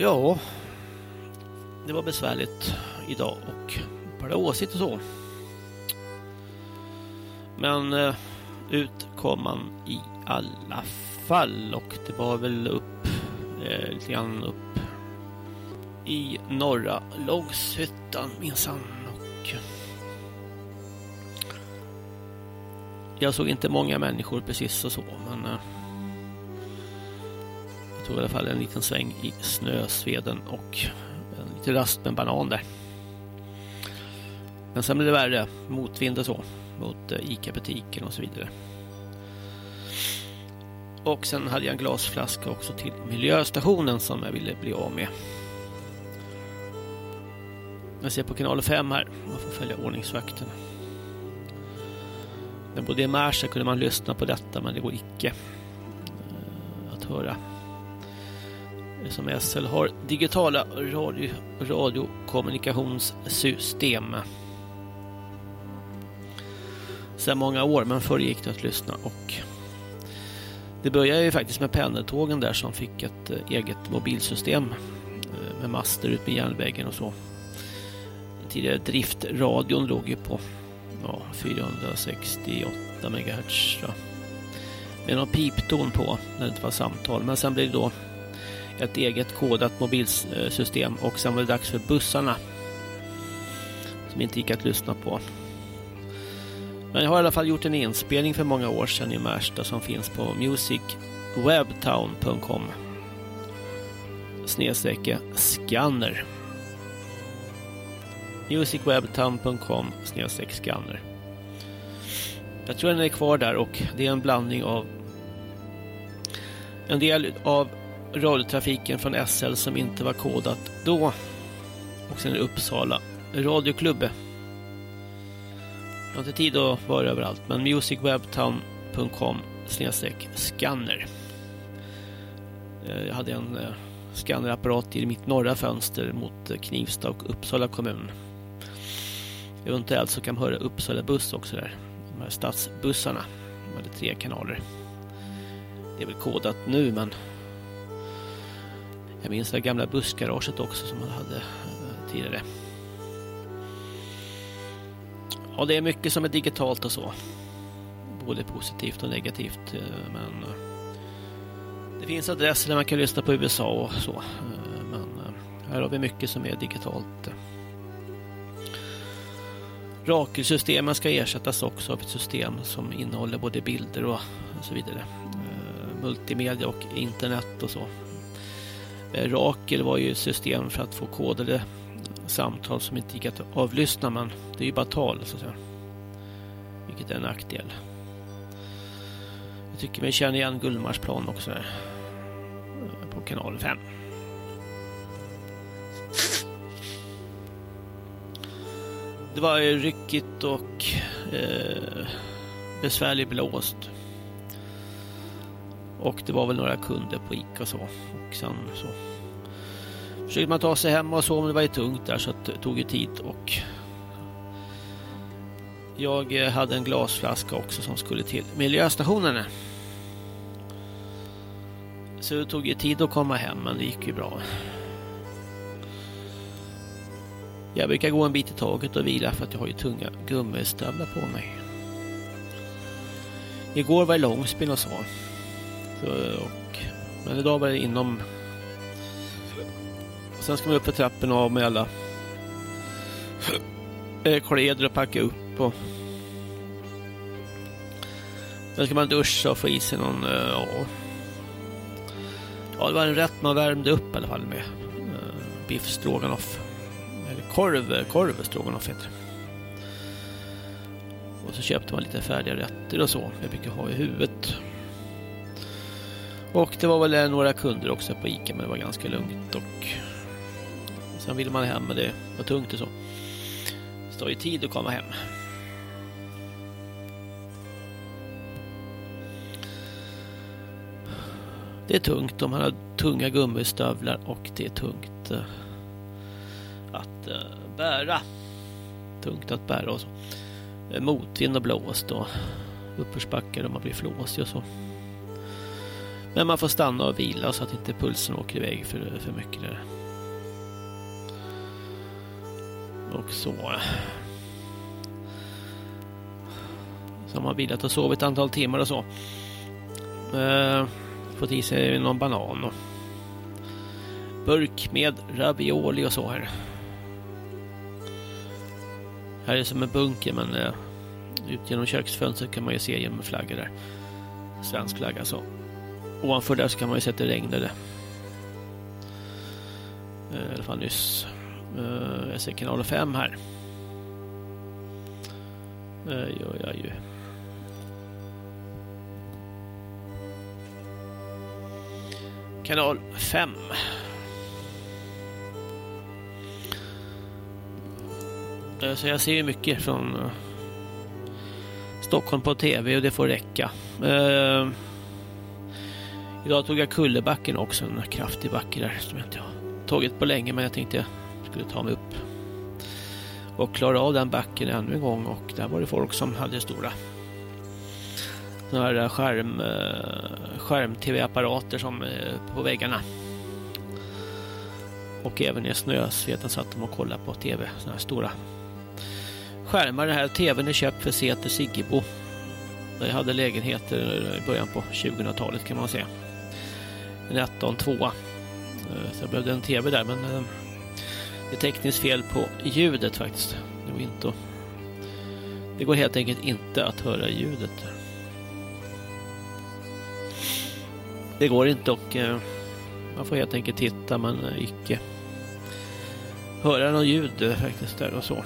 Ja, det var besvärligt idag och bara åsikt och så. Men eh, ut kom man i alla fall och det var väl upp eh, lite grann upp i norra Långshyttan minsann och jag såg inte många människor precis och så men eh, tog i alla fall en liten sväng i snösveden och en liten rast med en banan där. Men sen blev det värre, motvind och så mot eh, ICA-butiken och så vidare. Och sen hade jag en glasflaska också till miljöstationen som jag ville bli av med. Jag ser på kanal 5 här. Man får följa ordningsvakten. Men både i Märsta kunde man lyssna på detta men det går icke eh, att höra. Som SL har digitala radio, radiokommunikationssystem. Sedan många år men förr gick det att lyssna och det började ju faktiskt med pendeltågen där som fick ett eh, eget mobilsystem eh, med master ut med järnvägen och så. Den tidigare driftradion låg ju på ja, 468 MHz. Då. Med någon pipton på när det inte var samtal. Men sen blev det då ett eget kodat mobilsystem och sen var det dags för bussarna som inte gick att lyssna på. Men jag har i alla fall gjort en inspelning för många år sedan i Märsta som finns på musicwebtown.com snedstrecke scanner musicwebtown.com snedstreck scanner Jag tror den är kvar där och det är en blandning av en del av radiotrafiken från SL som inte var kodat då och sen Uppsala radioklubbe jag har inte tid att vara överallt, men musicwebtown.com scanner. Eh, jag hade en skannerapparat scannerapparat i mitt norra fönster mot eh, Knivsta och Uppsala kommun. Eventuellt så kan man höra Uppsala buss också där. De här stadsbussarna. De hade tre kanaler. Det är väl kodat nu men jag minns det gamla bussgaraget också som man hade eh, tidigare. Ja, det är mycket som är digitalt och så. Både positivt och negativt. Eh, men eh, det finns adresser där man kan lyssna på USA och så. Men här har vi mycket som är digitalt. Rakelsystemen ska ersättas också av ett system som innehåller både bilder och så vidare. Multimedia och internet och så. Rakel var ju ett system för att få kodade samtal som inte gick att avlyssna men det är ju bara tal så att säga. Vilket är en nackdel. Jag tycker mig känner igen Gullmarsplan också här. På kanal 5. Det var ryckigt och eh, besvärlig blåst. Och det var väl några kunder på Ica och så. Och sen så försökte man ta sig hem och så, men det var ju tungt där så det tog ju tid och jag eh, hade en glasflaska också som skulle till miljöstationen. Så det tog ju tid att komma hem, men det gick ju bra. Jag brukar gå en bit i taget och vila för att jag har ju tunga gummistövlar på mig. Igår var det långspinn och så. Eh, och, men idag var det inom Sen ska man upp för trappen av med alla eh, kläder och packa upp. Och... Sen ska man duscha och få i sig någon... Eh, och, ja, det var en rätt man värmde upp i alla fall med. Biff stroganoff. Eller korv, korv stroganoff heter det. Och så köpte man lite färdiga rätter och så. Jag brukar ha i huvudet. Och det var väl några kunder också på Ica men det var ganska lugnt och Sen ville man hem men det var tungt och så. Det tar ju tid att komma hem. Det är tungt om man har tunga gummistövlar och det är tungt eh, att eh, bära. Tungt att bära och så. Motvind och blåst och uppförsbackar och man blir flåsig och så. Men man får stanna och vila så att inte pulsen åker iväg för, för mycket där. Och så. Så har man vilat och sovit ett antal timmar och så. Eh, fått i sig någon banan och burk med ravioli och så här. Här är det som en bunker men eh, ut genom köksfönstret kan man ju se genom flaggor där. Svensk flagga så. Ovanför där så kan man ju se att det regnade. Eh, I alla fall nyss. Eh, jag ser kanal 5 här. Det gör jag ju. Kanal 5. Så jag ser ju mycket från Stockholm på tv och det får räcka. Idag tog jag Kullebacken också, en kraftig backe där som jag inte har tagit på länge men jag tänkte jag skulle ta mig upp och klara av den backen ännu en gång och där var det folk som hade stora sådana här eh, skärm, eh, skärm-tv-apparater som eh, på väggarna. Och även i snösveten satt de och kollade på tv, sådana här stora skärmar. Den här tvn är köpt för Seter Siggebo. Jag hade lägenheter i början på 2000-talet kan man säga. En etta och en tvåa. Eh, så jag behövde en tv där men eh, det är tekniskt fel på ljudet faktiskt. Det går, inte att, det går helt enkelt inte att höra ljudet. Det går inte och eh, man får helt enkelt titta men icke höra något ljud faktiskt där och så.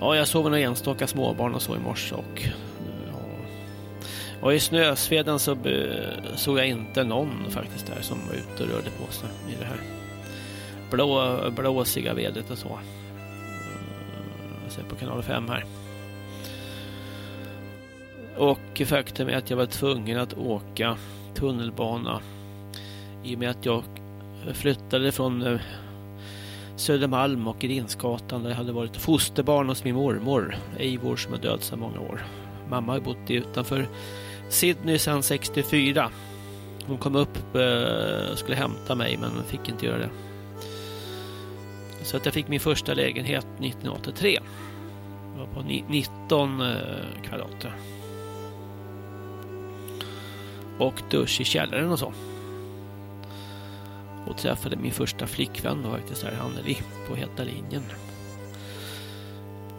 Ja, jag såg några enstaka småbarn och så i morse och ja. och i snösveden så eh, såg jag inte någon faktiskt där som var ute och rörde på sig i det här blå, blåsiga vädret och så. Eh, jag ser på kanal 5 här. Och faktum är att jag var tvungen att åka tunnelbana i och med att jag flyttade från eh, Södermalm och Grinsgatan där jag hade varit fosterbarn hos min mormor, Eivor som är död sedan många år. Mamma har bott utanför Sydney sedan 64. Hon kom upp eh, och skulle hämta mig men fick inte göra det. Så att jag fick min första lägenhet 1983. Det var på 19 eh, kvadrat. Och dusch i källaren och så och träffade min första flickvän då faktiskt här, Anneli, på Heta linjen.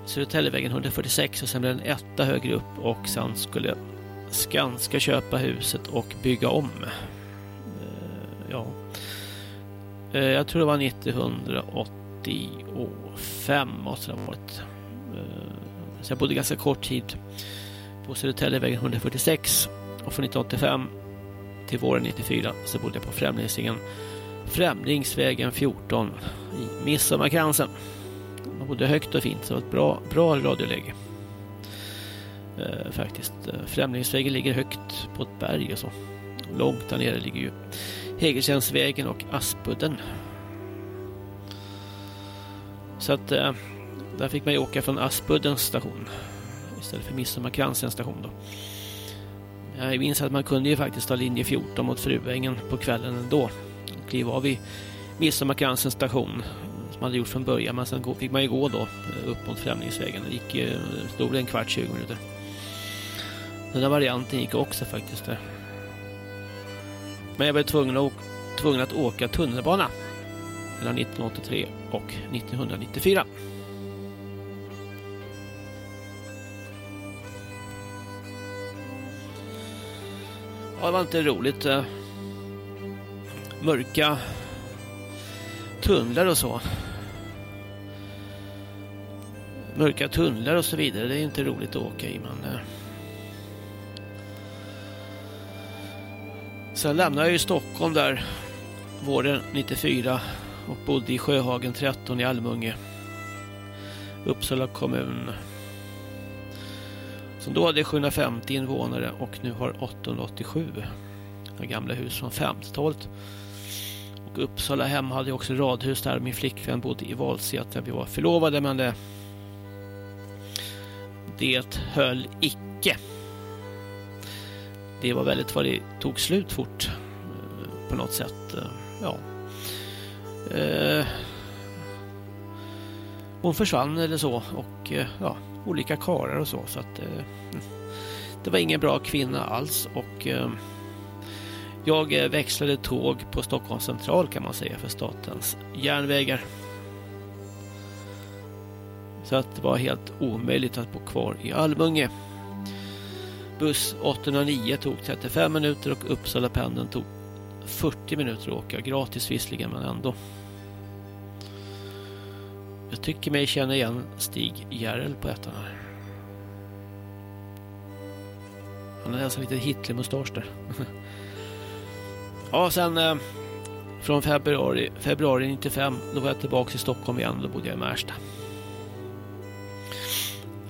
Södertäljevägen 146 och sen blev det en etta högre upp och sen skulle Skanska köpa huset och bygga om. Eh, ja. Eh, jag tror det var 1985 måste det ha varit. Eh, så jag bodde ganska kort tid på Södertäljevägen 146 och från 1985 till våren 94 så bodde jag på Främlingsringen Främlingsvägen 14 i Midsommarkransen. Man bodde högt och fint, så det var ett bra, bra radioläge. Eh, faktiskt. Eh, Främlingsvägen ligger högt på ett berg och så. Långt där nere ligger ju Hägerstensvägen och Aspudden. Så att eh, där fick man ju åka från Aspuddens station istället för Midsommarkransens station då. Jag minns att man kunde ju faktiskt ta linje 14 mot Fruängen på kvällen ändå kliva av i Midsommarkransens station som man hade gjort från början men sen fick man ju gå då eh, upp mot Främlingsvägen. Det gick eh, stod en kvart, 20 minuter. Den där varianten gick också faktiskt där. Men jag var tvungen att, tvungen att åka tunnelbana mellan 1983 och 1994. Ja, det var inte roligt. Eh. Mörka tunnlar och så. Mörka tunnlar och så vidare. Det är inte roligt att åka i men... Eh. Sen lämnade jag ju Stockholm där våren 94 och bodde i Sjöhagen 13 i Almunge. Uppsala kommun. Som då hade 750 invånare och nu har 887. Gamla hus från 50-talet. Uppsala hem hade också radhus där. Min flickvän bodde i Valsätra. Vi var förlovade men det, det höll icke. det var väldigt vad det tog slut fort eh, på något sätt. Eh, ja. Eh, hon försvann eller så och ja, olika karar och så. så att, det var ingen bra kvinna alls och jag eh, växlade tåg på Stockholms central kan man säga för statens järnvägar. Så att det var helt omöjligt att bo kvar i Almunge. Buss 809 tog 35 minuter och Uppsala pendeln tog 40 minuter att åka. Gratis visserligen men ändå. Jag tycker mig känna igen Stig Järrel på ettan här. Han har nästan lite Hitler-mustasch där. ja, sen eh, från februari, februari 95 då var jag tillbaka i Stockholm igen. Då bodde jag i Märsta.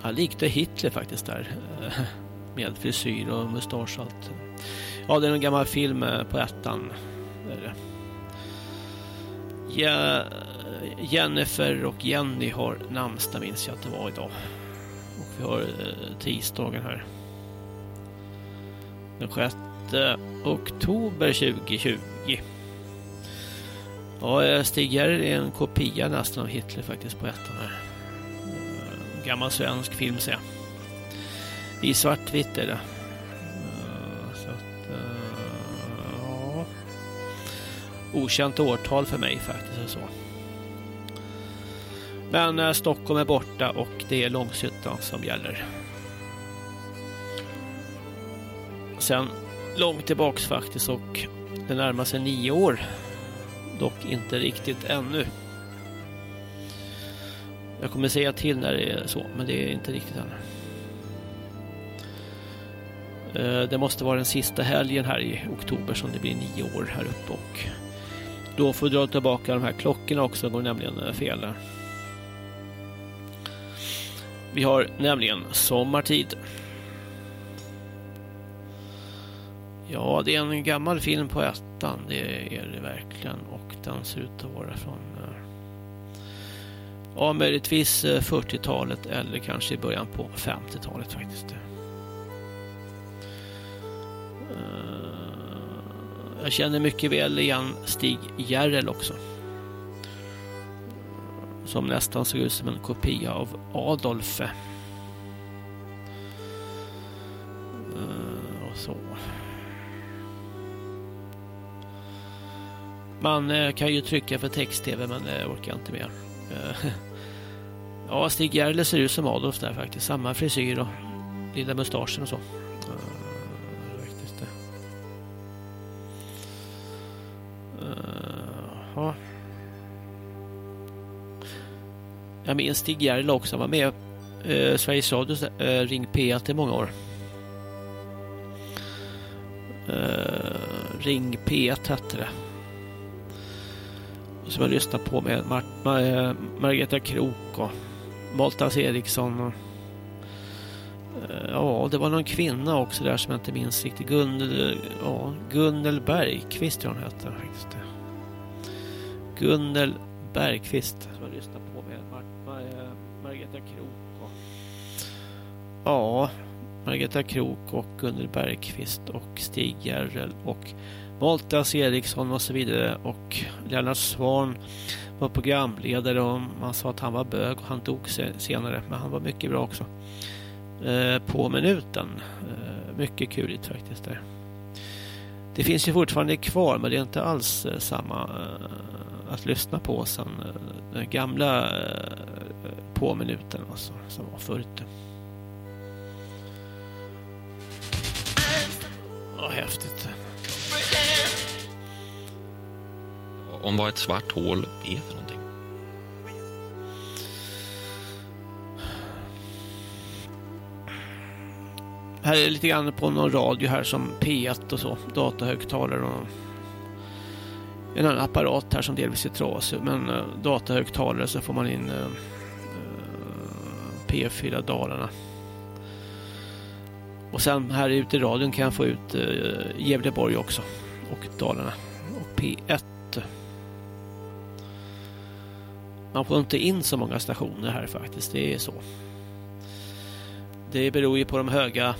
Han likte Hitler faktiskt där. Eh, med frisyr och mustasch och allt. Ja, det är en gammal film eh, på ettan. Eh, ja, Jennifer och Jenny har namnsdag minns jag att det var idag. Och vi har tisdagen här. Den 6 oktober 2020. Ja, Stig är en kopia nästan av Hitler faktiskt på ettan här eh, gammal svensk film ser jag. I svartvitt är det. Eh, så att, eh, ja. Okänt årtal för mig faktiskt. Så. Men Stockholm är borta och det är Långshyttan som gäller. Sen långt tillbaks faktiskt och det närmar sig nio år. Dock inte riktigt ännu. Jag kommer säga till när det är så, men det är inte riktigt än. Eh, det måste vara den sista helgen här i oktober som det blir nio år här uppe och då får vi dra tillbaka de här klockorna också, går nämligen eh, fel där. Vi har nämligen sommartid. Ja, det är en gammal film på ettan, det är det verkligen och den ser ut att vara från eh, Ja, möjligtvis eh, 40-talet eller kanske i början på 50-talet faktiskt. Eh, jag känner mycket väl igen Stig Järrel också. Som nästan såg ut som en kopia av Adolf. Och så. Man kan ju trycka för text-tv men det orkar jag inte mer. Ja, Stig Gerle ser ut som Adolf där faktiskt. Samma frisyr och lilla mustaschen och så. Ja. Jag minns Stig Gerle också. Han var med eh, Sveriges Radios eh, Ring P1 i många år. Eh, Ring P1 hette det som jag lyssnade på med Mar Mar eh, Margareta Krok och Maltas Eriksson. Och, eh, ja, det var någon kvinna också där som jag inte minns riktigt. Gunnel, ja, Gunnel Bergqvist hon hette. Gunnel Bergqvist som jag lyssnade på med Mar Mar eh, Margareta Krok. Och, ja, Margareta Krok och Gunnel Bergqvist och Stig Järrel och Maltas Eriksson och så vidare. Och Lennart Svan var programledare och man sa att han var bög och han dog senare. Men han var mycket bra också. Eh, på minuten. Eh, mycket kuligt faktiskt där. Det finns ju fortfarande kvar men det är inte alls eh, samma eh, att lyssna på sen eh, den gamla eh, på minuten alltså, som var förut. Vad häftigt. Om vad ett svart hål är för någonting. Här är lite grann på någon radio här som P1 och så, datahögtalare och en annan apparat här som delvis är trasig, men uh, datahögtalare så får man in uh, P4 Dalarna. Och sen här ute i radion kan jag få ut uh, Gävleborg också och Dalarna och P1 Man får inte in så många stationer här faktiskt, det är så. Det beror ju på de höga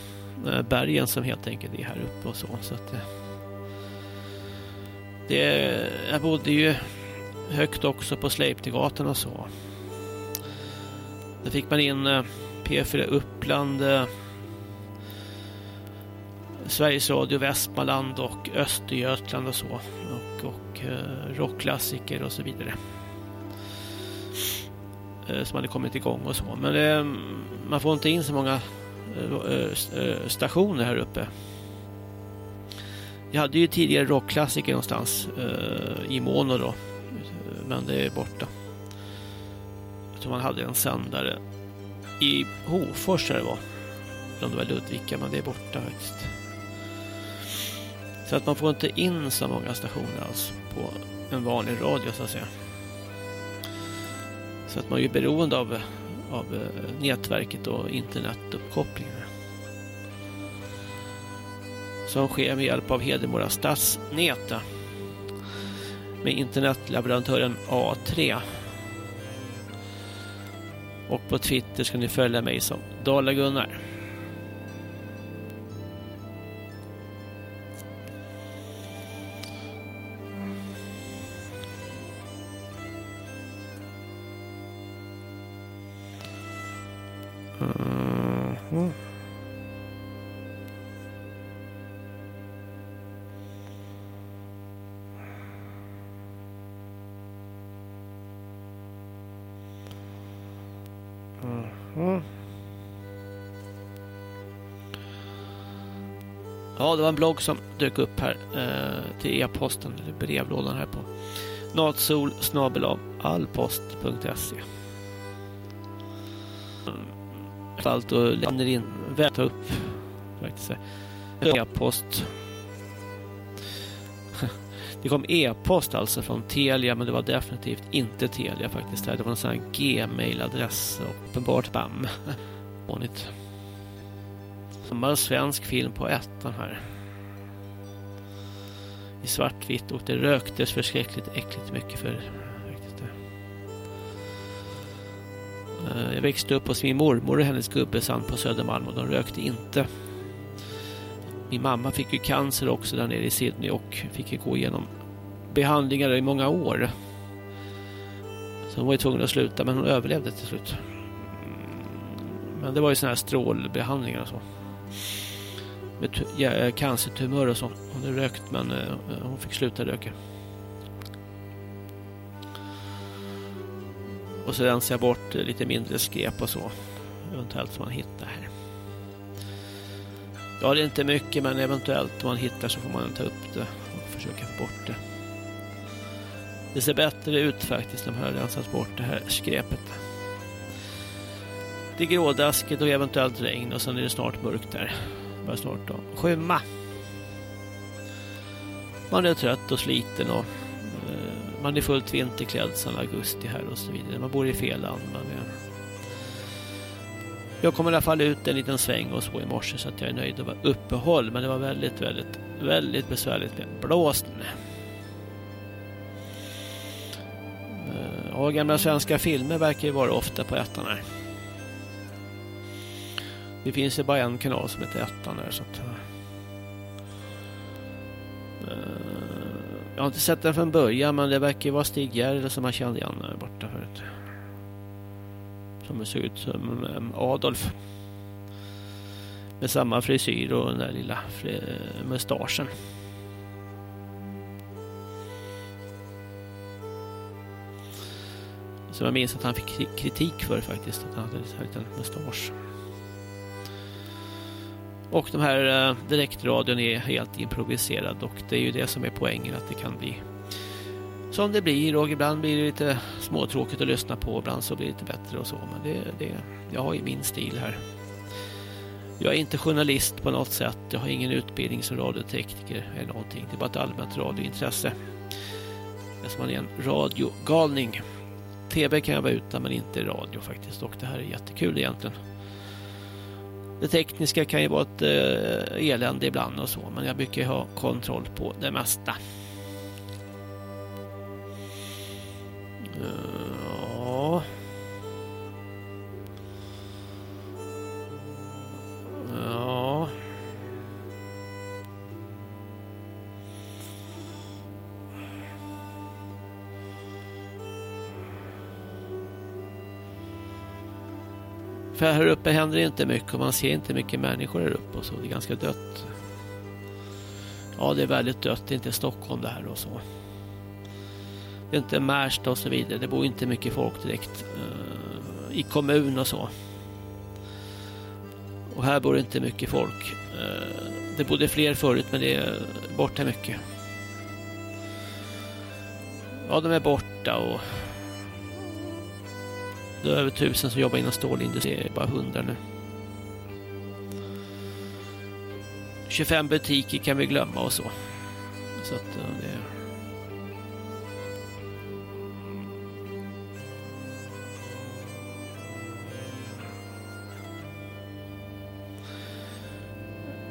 eh, bergen som helt enkelt är här uppe och så. så att, eh, det, jag bodde ju högt också på Sleipnergatan och så. Där fick man in eh, P4 Uppland, Sveriges Radio Västmanland och Östergötland och så. Och, och rockklassiker och så vidare. Eh, som hade kommit igång och så. Men det, man får inte in så många eh, stationer här uppe. Jag hade ju tidigare rockklassiker någonstans i mono då. Men det är borta. Jag tror man hade en sändare i Hofors där det var. Eller om det var Ludvika, men det är borta faktiskt. Så att man får inte in så många stationer alls på en vanlig radio så att säga. Så att man är beroende av, av eh, nätverket och internetuppkopplingen som sker med hjälp av Hedemora stadsnät med internetleverantören A3. Och på Twitter ska ni följa mig som Dala-Gunnar. Mm. Mm. Ja, det var en blogg som dök upp här eh, till e-posten, eller brevlådan här på natsol allpost.se allt och lämnar in, vänta upp faktiskt. E-post det kom e-post alltså från Telia men det var definitivt inte Telia faktiskt. Det var en sån här gmail-adress och uppenbart spam. Vanligt. Gammal svensk film på ettan här. I svartvitt och det röktes förskräckligt äckligt mycket för Eh, jag växte upp hos min mormor och hennes gubbesan på Södermalm och de rökte inte. Min mamma fick ju cancer också där nere i Sydney och fick ju gå igenom behandlingar i många år. Så hon var ju tvungen att sluta men hon överlevde till slut. Mm, men det var ju sådana här strålbehandlingar och så. Med ja, eh, cancertumör och så. Hon är rökt men eh, hon fick sluta röka. Och så rensar jag bort lite mindre skräp och så. Eventuellt som man hittar här. Ja, det är inte mycket men eventuellt om man hittar så får man ta upp det och försöka få bort det. Det ser bättre ut faktiskt när man har rensat bort det här skräpet. Det är grådaskigt och eventuellt regn och sen är det snart mörkt där. Bara snart då. skymma. Man är trött och sliten och man är fullt vinterklädd sedan augusti här och så vidare. Man bor i fel land. men... Jag kom i alla fall ut en liten sväng och så i morse så att jag är nöjd. Det var uppehåll men det var väldigt, väldigt, väldigt besvärligt med blåsten. Eh, och gamla svenska filmer verkar ju vara ofta på ettan här. Det finns ju bara en kanal som heter ettan här, så att... Eh, jag har inte sett den från början men det verkar ju vara Stig Järrel som man kände igen där borta förut. Som ser ut som eh, Adolf. Med samma frisyr och den där lilla mustaschen. Som jag minns att han fick kritik för faktiskt, att han hade en liten mustasch. Och de här eh, direktradion är helt improviserad och det är ju det som är poängen att det kan bli som det blir och ibland blir det lite småtråkigt att lyssna på ibland så blir det lite bättre och så men det, det, jag har ju min stil här. Jag är inte journalist på något sätt, jag har ingen utbildning som radiotekniker eller någonting, det är bara ett allmänt radiointresse. Eftersom man är en radiogalning. TV kan jag vara utan men inte radio faktiskt och det här är jättekul egentligen. Det tekniska kan ju vara ett eh, elände ibland och så men jag brukar ha kontroll på det mesta. Eh, ja. Ja. För här uppe händer det inte mycket och man ser inte mycket människor här uppe och så. Det är ganska dött. Ja, det är väldigt dött. Det är inte Stockholm det här och så. Det är inte Märsta och så vidare. Det bor inte mycket folk direkt uh, i kommun och så. Och här bor det inte mycket folk. Uh, det bodde fler förut men det är borta mycket. Ja, de är borta och det är över tusen som jobbar inom stålindustrin. Det är bara hundra nu. 25 butiker kan vi glömma och så. Så att eh, det...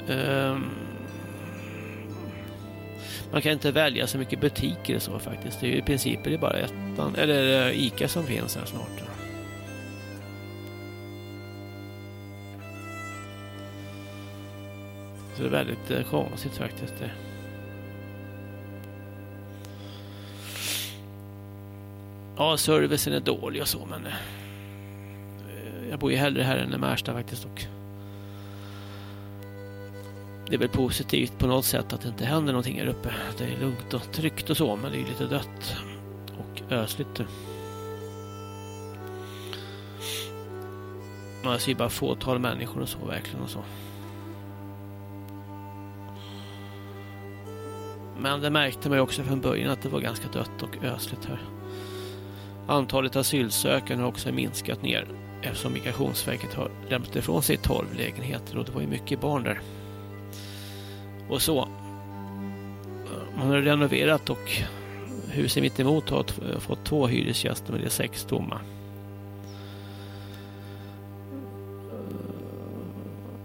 Um, man kan inte välja så mycket butiker och så faktiskt. Det är ju i princip det är bara ettan, eller eh, Ica som finns här snart. Så det är väldigt eh, konstigt faktiskt. Det. Ja, servicen är dålig och så, men eh, jag bor ju hellre här än i Märsta faktiskt. Och det är väl positivt på något sätt att det inte händer någonting här uppe. Det är lugnt och tryggt och så, men det är lite dött och ösligt. Man ser ju bara fåtal människor och så verkligen och så. Men det märkte man ju också från början att det var ganska dött och ösligt här. Antalet asylsökande har också minskat ner eftersom Migrationsverket har lämnat ifrån sig 12 lägenheter och det var ju mycket barn där. Och så. Man har renoverat och huset mitt emot har fått två hyresgäster men det är sex tomma.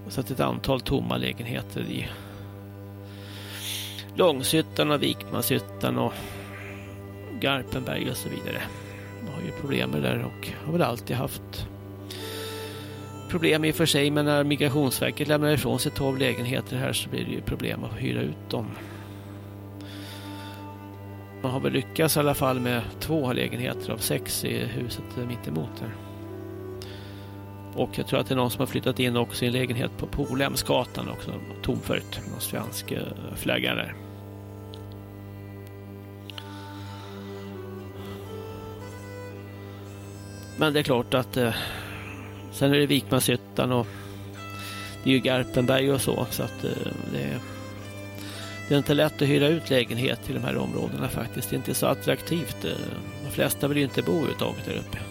Så att ett antal tomma lägenheter i Långshyttan och Vikmanshyttan och Garpenberg och så vidare. Man har ju problem med det där och har väl alltid haft problem i och för sig men när Migrationsverket lämnar ifrån sig 12 lägenheter här så blir det ju problem att hyra ut dem. Man har väl lyckats i alla fall med två lägenheter av sex i huset mittemot här. Och jag tror att det är någon som har flyttat in också i en lägenhet på Polhemsgatan också, tom förut. Någon svensk eh, flagga där. Men det är klart att eh, sen är det Vikmanshyttan och det är ju Garpenberg och så. Så att eh, det, är, det är inte lätt att hyra ut lägenhet till de här områdena faktiskt. Det är inte så attraktivt. Eh, de flesta vill ju inte bo överhuvudtaget där uppe.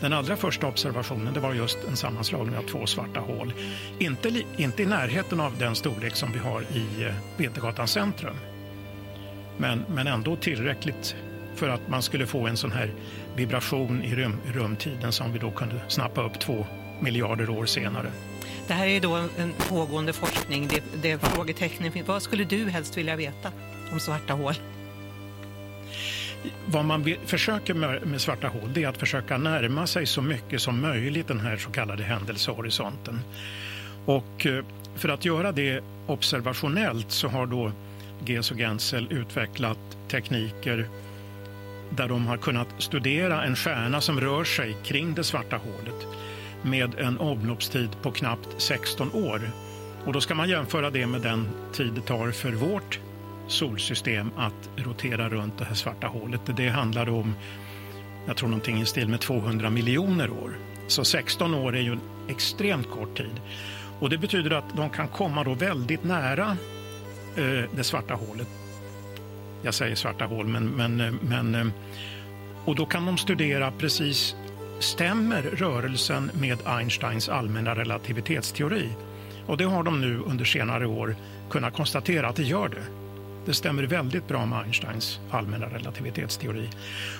Den allra första observationen det var just en sammanslagning av två svarta hål. Inte, inte i närheten av den storlek som vi har i eh, Vintergatan Vintergatans centrum. Men, men ändå tillräckligt för att man skulle få en sån här vibration i rum, rumtiden som vi då kunde snappa upp två miljarder år senare. Det här är då en pågående forskning. Det, det frågetecknen Vad skulle du helst vilja veta om svarta hål? Vad man försöker med, svarta hål det är att försöka närma sig så mycket som möjligt den här så kallade händelsehorisonten. Och eh, för att göra det observationellt så har då Ges och Gensel utvecklat tekniker där de har kunnat studera en stjärna som rör sig kring det svarta hålet med en omloppstid på knappt 16 år. Och då ska man jämföra det med den tid det tar för vårt solsystem att rotera runt det här svarta hålet. Det handlar om, jag tror någonting i stil med 200 miljoner år. Så 16 år är ju en extremt kort tid. Och det betyder att de kan komma då väldigt nära eh, det svarta hålet. Jag säger svarta hål, men, men, eh, men eh, och då kan de studera precis stämmer rörelsen med Einsteins allmänna relativitetsteori. Och det har de nu under senare år kunnat konstatera att det gör det. Det stämmer väldigt bra med Einsteins allmänna relativitetsteori.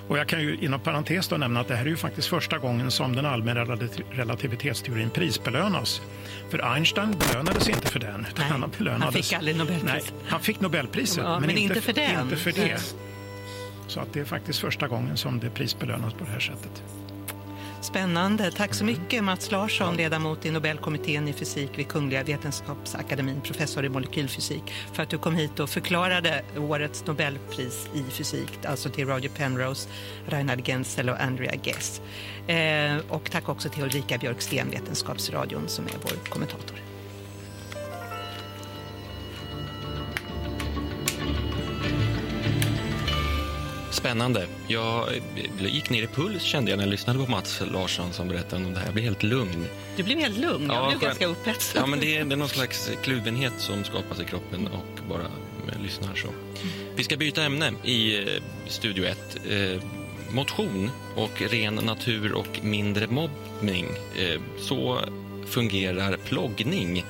Och jag kan ju inom parentes då nämna att det här är ju faktiskt första gången som den allmänna relativitetsteorin prisbelönas. För Einstein belönades inte för den. Nej, han, belönades. han fick aldrig Nobelpris. Nej, han fick Nobelpriset, ja, men, men, inte, för, den. inte för det. Så att det är faktiskt första gången som det prisbelönas på det här sättet. Spännande. Tack så mycket Mats Larsson, ledamot i Nobelkommittén i fysik vid Kungliga Vetenskapsakademin, professor i molekylfysik, för att du kom hit och förklarade årets Nobelpris i fysik, alltså till Roger Penrose, Reinhard Genzel och Andrea Ghez. Eh, och tack också till Ulrika Björksten, Vetenskapsradion, som är vår kommentator. Spännande. Jag gick ner i puls kände jag när jag lyssnade på Mats Larsson som berättade om det här. Jag blev helt lugn. Du blev helt lugn. Jag Ja, blev ganska upphetsad. Ja, men det är, det är någon slags kluvenhet som skapas i kroppen och bara eh, lyssnar så. Vi ska byta ämne i eh, Studio 1. Eh, motion och ren natur och mindre mobbning. Eh, så fungerar ploggning.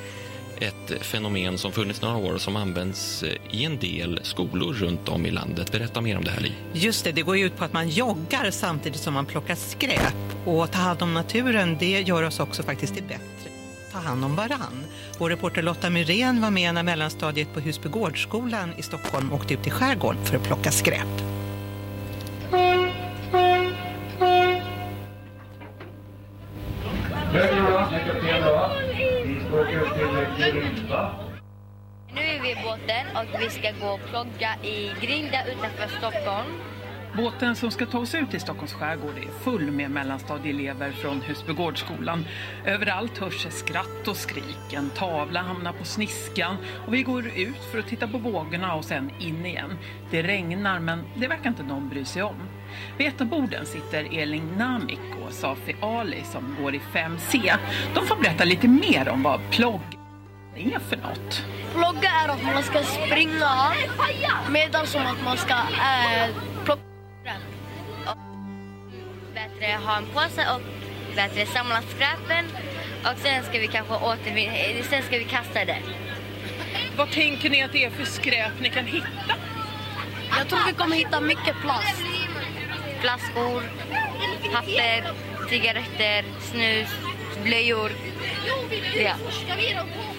Ett fenomen som funnits några år och som används eh, i en del skolor runt om i landet. Berätta mer om det här, Li. Just det, det går ju ut på att man joggar samtidigt som man plockar skräp. Och ta hand om naturen, det gör oss också faktiskt till bättre. Ta hand om varann. Vår reporter Lotta Myrén var med när mellanstadiet på Husbygårdsskolan i Stockholm åkte ut i skärgården för att plocka skräp. Höger då, till då. Nu är vi i båten och vi ska gå och plogga i Grinda utanför Stockholm. Båten som ska ta oss ut i Stockholms skärgård är full med mellanstadieelever från Husbygårdsskolan. Överallt hörs skratt och skrik. En tavla hamnar på sniskan och vi går ut för att titta på vågorna och sen in igen. Det regnar men det verkar inte någon bry sig om. Vid ett av borden sitter Elin Namik och Safi Ali som går i 5C. De får berätta lite mer om vad plogg är för något. Plogga är att man ska springa medan som att man ska äh, plocka bättre ha en påse och bättre samla skräpen och sen ska vi kanske återvinna, sen ska vi kasta det. Vad tänker ni att det är för skräp ni kan hitta? Jag tror vi kommer hitta mycket plast. Flaskor, papper, cigaretter, snus, blöjor. Ja.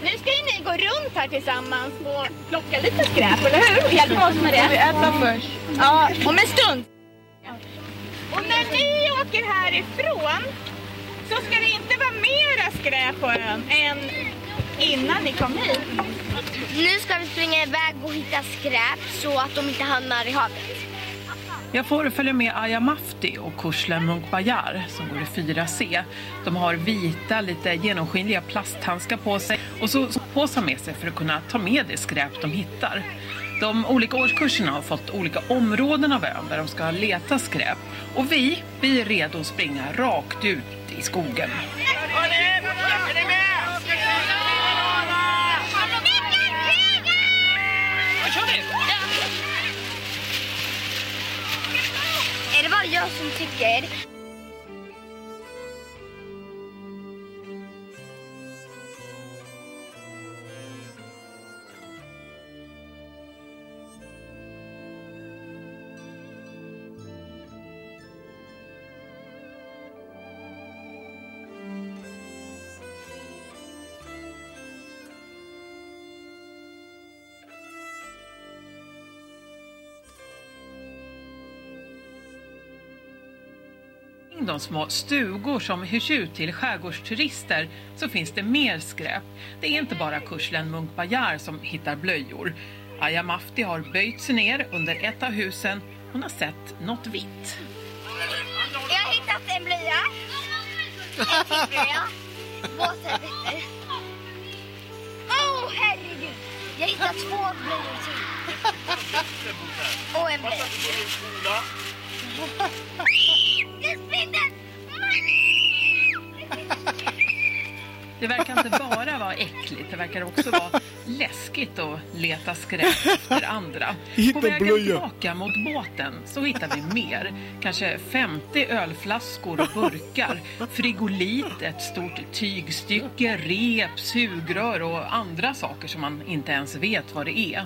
Nu ska ju ni gå runt här tillsammans och plocka lite skräp, eller hur? Hjälpa oss med det. Vi äta först. Ja, om en stund. Och när ni åker härifrån så ska det inte vara mera skräp på ön än innan ni kom hit. Nu ska vi springa iväg och hitta skräp så att de inte hamnar i havet. Jag får följa med Aya Mafti och Kushla Munkbayar som går i 4C. De har vita, lite genomskinliga plasthandskar på sig och så påsar med sig för att kunna ta med det skräp de hittar. De olika årskurserna har fått olika områden av ön där de ska leta skräp. Och vi, vi är redo att springa rakt ut i skogen. Är ni med? Jag som tycker de små stugor som hyrs ut till skärgårdsturister så finns det mer skräp. Det är inte bara kurslen Munkbayar som hittar blöjor. Aya Mafti har böjt sig ner under ett av husen. Hon har sett något vitt. Jag har hittat en blöja. En blöja. Åh, oh, herregud. Jag hittade två blöjor till. Och en blöja. Det verkar inte bara vara äckligt, det verkar också vara läskigt att leta skräp efter andra. På vägen tillbaka mot båten så hittar vi mer. Kanske 50 ölflaskor och burkar, frigolit, ett stort tygstycke, rep, sugrör och andra saker som man inte ens vet vad det är.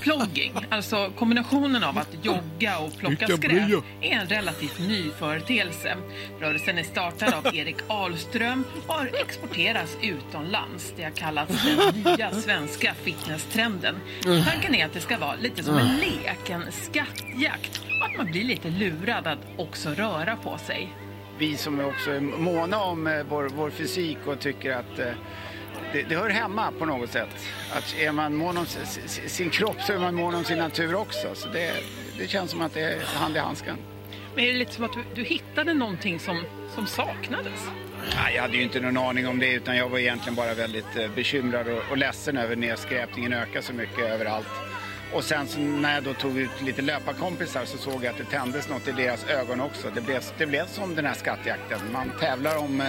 Plogging, alltså kombinationen av att jogga och plocka skräp, är en relativt ny företeelse. Rörelsen är startad av Erik Ahlström och har exporterats utomlands. Det har kallats den nya svenska fitnesstrenden. Tanken är att det ska vara lite som en lek, en skattjakt och att man blir lite lurad att också röra på sig. vi som också är måna om eh, vår, vår fysik och tycker att eh, det, det hör hemma på något sätt. Att är man mån om sin kropp så är man mån om sin natur också. Så det, det känns som att det är hand i handsken. Men är det lite som att du, du hittade någonting som, som saknades? Nej, jag hade ju inte någon aning om det utan jag var egentligen bara väldigt eh, bekymrad och, och ledsen över nedskräpningen ökar så mycket överallt. Och sen så när jag då tog ut lite löparkompisar så såg jag att det tändes något i deras ögon också. Det blev, det blev som den här skattjakten. Man tävlar om eh,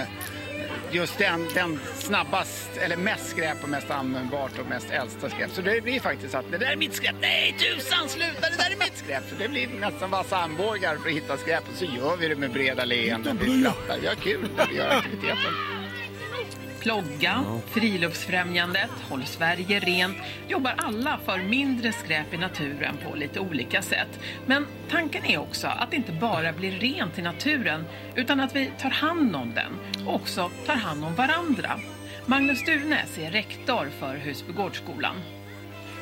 just den, den snabbast, eller mest skräp och mest användbart och mest äldsta skräp. Så det blir faktiskt att det där är mitt skräp. Nej, tusan sluta, det där är mitt skräp. Så det blir nästan vassa armbågar för att hitta skräp och så gör vi det med breda leenden. Vi skrattar, vi har kul när vi gör aktiviteten. Plogga, Friluftsfrämjandet, Håll Sverige rent jobbar alla för mindre skräp i naturen på lite olika sätt. Men tanken är också att det inte bara blir rent i naturen utan att vi tar hand om den och också tar hand om varandra. Magnus Durnäs är rektor för Husbygårdsskolan.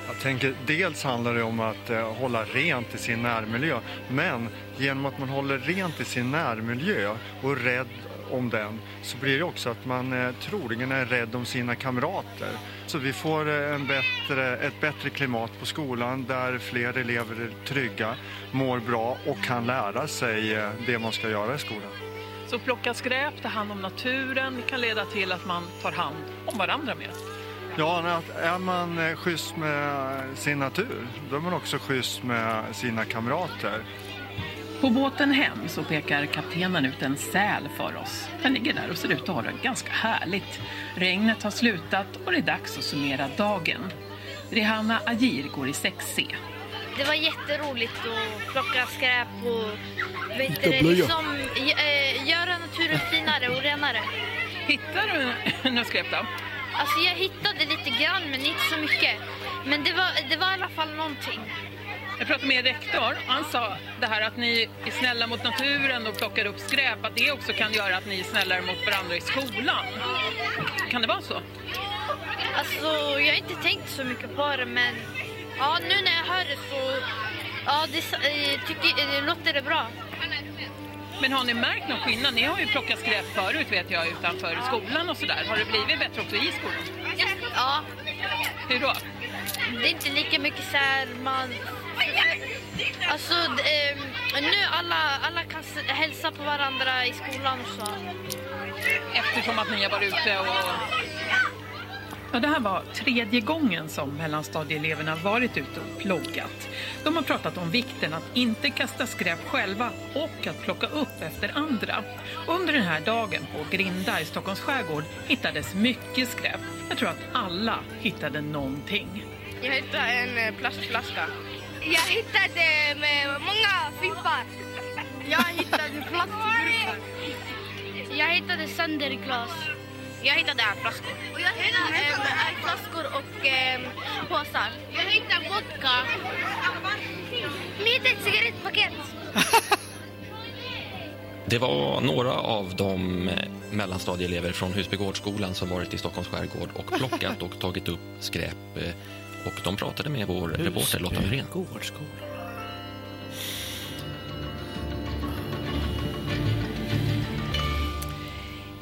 Jag tänker, dels handlar det om att eh, hålla rent i sin närmiljö men genom att man håller rent i sin närmiljö och är rädd om den så blir det också att man eh, troligen är rädd om sina kamrater. Så vi får eh, en bättre, ett bättre klimat på skolan där fler elever är trygga, mår bra och kan lära sig eh, det man ska göra i skolan. Så plocka skräp, ta hand om naturen kan leda till att man tar hand om varandra mer? Ja, är man eh, schysst med sin natur, då är man också schysst med sina kamrater. På båten hem så pekar kaptenen ut en säl för oss. Den ligger där och ser ut att ha det ganska härligt. Regnet har slutat och det är dags att summera dagen. Rihanna Agir går i 6C. Det var jätteroligt att plocka skräp och vet du, liksom, äh, göra naturen finare och renare. Hittar du något skräp då? Alltså jag hittade lite grann men inte så mycket. Men det var, det var i alla fall någonting. Jag pratade med rektor han sa det här att ni är snälla mot naturen och plockar upp skräp, att det också kan göra att ni är snällare mot varandra i skolan. Kan det vara så? Alltså, jag har inte tänkt så mycket på det, men ja, nu när jag hör det så ja, det, eh, tycker, det låter det bra. Men har ni märkt någon skillnad? Ni har ju plockat skräp förut vet jag utanför skolan och sådär. Har det blivit bättre också i skolan? Ja. Hur då? Det är inte lika mycket så här, man Alltså, eh, nu alla, alla kan hälsa på varandra i skolan så. Eftersom att ni har varit ute och... Ja, det här var tredje gången som mellanstadieeleverna varit ute och ploggat. De har pratat om vikten att inte kasta skräp själva och att plocka upp efter andra. Under den här dagen på Grinda i Stockholms skärgård hittades mycket skräp. Jag tror att alla hittade någonting. Jag hittade en eh, plastflaska. Jag hittade med många fimpar. Jag hittade plastburkar. Jag hittade sönderglas. Jag hittade flaskor. Och jag hittade ähm, flaskor och ähm, påsar. Jag hittade vodka. Hittade ett cigarettpaket. Det var några av de mellanstadieelever från Husbygårdsskolan som varit i Stockholms skärgård och plockat och tagit upp skräp och de pratade med vår reporter Lotta Muren.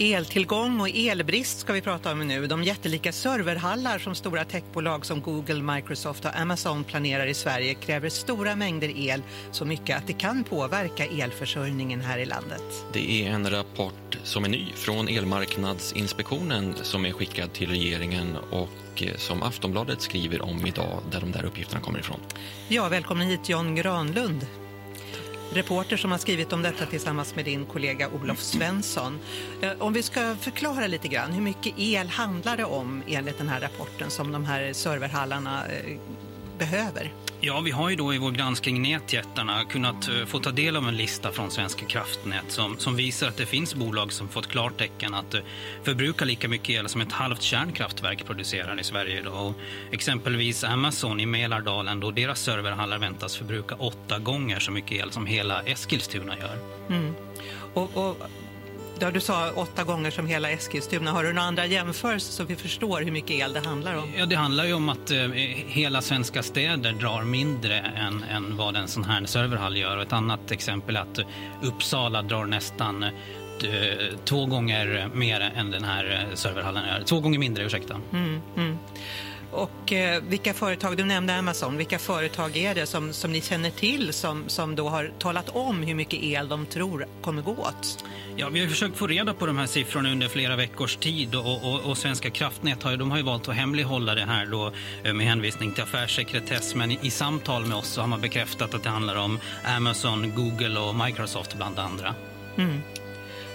Eltillgång och elbrist ska vi prata om nu. De jättelika serverhallar som stora techbolag som Google, Microsoft och Amazon planerar i Sverige kräver stora mängder el, så mycket att det kan påverka elförsörjningen här i landet. Det är en rapport som är ny från Elmarknadsinspektionen som är skickad till regeringen och som Aftonbladet skriver om idag, där de där uppgifterna kommer ifrån. Ja, välkommen hit John Granlund reporter som har skrivit om detta tillsammans med din kollega Olof Svensson. Eh, om vi ska förklara lite grann, hur mycket el handlar det om enligt den här rapporten som de här serverhallarna eh, behöver? Ja, vi har ju då i vår granskning Nätjättarna kunnat eh, få ta del av en lista från Svenska kraftnät som, som visar att det finns bolag som fått klartecken att uh, förbruka lika mycket el som ett halvt kärnkraftverk producerar i Sverige idag. Och exempelvis Amazon i Mälardalen, då deras serverhallar väntas förbruka åtta gånger så mycket el som hela Eskilstuna gör. Mm. Och, och Ja, du sa åtta gånger som hela Eskilstuna. Har du några andra jämförelser så vi förstår hur mycket el det handlar om? Ja, det handlar ju om att eh, hela svenska städer drar mindre än, än vad en sån här serverhall gör. Och ett annat exempel är att Uppsala drar nästan eh, två gånger mer än den här eh, serverhallen är. Två gånger mindre, ursäkta. Mm, mm. Och eh, vilka företag, du nämnde Amazon, vilka företag är det som, som ni känner till som, som då har talat om hur mycket el de tror kommer gå åt? Ja, vi har försökt få reda på de här siffrorna under flera veckors tid och, och, och Svenska kraftnät har, de har ju valt att hemlighålla det här då, eh, med hänvisning till affärssekretess. Men i, i, samtal med oss så har man bekräftat att det handlar om Amazon, Google och Microsoft bland andra. Mm.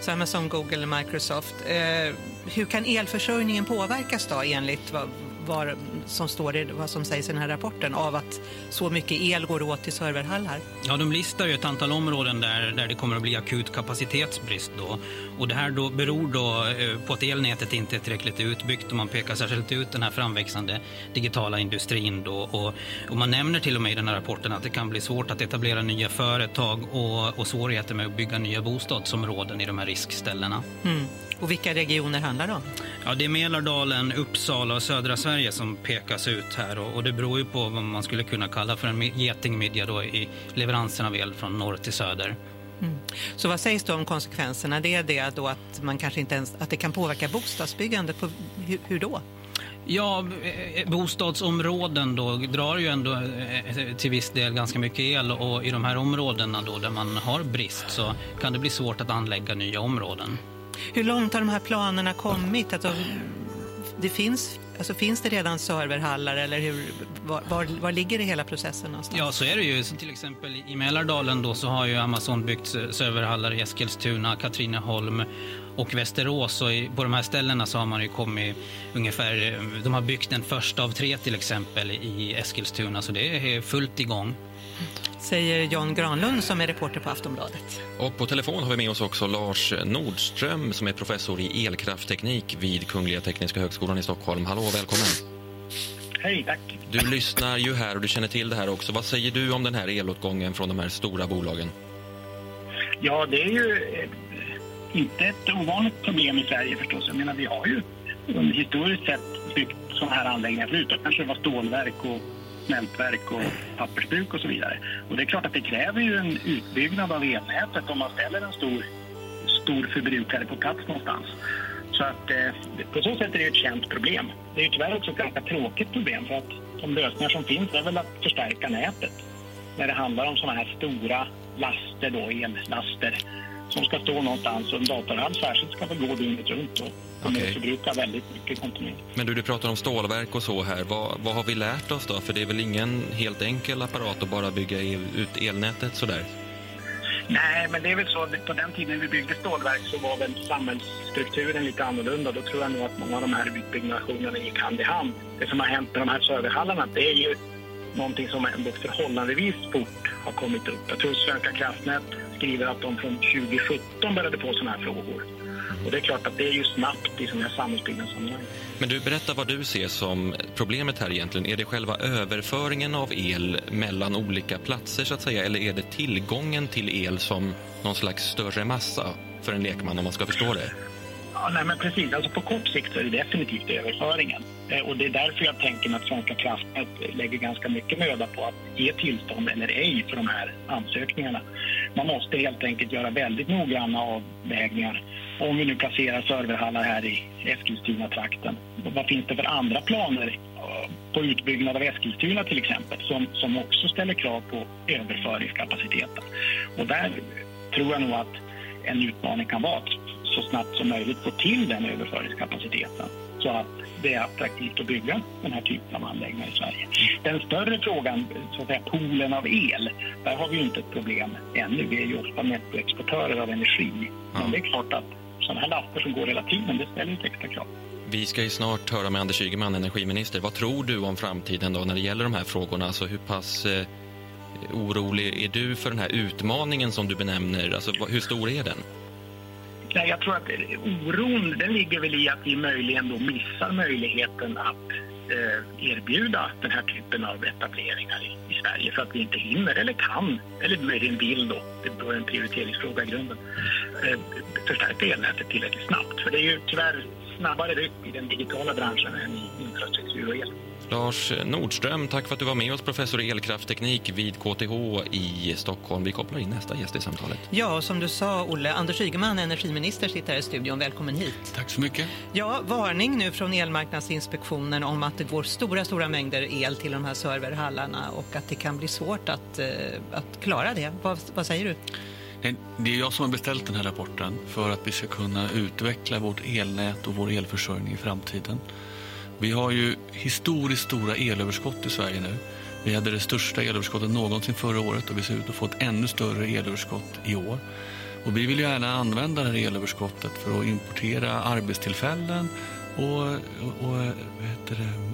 Så Amazon, Google och Microsoft. Eh, hur kan elförsörjningen påverkas då enligt vad, vad som står i, vad som sägs i den här rapporten av att så mycket el går åt till serverhallar? Ja, de listar ju ett antal områden där, där det kommer att bli akut kapacitetsbrist då. Och det här då beror då eh, på att elnätet inte är tillräckligt utbyggt och man pekar särskilt ut den här framväxande digitala industrin då. Och, och man nämner till och med i den här rapporten att det kan bli svårt att etablera nya företag och, och svårigheter med att bygga nya bostadsområden i de här riskställena. Mm. Och vilka regioner handlar det om? Ja, det är Mälardalen, Uppsala och södra Sverige som pekas ut här och, och det beror ju på vad man skulle kunna kalla för en getingmidja då i leveransen av el från norr till söder. Mm. Så vad sägs då om konsekvenserna? Det är det då att, man kanske inte ens, att det kan påverka bostadsbyggandet. På, hur, hur då? Ja, eh, bostadsområden då drar ju ändå eh, till viss del ganska mycket el och i de här områdena då där man har brist så kan det bli svårt att anlägga nya områden. Hur långt har de här planerna kommit? Alltså, det finns, alltså, finns det redan serverhallar eller hur, var, var, var ligger det hela processen någonstans? Ja, så är det ju. Så till exempel i Mälardalen då så har ju Amazon byggt serverhallar i Eskilstuna, Katrineholm och Västerås. Och på de här ställena så har man ju kommit ungefär, eh, de har byggt den första av tre till exempel i Eskilstuna så det är fullt igång säger Jan Granlund som är reporter på Aftonbladet. Och på telefon har vi med oss också Lars Nordström som är professor i elkraftteknik vid Kungliga Tekniska Högskolan i Stockholm. Hallå, välkommen! Hej, tack! Du lyssnar ju här och du känner till det här också. Vad säger du om den här elåtgången från de här stora bolagen? Ja, det är ju eh, inte ett ovanligt problem i Sverige förstås. Jag menar, vi har ju historiskt sett byggt sådana här anläggningar förut. Kanske det var stålverk och smältverk och pappersbruk och så vidare. Och det är klart att det kräver ju en utbyggnad av elnätet om man ställer en stor, stor förbrukare på plats någonstans. Så att eh, på så sätt är det ett känt problem. Det är ju tyvärr också ett ganska tråkigt problem för att de lösningar som finns är väl att förstärka nätet. När det handlar om sådana här stora laster då, ellaster som ska stå någonstans och en datorhall särskilt ska få gå dygnet runt och okay. förbruka väldigt mycket kontinuerligt. Men du, du pratar om stålverk och så här. Vad, vad har vi lärt oss då? För det är väl ingen helt enkel apparat att bara bygga ut elnätet sådär? Nej, men det är väl så på den tiden vi byggde stålverk så var väl samhällsstrukturen lite annorlunda. Då tror jag nog att många av de här utbyggnationerna gick hand i hand. Det som har hänt med de här serverhallarna, det är ju någonting som ändå förhållandevis fort har kommit upp. Jag tror Svenska kraftnät skriver att de från 2017 började få sådana här frågor. Och det är klart att det är ju snabbt i sådana här samhällsbyggnadssammanhang. Men du, berätta vad du ser som problemet här egentligen. Är det själva överföringen av el mellan olika platser så att säga? Eller är det tillgången till el som någon slags större massa för en lekman om man ska förstå det? Ja, nej, men precis. Alltså på kort sikt så är det definitivt överföringen. Eh, och det är därför jag tänker att Svenska kraftnät lägger ganska mycket möda på att ge tillstånd eller ej för de här ansökningarna. Man måste helt enkelt göra väldigt noggranna avvägningar om vi nu placerar serverhallar här i Eskilstuna-trakten. Vad finns det för andra planer eh, på utbyggnad av Eskilstuna till exempel som, som också ställer krav på överföringskapaciteten? Och där tror jag nog att en utmaning kan vara att så snabbt som möjligt få till den överföringskapaciteten så att det är attraktivt att bygga den här typen av anläggningar i Sverige. Den större frågan, så att säga poolen av el, där har vi ju inte ett problem ännu. Vi är ju ofta nettoexportörer av energi. Men det är klart att sådana här laster som går hela tiden, det ställer ett extra krav. Vi ska ju snart höra med Anders Ygeman, energiminister. Vad tror du om framtiden då när det gäller de här frågorna? Alltså hur pass eh, orolig är du för den här utmaningen som du benämner? Alltså hur stor är den? Nej, jag tror att oron den ligger väl i att vi möjligen då missar möjligheten att eh, Eh, erbjuda den här typen av etableringar i, i, Sverige för att vi inte hinner eller kan, eller möjligen vill då, det är en prioriteringsfråga i grunden, eh, förstärka elnätet tillräckligt snabbt. För det är ju tyvärr snabbare ryck i den digitala branschen än i infrastruktur och el. Lars Nordström, tack för att du var med oss, professor i elkraftteknik vid KTH i Stockholm. Vi kopplar in nästa gäst i samtalet. Ja, som du sa, Olle, Anders Ygeman, energiminister, sitter här i studion. Välkommen hit. Tack så mycket. Ja, varning nu från Elmarknadsinspektionen om att det går stora, stora mängder el till de här serverhallarna och att det kan bli svårt att, eh, att klara det. Vad, vad säger du? Det är jag som har beställt den här rapporten för att vi ska kunna utveckla vårt elnät och vår elförsörjning i framtiden. Vi har ju historiskt stora elöverskott i Sverige nu. Vi hade det största elöverskottet någonsin förra året och vi ser ut att få ett ännu större elöverskott i år. Och vi vill gärna använda det här elöverskottet för att importera arbetstillfällen och, och, och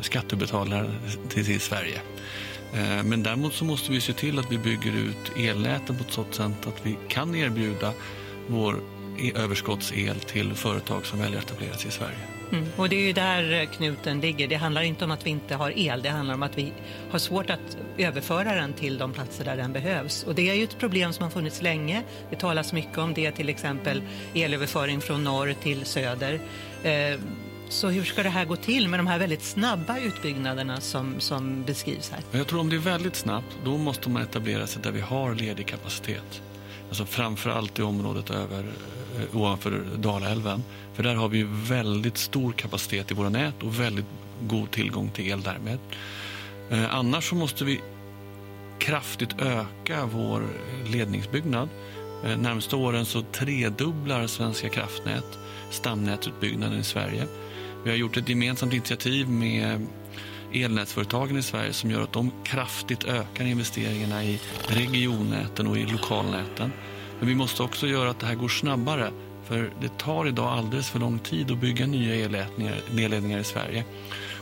skattebetalare till, till Sverige. Eh, men däremot så måste vi se till att vi bygger ut elnäten på ett sådant sätt att vi kan erbjuda vår e- överskottsel till företag som väljer att etablera sig i Sverige. Mm. Och det är ju där knuten ligger. Det handlar inte om att vi inte har el, det handlar om att vi har svårt att överföra den till de platser där den behövs. Och det är ju ett problem som har funnits länge. Det talas mycket om det, till exempel elöverföring från norr till söder. Eh, så hur ska det här gå till med de här väldigt snabba utbyggnaderna som, som beskrivs här? Jag tror om det är väldigt snabbt, då måste man etablera sig där vi har ledig kapacitet. Alltså framförallt i området över, eh, ovanför Dalälven. För där har vi väldigt stor kapacitet i våra nät och väldigt god tillgång till el därmed. Eh, annars så måste vi kraftigt öka vår ledningsbyggnad. Eh, närmsta åren så tredubblar Svenska kraftnät stamnätsutbyggnaden i Sverige. Vi har gjort ett gemensamt initiativ med elnätsföretagen i Sverige som gör att de kraftigt ökar investeringarna i regionnäten och i lokalnäten. Men vi måste också göra att det här går snabbare för det tar idag alldeles för lång tid att bygga nya elledningar i Sverige.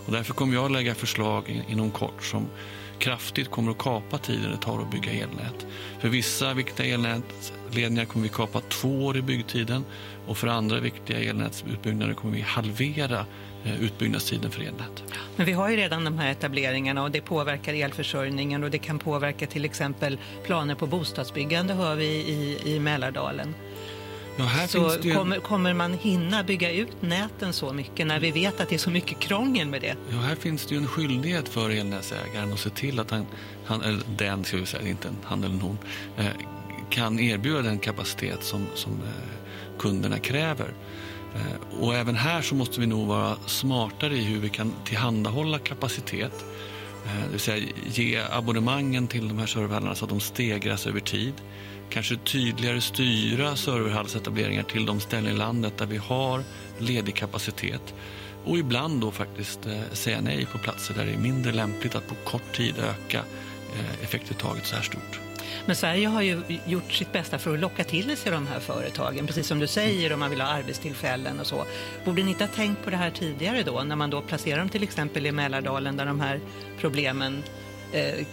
Och därför kommer jag att lägga förslag inom kort som kraftigt kommer att kapa tiden det tar att bygga elnät. För vissa viktiga elnätsledningar kommer vi kapa två år i byggtiden och för andra viktiga elnätsutbyggnader kommer vi halvera eh, utbyggnadstiden för elnät. Men vi har ju redan de här etableringarna och det påverkar elförsörjningen och det kan påverka till exempel planer på bostadsbyggande hör vi i, i Mälardalen. Ja, så det kommer, kommer man hinna bygga ut näten så mycket när vi vet att det är så mycket krångel med det? Ja, här finns det ju en skyldighet för elnätsägaren att se till att han, han eller den, ska vi säga, inte han eller hon, eh, kan erbjuda den kapacitet som, som eh, kunderna kräver. Eh, och även här så måste vi nog vara smartare i hur vi kan tillhandahålla kapacitet. Det vill säga ge abonnemangen till de här serverhallarna så att de stegras över tid kanske tydligare styra serverhallsetableringar till de ställen i landet där vi har ledig kapacitet och ibland då faktiskt eh, säga nej på platser där det är mindre lämpligt att på kort tid öka eh, effektuttaget så här stort. Men Sverige har ju gjort sitt bästa för att locka till sig de här företagen, precis som du säger, om man vill ha arbetstillfällen och så. Borde ni inte ha tänkt på det här tidigare då, när man då placerar dem till exempel i Mälardalen där de här problemen eh,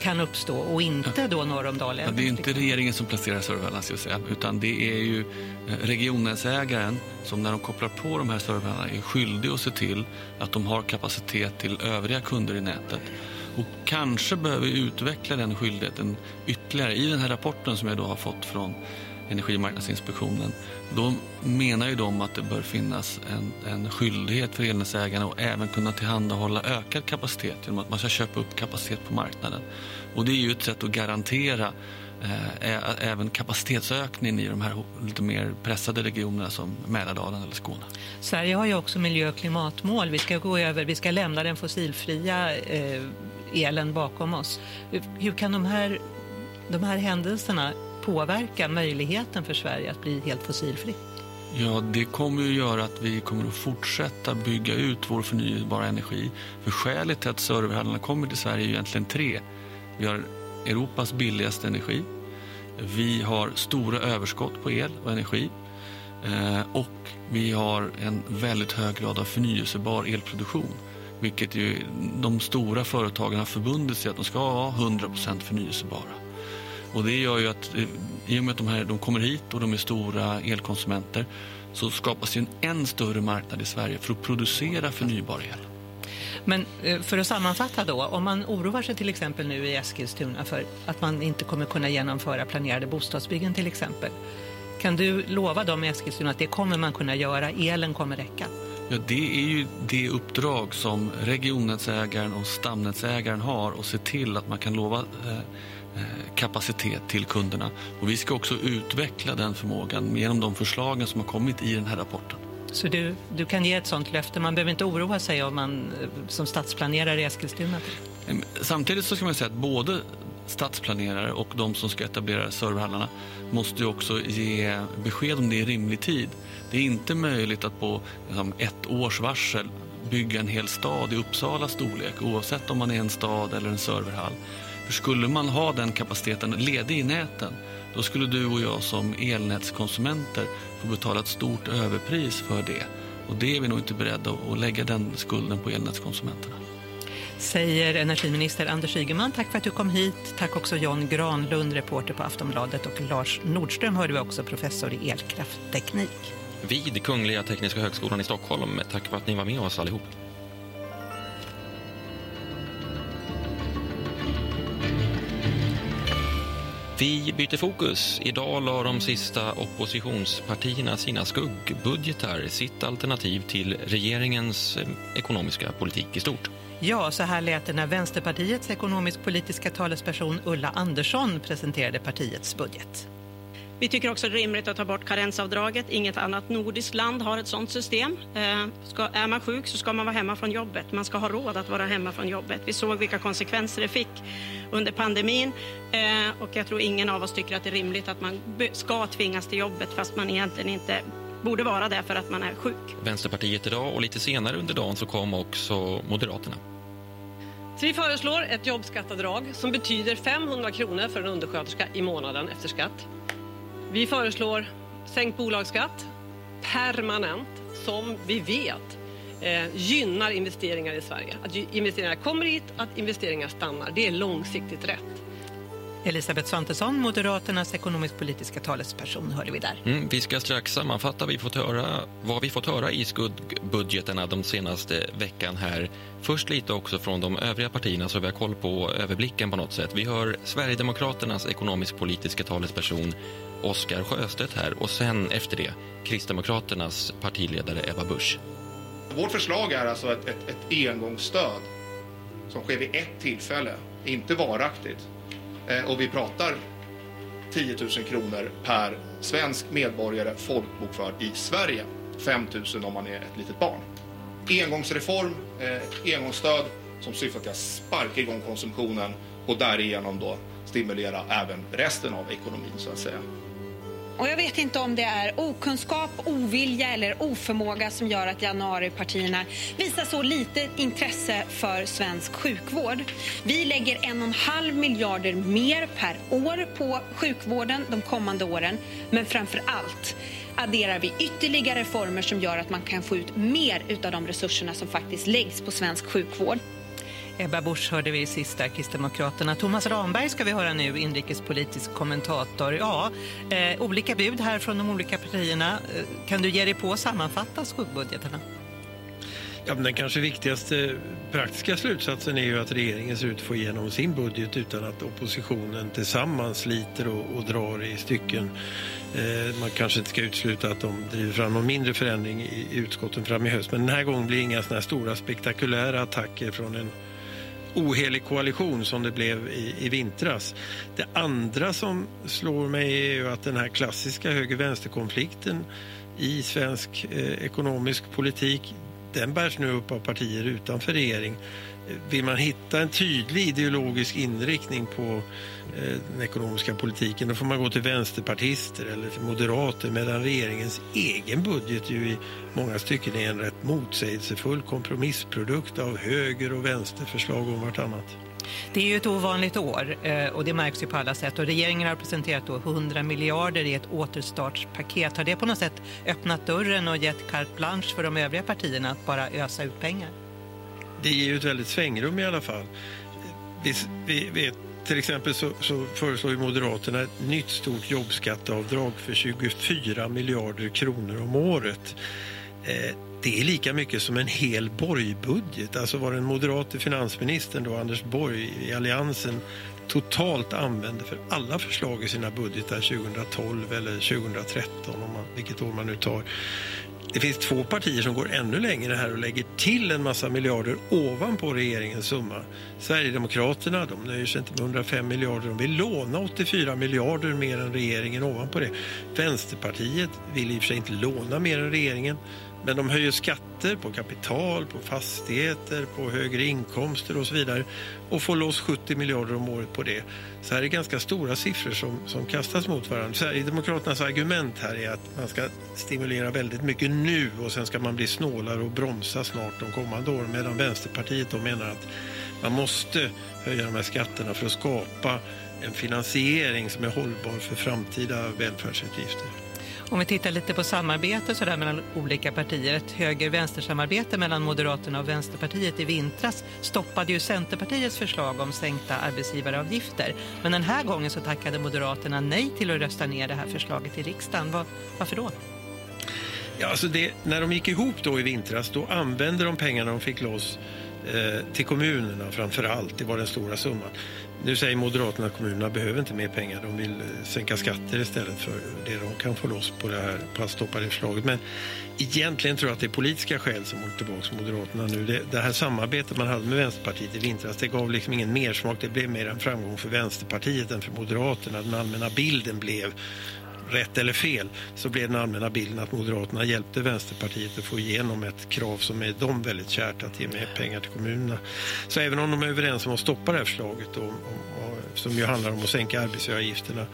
kan uppstå och inte då norr om Dalälven. Ja, det är inte regeringen som placerar servrarna utan det är ju eh, regionnätsägaren som när de kopplar på de här servrarna är skyldig att se till att de har kapacitet till övriga kunder i nätet. Och kanske behöver vi utveckla den skyldigheten ytterligare. I den här rapporten som jag då har fått från Energimarknadsinspektionen, då menar ju de att det bör finnas en, en skyldighet för elnätsägarna att även kunna tillhandahålla ökad kapacitet genom att man ska köpa upp kapacitet på marknaden. Och det är ju ett sätt att garantera eh, även kapacitetsökningen i de här lite mer pressade regionerna som Mälardalen eller Skåne. Sverige har ju också miljö och klimatmål. Vi ska gå över, vi ska lämna den fossilfria eh, elen bakom oss. Hur kan de här, de här händelserna påverka möjligheten för Sverige att bli helt fossilfritt? Ja, det kommer att göra att vi kommer att fortsätta bygga ut vår förnyelsebara energi. För skälet till att serverhallarna kommer till Sverige är egentligen tre. Vi har Europas billigaste energi. Vi har stora överskott på el och energi. Eh, och vi har en väldigt hög grad av förnyelsebar elproduktion. Vilket ju de stora företagen har förbundit sig att de ska ha 100% förnyelsebara. Och det gör ju att eh, i och med att de, här, de kommer hit och de är stora elkonsumenter så skapas en än större marknad i Sverige för att producera förnybar el. Men eh, för att sammanfatta då, om man oroar sig till exempel nu i Eskilstuna för att man inte kommer kunna genomföra planerade bostadsbyggen till exempel. Kan du lova dem i Eskilstuna att det kommer man kunna göra, elen kommer räcka? Ja, det är ju det uppdrag som regionnätsägaren och stamnätsägaren har och se till att man kan lova eh, kapacitet till kunderna. Och vi ska också utveckla den förmågan genom de förslagen som har kommit i den här rapporten. Så du, du kan ge ett sånt löfte? Man behöver inte oroa sig om man eh, som stadsplanerare i Eskilstuna? Samtidigt så ska man säga att både stadsplanerare och de som ska etablera serverhallarna måste också ge besked om det i rimlig tid. Det är inte möjligt att på liksom, ett års varsel bygga en hel stad i Uppsala storlek oavsett om man är en stad eller en serverhall. För skulle man ha den kapaciteten ledig i näten då skulle du och jag som elnätskonsumenter få betala ett stort överpris för det. Och det är vi nog inte beredda att lägga den skulden på elnätskonsumenterna säger energiminister Anders Ygeman. Tack för att du kom hit. Tack också John Granlund, reporter på Aftonbladet och Lars Nordström hörde vi också, professor i elkraftteknik. Vid Kungliga Tekniska Högskolan i Stockholm. Tack för att ni var med oss allihop. Vi byter fokus. Idag la de sista oppositionspartierna sina skuggbudgetar, sitt alternativ till regeringens eh, ekonomiska politik i stort. Ja, så här lät det när Vänsterpartiets ekonomisk-politiska talesperson Ulla Andersson presenterade partiets budget. Vi tycker också det är rimligt att ta bort karensavdraget. Inget annat nordiskt land har ett sådant system. Eh, ska, är man sjuk så ska man vara hemma från jobbet. Man ska ha råd att vara hemma från jobbet. Vi såg vilka konsekvenser det fick under pandemin eh, och jag tror ingen av oss tycker att det är rimligt att man ska tvingas till jobbet fast man egentligen inte borde vara det för att man är sjuk. Vänsterpartiet idag och lite senare under dagen så kom också Moderaterna. Så vi föreslår ett jobbskattavdrag som betyder 500 kronor för en undersköterska i månaden efter skatt. Vi föreslår sänkt bolagsskatt permanent som vi vet eh, gynnar investeringar i Sverige. Att investeringar kommer hit, att investeringar stannar. Det är långsiktigt rätt. Elisabeth Svantesson, Moderaternas ekonomisk-politiska talesperson, hörde vi där. Mm, vi ska strax sammanfatta vi fått höra, vad vi fått höra i skuggbudgeterna de senaste veckan här. Först lite också från de övriga partierna så vi har koll på överblicken på något sätt. Vi hör Sverigedemokraternas ekonomisk-politiska talesperson Oskar Sjöstedt här och sen efter det Kristdemokraternas partiledare Ebba Busch. Vårt förslag är alltså ett, ett, ett engångsstöd som sker vid ett tillfälle, inte varaktigt. Eh, och vi pratar 10 000 kronor per svensk medborgare folkbokförd i Sverige. 5 000 om man är ett litet barn. Engångsreform, eh, engångsstöd som syftar till att sparka igång konsumtionen och därigenom då stimulera även resten av ekonomin så att säga. Och jag vet inte om det är okunskap, ovilja eller oförmåga som gör att januaripartierna visar så lite intresse för svensk sjukvård. Vi lägger en och en halv miljarder mer per år på sjukvården de kommande åren. Men framför allt adderar vi ytterligare reformer som gör att man kan få ut mer av de resurserna som faktiskt läggs på svensk sjukvård. Ebba Busch hörde vi sist där, Kristdemokraterna. Thomas Ramberg ska vi höra nu, inrikespolitisk kommentator. Ja, eh, olika bud här från de olika partierna. Eh, kan du ge dig på att sammanfatta skuggbudgeterna? Ja, den kanske viktigaste eh, praktiska slutsatsen är ju att regeringen ser ut att få igenom sin budget utan att oppositionen tillsammans sliter och, och drar i stycken. Eh, man kanske inte ska utesluta att de driver fram någon mindre förändring i, i utskotten fram i höst. Men den här gången blir det inga såna stora spektakulära attacker från en ohelig koalition som det blev i, i vintras. Det andra som slår mig är ju att den här klassiska höger-vänster-konflikten i svensk eh, ekonomisk politik den bärs nu upp av partier utanför regering. Vill man hitta en tydlig ideologisk inriktning på eh, den ekonomiska politiken då får man gå till vänsterpartister eller till moderater medan regeringens egen budget ju i många stycken är en rätt motsägelsefull kompromissprodukt av höger och vänsterförslag om vartannat. Det är ju ett ovanligt år eh, och det märks ju på alla sätt. Och regeringen har presenterat då 100 miljarder i ett återstartspaket. Har det på något sätt öppnat dörren och gett carte blanche för de övriga partierna att bara ösa ut pengar? Det ger ju ett väldigt svängrum i alla fall. Vi, vi vet, till exempel så, så föreslår ju Moderaterna ett nytt stort jobbskatteavdrag för 24 miljarder kronor om året. Eh, det är lika mycket som en hel Borg-budget. Alltså vad den moderate finansministern då, Anders Borg i Alliansen totalt använde för alla förslag i sina budgetar 2012 eller 2013, om man, vilket år man nu tar det finns två partier som går ännu längre här och lägger till en massa miljarder ovanpå regeringens summa. Sverigedemokraterna de nöjer sig inte med 105 miljarder, de vill låna 84 miljarder mer än regeringen ovanpå det. Vänsterpartiet vill i och för sig inte låna mer än regeringen men de höjer skatter på kapital, på fastigheter, på högre inkomster och så vidare och får loss 70 miljarder om året på det. Så här är ganska stora siffror som, som kastas mot varandra. Sverigedemokraternas argument här är att man ska stimulera väldigt mycket nu och sen ska man bli snålare och bromsa snart de kommande åren medan Vänsterpartiet då menar att man måste höja de här skatterna för att skapa en finansiering som är hållbar för framtida välfärdsutgifter. Om vi tittar lite på samarbete så där mellan olika partier, ett höger-vänstersamarbete mellan Moderaterna och Vänsterpartiet i vintras stoppade ju Centerpartiets förslag om sänkta arbetsgivaravgifter. Men den här gången så tackade Moderaterna nej till att rösta ner det här förslaget i riksdagen. Var, varför då? Ja, alltså det, när de gick ihop då i vintras då använde de pengarna de fick loss eh, till kommunerna framför allt. Det var den stora summan. Nu säger Moderaterna att kommunerna behöver inte mer pengar. De vill eh, sänka skatter istället för det de kan få loss på det här på att stoppa det förslaget. Men egentligen tror jag att det är politiska skäl som håller tillbaka Moderaterna nu. Det, det, här samarbetet man hade med Vänsterpartiet i vintras det gav liksom ingen mersmak. Det blev mer en framgång för Vänsterpartiet än för Moderaterna. Den allmänna bilden blev rätt eller fel, så blev den allmänna bilden att Moderaterna hjälpte Vänsterpartiet att få igenom ett krav som är dem väldigt kärt, att ge mer pengar till kommunerna. Så även om de är överens om att stoppa det här förslaget, då, som ju handlar om att sänka arbetsgivaravgifterna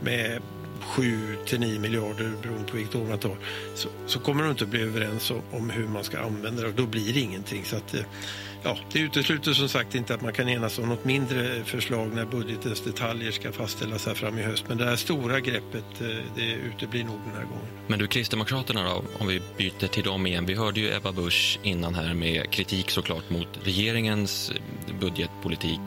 med 7 till 9 miljarder beroende på vilket år man tar, så, så kommer de inte att bli överens om, om, hur man ska använda det och då blir det ingenting. Så att, eh, ja, det utesluter som sagt inte att man kan enas om något mindre förslag när budgetens detaljer ska fastställas här fram i höst. Men det här stora greppet, eh, det uteblir nog den här gången. Men du, Kristdemokraterna då, om vi byter till dem igen. Vi hörde ju Ebba Busch innan här med kritik såklart mot regeringens budgetpolitik.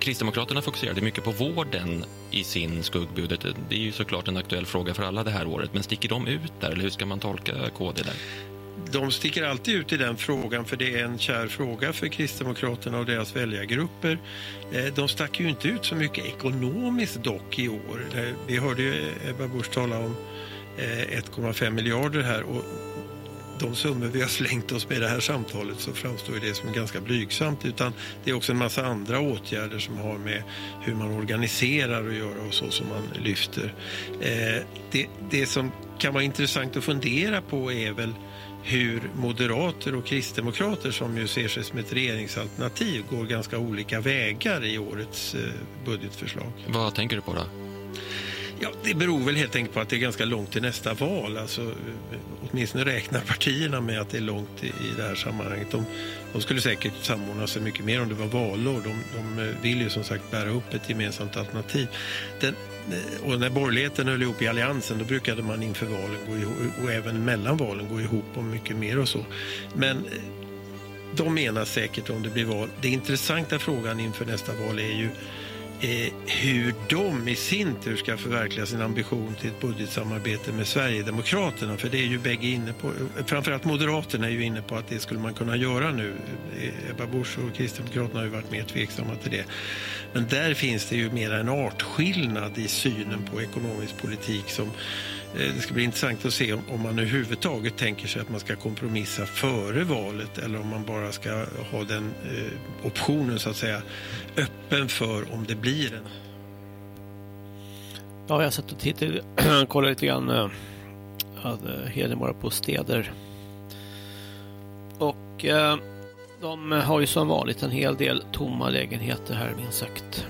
Kristdemokraterna fokuserade mycket på vården i sin skuggbudget. Det är ju såklart en aktuell fråga för alla det här året. Men sticker de ut där, eller hur ska man tolka KD där? De sticker alltid ut i den frågan för det är en kär fråga för Kristdemokraterna och deras väljargrupper. Eh, de stack ju inte ut så mycket ekonomiskt dock i år. Eh, vi hörde ju Ebba Busch tala om eh, 1,5 miljarder här och de summor vi har slängt oss med i det här samtalet så framstår det som ganska blygsamt utan det är också en massa andra åtgärder som har med hur man organiserar och göra och så som man lyfter. Det, det som kan vara intressant att fundera på är väl hur moderater och kristdemokrater som ju ser sig som ett regeringsalternativ går ganska olika vägar i årets eh, budgetförslag. Vad tänker du på då? Ja, det beror väl helt enkelt på att det är ganska långt till nästa val. Alltså, åtminstone räknar partierna med att det är långt i det här sammanhanget. De, de skulle säkert samordna sig mycket mer om det var valår. De, de vill ju som sagt bära upp ett gemensamt alternativ. Den, Eh, och när borgerligheten höll ihop i alliansen då brukade man inför valen gå ihop, och även mellan valen gå ihop om mycket mer och så. Men eh, de menar säkert om det blir val. Det intressanta frågan inför nästa val är ju eh, hur de i sin tur ska förverkliga sin ambition till ett budgetsamarbete med Sverigedemokraterna. För det är ju bägge inne på, framförallt Moderaterna är ju inne på att det skulle man kunna göra nu. Eh, Ebba Busch och Kristdemokraterna har ju varit mer tveksamma till det. Men där finns det ju mer en artskillnad i synen på ekonomisk politik som Eh, det ska bli intressant att se om, man överhuvudtaget tänker sig att man ska kompromissa före valet eller om man bara ska ha den eh, optionen så att säga öppen för om det blir en. Ja, jag satt och tittade, kollade lite grann eh, äh, Hedemora på städer. Och äh, de har ju som vanligt en hel del tomma lägenheter här minst sagt.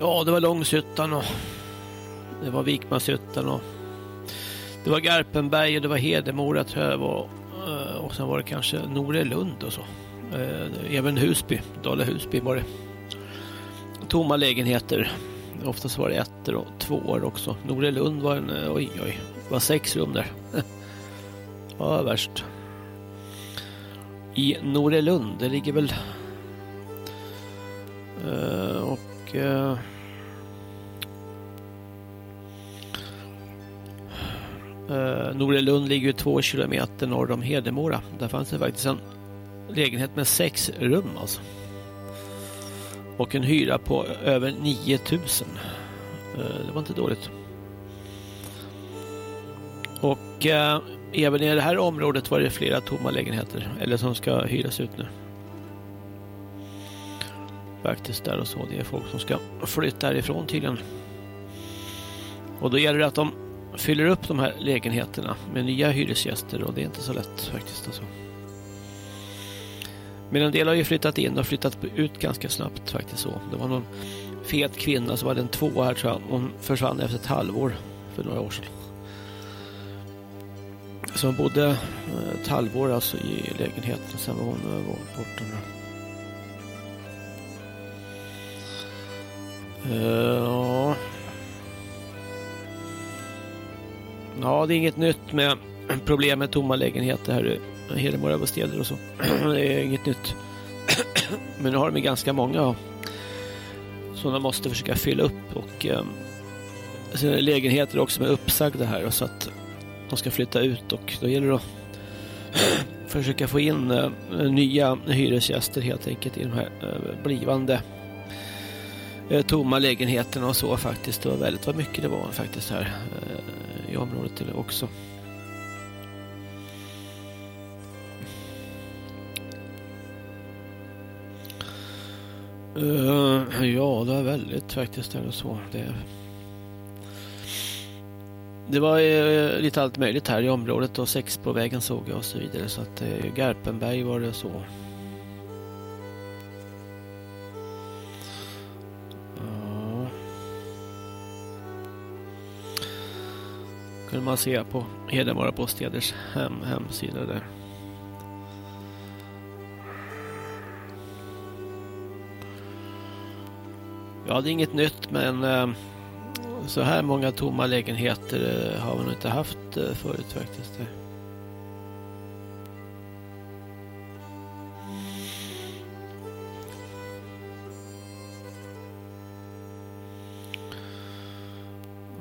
Ja, det var Långshyttan och det var Vikmanshyttan och det var Garpenberg och det var Hedemora tror jag det var. Och sen var det kanske Norelund och så. Eh, även Husby, Dala Husby var det. Tomma lägenheter. Oftast var det ettor och tvåor också. Norelund var en, eh, oj oj, det var sex rum där. ja, värst i Norelund. Det ligger väl... Eh, och... Eh, Norelund ligger två kilometer norr om Hedemora. Där fanns det faktiskt en lägenhet med sex rum alltså. Och en hyra på över 9000. Eh, det var inte dåligt. Och eh, även i det här området var det flera tomma lägenheter, eller som ska hyras ut nu. Faktiskt där och så. Det är folk som ska flytta härifrån tydligen. Och då gäller det att de fyller upp de här lägenheterna med nya hyresgäster och det är inte så lätt faktiskt. Alltså. Men en del har ju flyttat in och flyttat ut ganska snabbt faktiskt så. Det var någon fet kvinna som hade en tvåa här tror jag. Hon försvann efter ett halvår för några år sedan. Så hon bodde eh, ett halvår alltså i lägenheten. Sen var hon eh, borta nu. Uh, ja. Ja, det är inget nytt med problem med tomma lägenheter här i Hedemora bostäder och så. det är inget nytt. Men nu har de ganska många så de måste försöka fylla upp och eh, sen är det lägenheter också med uppsagda här så att de ska flytta ut och då gäller det att försöka få in eh, nya hyresgäster helt enkelt i de här eh, blivande eh, tomma lägenheterna och så faktiskt. Det var väldigt vad mycket det var faktiskt här eh, i området också. Uh, ja, det är väldigt faktiskt. Det, så. Det, det var uh, lite allt möjligt här i området och sex på vägen såg jag och så vidare. Så att uh, Garpenberg var det så. Kunde man se på Hedemora Bostäders hem, hemsida där. Ja, det är inget nytt men eh, så här många tomma lägenheter eh, har man inte haft eh, förut faktiskt.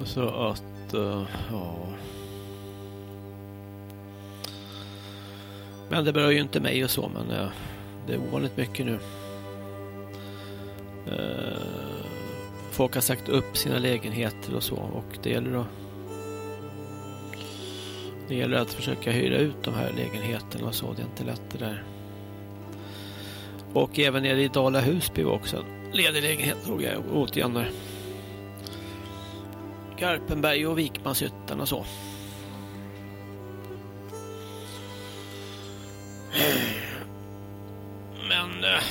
Så att, Eh, ja... Men det berör ju inte mig och så, men eh, det är ovanligt mycket nu. Eh, folk har sagt upp sina lägenheter och så och det gäller att det gäller att försöka hyra ut de här lägenheterna och så, det är inte lätt det där. Och även nere i Dala Husby var också en ledig lägenhet tror jag återigen där. Garpenberg och Vikmanshyttan och så. Men eh,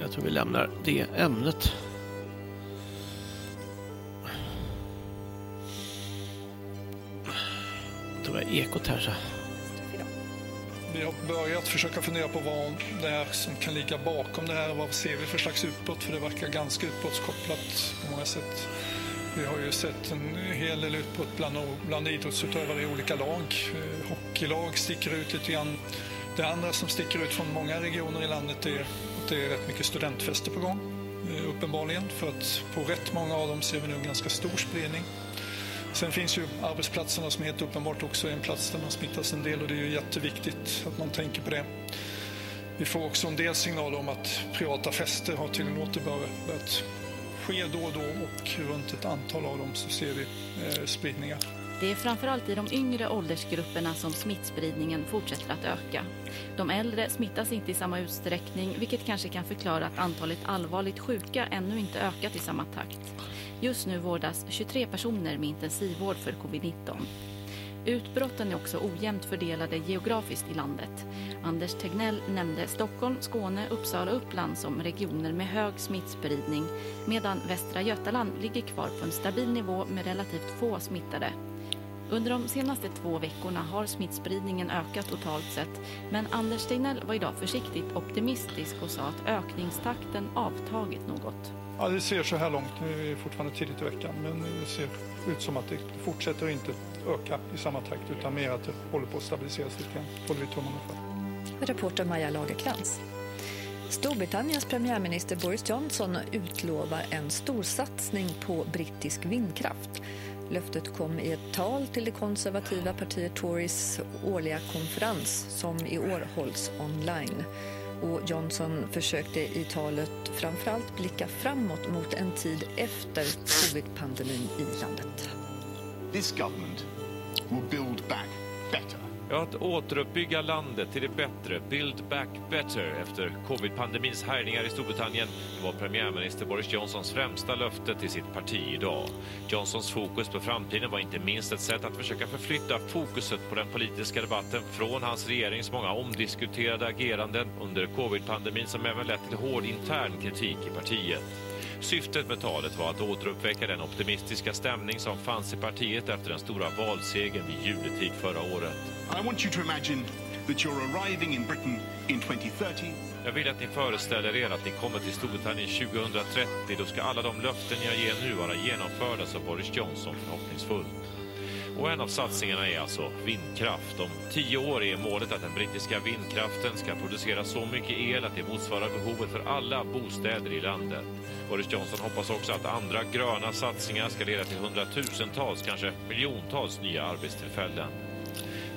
jag tror vi lämnar det ämnet. Jag tror jag är ekot här så. Vi har börjat försöka fundera på vad det är som kan ligga bakom det här. Vad ser vi för slags utbrott? För det verkar ganska utbrottskopplat på många sätt. Vi har ju sett en hel del utbrott bland, bland idrottsutövare i olika lag. Eh, hockeylag sticker ut lite grann. Det andra som sticker ut från många regioner i landet är att det är rätt mycket studentfester på gång. Eh, uppenbarligen, för att på rätt många av dem ser vi nu en ganska stor spridning. Sen finns ju arbetsplatserna som helt uppenbart också är en plats där man smittas en del och det är ju jätteviktigt att man tänker på det. Vi får också en del signaler om att privata fester har tydligen återbörjat ske då och då och runt ett antal av dem så ser vi eh, spridningar. Det är framförallt i de yngre åldersgrupperna som smittspridningen fortsätter att öka. De äldre smittas inte i samma utsträckning vilket kanske kan förklara att antalet allvarligt sjuka ännu inte ökat i samma takt. Just nu vårdas 23 personer med intensivvård för covid-19. Utbrotten är också ojämnt fördelade geografiskt i landet. Anders Tegnell nämnde Stockholm, Skåne, Uppsala och Uppland som regioner med hög smittspridning medan Västra Götaland ligger kvar på en stabil nivå med relativt få smittade. Under de senaste två veckorna har smittspridningen ökat totalt sett men Anders Tegnell var idag försiktigt optimistisk och sa att ökningstakten avtagit något. Ja, det ser så här långt, nu är fortfarande tidigt i veckan, men det ser ut som att det fortsätter inte öka i samma takt utan mer att det håller på att stabiliseras lite grann. håller vi tummarna för. Reporter Maja Lagerkrans. Storbritanniens premiärminister Boris Johnson utlovar en storsatsning på brittisk vindkraft. Löftet kom i ett tal till det konservativa partiet Tories årliga konferens som i år hålls online. Och Johnson försökte i talet framförallt blicka framåt mot en tid efter covid-pandemin i landet. this government will build back better. Ja, att återuppbygga landet till det bättre, build back better, efter covid-pandemins härjningar i Storbritannien var premiärminister Boris Johnsons främsta löfte till sitt parti idag. Johnsons fokus på framtiden var inte minst ett sätt att försöka förflytta fokuset på den politiska debatten från hans regerings många omdiskuterade ageranden under covid-pandemin som även lett till hård intern kritik i partiet. Syftet med talet var att återuppväcka den optimistiska stämning som fanns i partiet efter den stora valsegern vid juletid förra året. I want you to imagine that you're arriving in Britain in 2030 Jag vill att ni föreställer er att ni kommer till Storbritannien 2030. Då ska alla de löften jag ger nu vara genomförda, sa Boris Johnson förhoppningsfullt. Och en av satsningarna är alltså vindkraft. Om tio år är målet att den brittiska vindkraften ska producera så mycket el att det motsvarar behovet för alla bostäder i landet. Boris Johnson hoppas också att andra gröna satsningar ska leda till hundratusentals, kanske miljontals nya arbetstillfällen.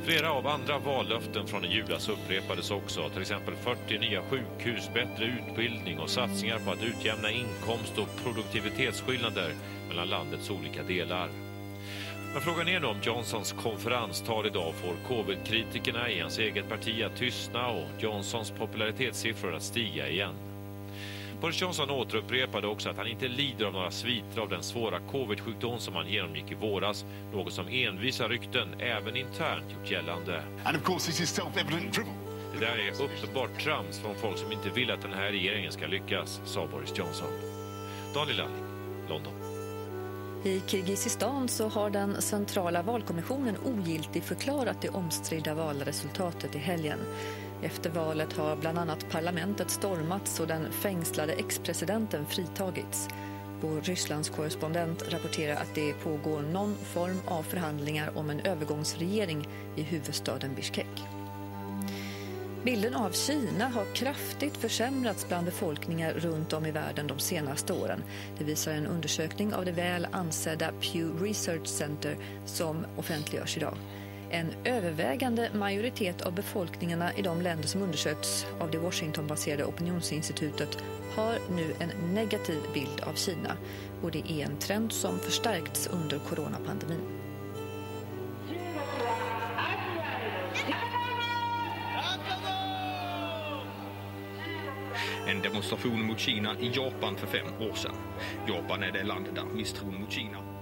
Flera av andra vallöften från i julas upprepades också, till exempel 40 nya sjukhus, bättre utbildning och satsningar på att utjämna inkomst och produktivitetsskillnader mellan landets olika delar. Men frågan är nu om Johnsons konferenstal idag får covid-kritikerna i hans eget parti att tystna och Johnsons popularitetssiffror att stiga igen. Boris Johnson återupprepade också att han inte lider av några sviter av den svåra covid-sjukdom som han genomgick i våras, något som envisa rykten även internt gjort gällande. And of course this is self-evident. Det där är uppenbart trams från folk som inte vill att den här regeringen ska lyckas, sa Boris Johnson. Daniel Lalling, London. I Kirgizistan så har den centrala valkommissionen ogiltigt förklarat det omstridda valresultatet i helgen. Efter valet har bland annat parlamentet stormats och den fängslade ex-presidenten fritagits. Vår Rysslands korrespondent rapporterar att det pågår någon form av förhandlingar om en övergångsregering i huvudstaden Bishkek. Bilden av Kina har kraftigt försämrats bland befolkningar runt om i världen de senaste åren. Det visar en undersökning av det väl ansedda Pew Research Center som offentliggörs idag. En övervägande majoritet av befolkningarna i de länder som undersökts av det Washingtonbaserade opinionsinstitutet har nu en negativ bild av Kina och det är en trend som förstärkts under coronapandemin. En demonstration mot Kina i Japan för fem år sedan. Japan är det land där misstron mot Kina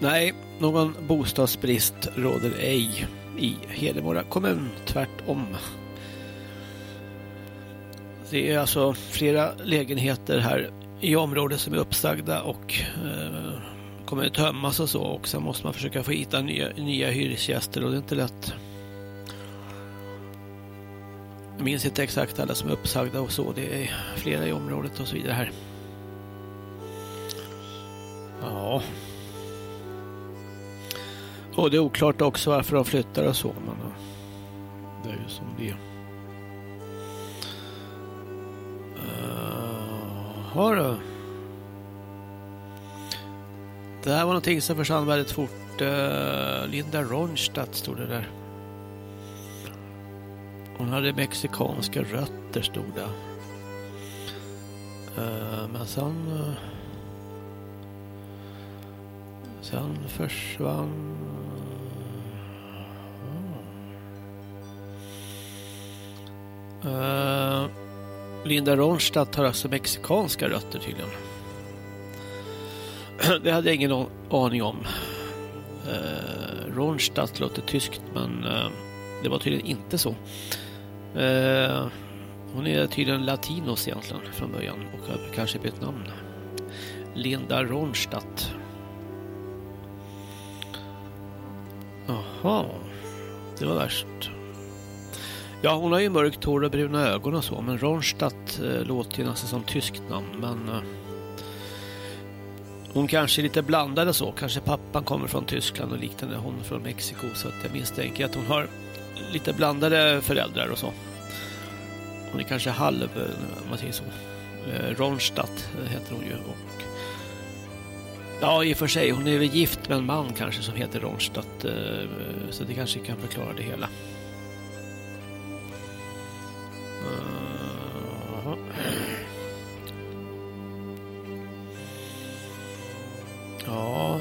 Nej, någon bostadsbrist råder ej i Hedemora kommun, tvärtom. Det är alltså flera lägenheter här i området som är uppsagda och eh, kommer att tömmas och så och sen måste man försöka få hitta nya, nya hyresgäster och det är inte lätt. Jag minns inte exakt alla som är uppsagda och så, det är flera i området och så vidare här. Ja. Och det är oklart också varför de flyttar och så, men det är ju som det är. Jaha uh, du. Det här var någonting som försvann väldigt fort. Uh, Linda Ronstadt stod det där. Hon hade mexikanska rötter stod det. Uh, men sen... Uh, sen försvann... Uh, Linda Ronstadt har alltså mexikanska rötter tydligen. Det hade jag ingen aning om. Eh, Ronstadt låter tyskt men eh, det var tydligen inte så. Hon är tydligen latinos egentligen från början och har kanske bytt namn. Linda Ronstadt. Jaha, det var värst. Ja, hon har ju mörkt hår och bruna ögon och så, men Ronstadt eh, låter ju nästan som tyskt namn, men eh, hon kanske är lite blandad och så. Kanske pappan kommer från Tyskland och liknande, hon från Mexiko, så att jag misstänker att hon har lite blandade föräldrar och så. Hon är kanske halv, eh, om man säger så. Eh, Ronstadt eh, heter hon ju. Och Ja, i och för sig. Hon är väl gift med en man kanske som heter Ronstadt. eh, Så det kanske kan förklara det hela. Jaha. Ja.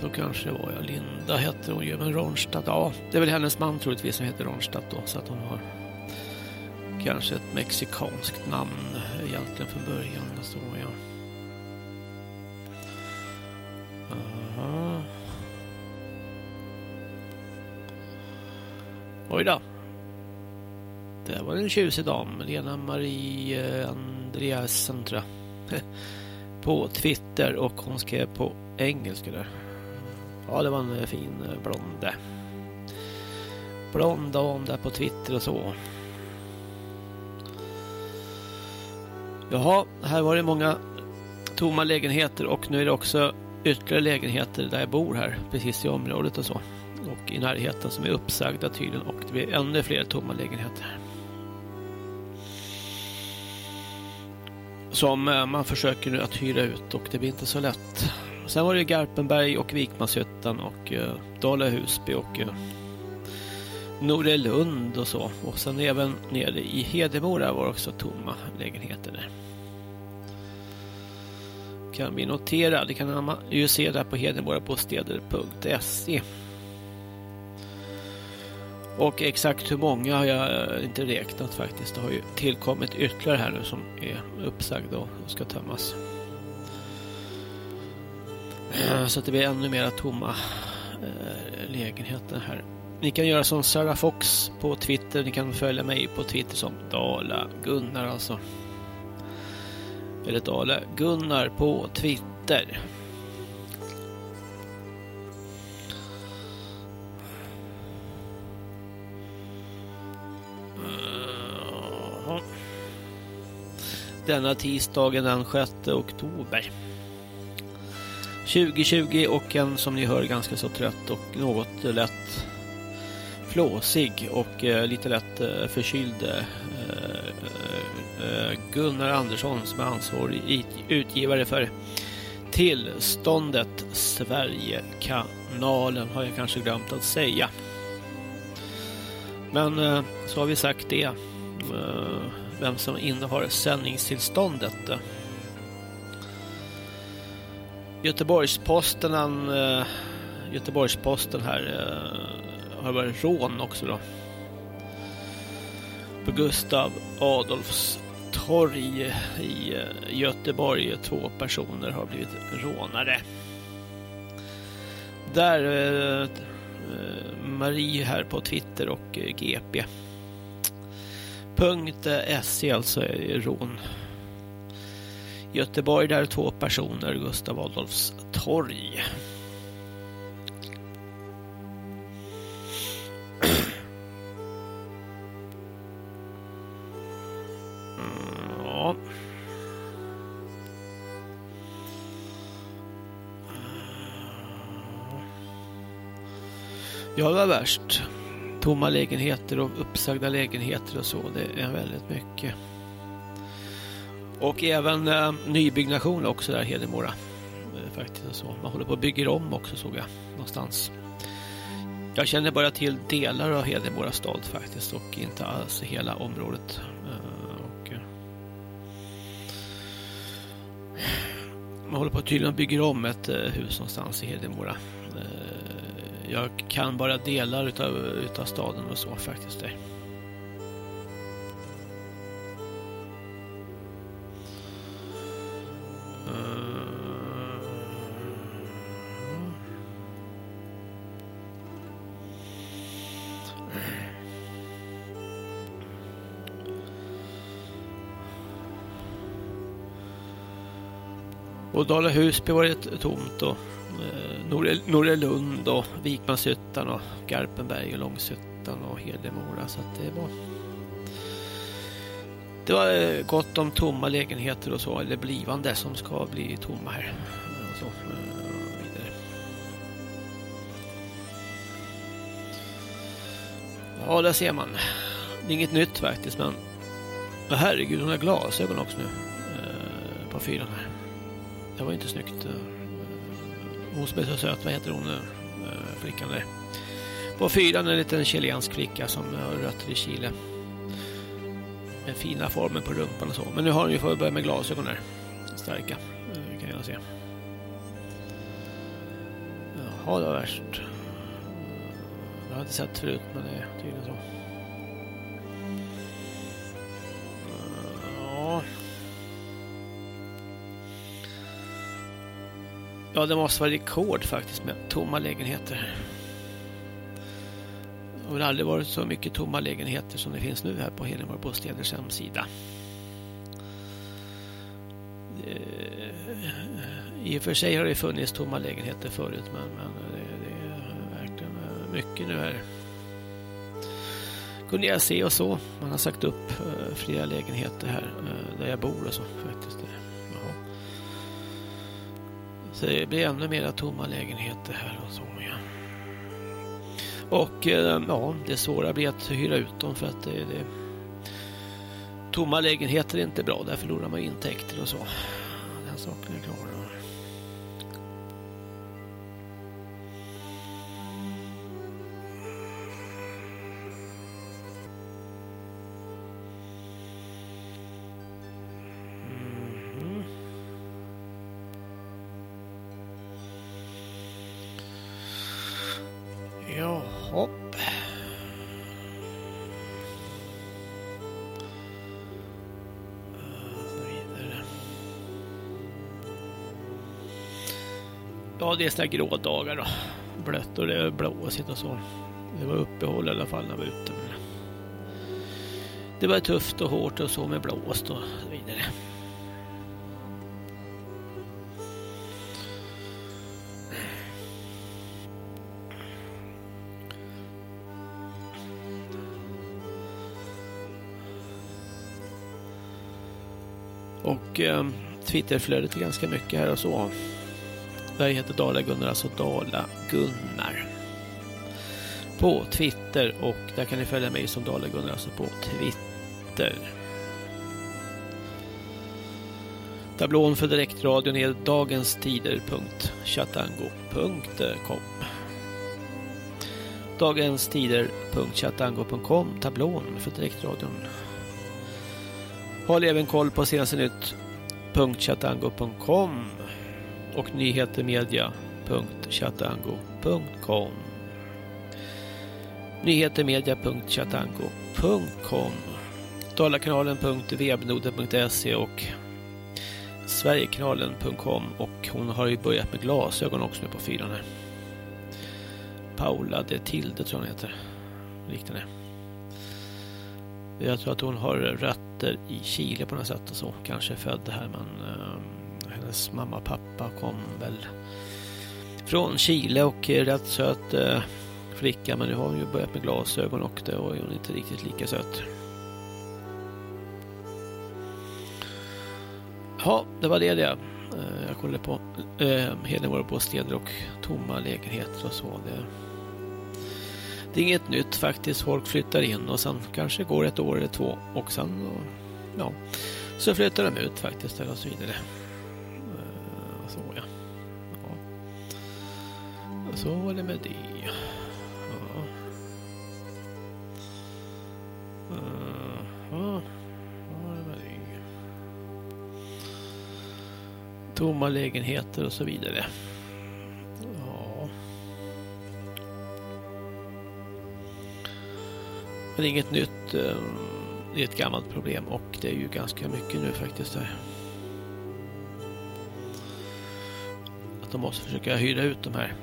Så kanske var jag. Linda heter hon ju, men Ronstadt, ja. Det är väl hennes man troligtvis som heter Ronstadt då, så att hon har kanske ett mexikanskt namn egentligen från början. Så, ja. Oj då. Det var en tjusig dam. Lena Marie eh, Andreasen tror jag. På Twitter och hon skrev på engelska där. Ja, det var en eh, fin eh, blonde. Blond dam där på Twitter och så. Jaha, här var det många tomma lägenheter och nu är det också ytterligare lägenheter där jag bor här, precis i området och så. Och i närheten som är uppsagda tydligen och det blir ännu fler tomma lägenheter. Som eh, man försöker nu att hyra ut och det blir inte så lätt. Sen var det Garpenberg och Vikmanshyttan och eh, Dala Husby och eh, Norelund och så. Och sen även nere i Hedemora var också tomma lägenheter där. Kan vi notera, det kan man ju se där på hedemorabosteder.se. Och exakt hur många har jag eh, inte räknat faktiskt. Det har ju tillkommit ytterligare här nu som är uppsagda och ska tömmas. Eh, så att det blir ännu mera tomma eh, lägenheter här. Ni kan göra som Sarah Fox på Twitter. Ni kan följa mig på Twitter som Dala Gunnar alltså. Eller Dala Gunnar på Twitter. Denna tisdagen den 6 oktober. 2020 och en som ni hör ganska så trött och något lätt flåsig och eh, lite lätt eh, förkyld eh, eh, eh Gunnar Andersson som är ansvarig utgivare för Tillståndet Sverigekanalen har jag kanske glömt att säga. Men eh, så har vi sagt det. Vem som innehar sändningstillståndet. Göteborgsposten, eh, Göteborgsposten här eh, har varit rån också då. På Gustav Adolfs torg i eh, Göteborg. Två personer har blivit rånade. Där eh, Marie här på Twitter och GP. Ron.se alltså eh, är Ron. Göteborg där två personer Gustav Adolfs torg. Ja. Ja, det var värst. Tomma lägenheter och uppsagda lägenheter och så. Det är väldigt mycket. Och även eh, nybyggnation också där i Hedemora. Eh, faktiskt så. Man håller på att bygga om också såg jag någonstans. Jag känner bara till delar av Hedemora stad faktiskt och inte alls hela området. Eh, och eh, man håller på att tydligen bygga om ett eh, hus någonstans i Hedemora. Jag kan bara delar utav, utav staden och så faktiskt där. Och Dala Husby var det tomt och eh, Norrelund och Vikmanshyttan och Garpenberg och Långshyttan och Hedemora så att det var det var eh, gott om tomma lägenheter och så eller blivande som ska bli tomma här. Så. Eh, ja, där ser man. Det är inget nytt faktiskt men herregud, hon har glasögon också nu eh, på fyran. Det var inte snyggt. Hon som är så söt, vad heter hon? Eh, flickan där. På fyran en liten chilensk flicka som har rötter i Chile. Med fina former på rumpan och så. Men nu har hon ju fått börja med glasögon där. Starka, det kan jag se. Jaha, det var värst. Det har jag inte sett förut, men det är tydligen så. Ja. Ja, det måste vara rekord faktiskt med tomma lägenheter. Det har aldrig varit så mycket tomma lägenheter som det finns nu här på Hedemora Bostäders hemsida. Eh, I och för sig har det funnits tomma lägenheter förut men, men det, det, är verkligen eh, mycket nu här. Kunde jag se och så. Man har sagt upp eh, flera lägenheter här där jag bor och så faktiskt. Så det blir ännu mera tomma lägenheter här och så. Ja. Och ja, det svåra blir att hyra ut dem för att det, det tomma lägenheter är inte bra. Där förlorar man intäkter och så. Den saken är klar. Det är sådana grå dagar då. Blött och det är blåsigt och så. Det var uppehåll i alla fall när jag var ute. Det var tufft och hårt och så med blåst och så vidare. Och eh, Twitterflödet är ganska mycket här och så. Där heter Dala Gunnar, alltså Dala Gunnar. På Twitter och där kan ni följa mig som Dala Gunnar, alltså på Twitter. Tablån för direktradion är dagenstider.chatango.com Dagenstider.chatango.com Tablån för direktradion Håll även koll på senaste nytt.chatango.com och nyhetermedia.chatango.com nyhetermedia.chatango.com Dalakanalen.webnoden.se och Sverigekanalen.com och hon har ju börjat med glasögon också nu på fyran här. Paula de Tilde tror hon heter. Liknande. Jag tror att hon har rötter i Chile på något sätt och så. Kanske född här men ehm, hennes mamma och pappa kom väl från Chile och är rätt söt eh, flicka men nu har hon ju börjat med glasögon och då är hon inte riktigt lika söt. Ja, det var det det. Eh, jag kollade på eh, uh, hela våra bostäder och tomma lägenheter och så. Det det är inget nytt faktiskt. Folk flyttar in och sen kanske går ett år eller två och sen ja, så flyttar de ut faktiskt eller så vidare. Så var det med det. Ja. Ja. Tomma lägenheter och så vidare. Men inget nytt. Ehm, det är ett gammalt problem och det är ju ganska mycket nu faktiskt. Där. Att de måste försöka hyra ut de här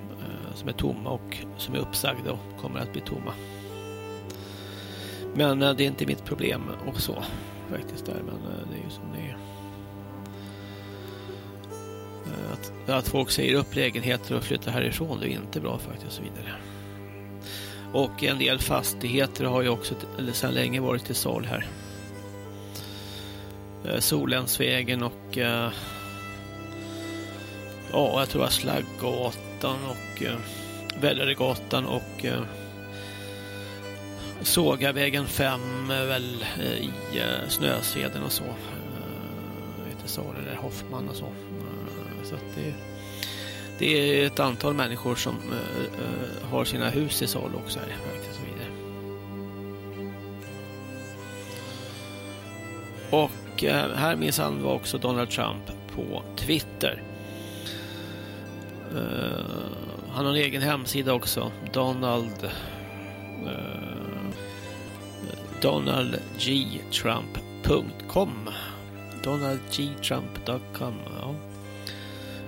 som är tomma och som är uppsagda och kommer att bli tomma. Men eh, det är inte mitt problem också faktiskt där. Men eh, det är ju som det är. Eh, att, att folk säger upp lägenheter och flyttar härifrån, det är inte bra faktiskt och så vidare. Och en del fastigheter har ju också eller sedan länge varit till sal här. Solensvägen och ja, jag tror att Slaggatan och eh, Välleregatan och eh, Sågavägen 5 eh, väl i Snösveden och så. Heter Sara eller Hoffman och så. Så att det, det är ett antal människor som har sina hus i salu också här. Så vidare. Och här minns han var också Donald Trump på Twitter. Eh, han har en egen hemsida också. Donald eh, donaldgtrump.com donaldgtrump.com ja.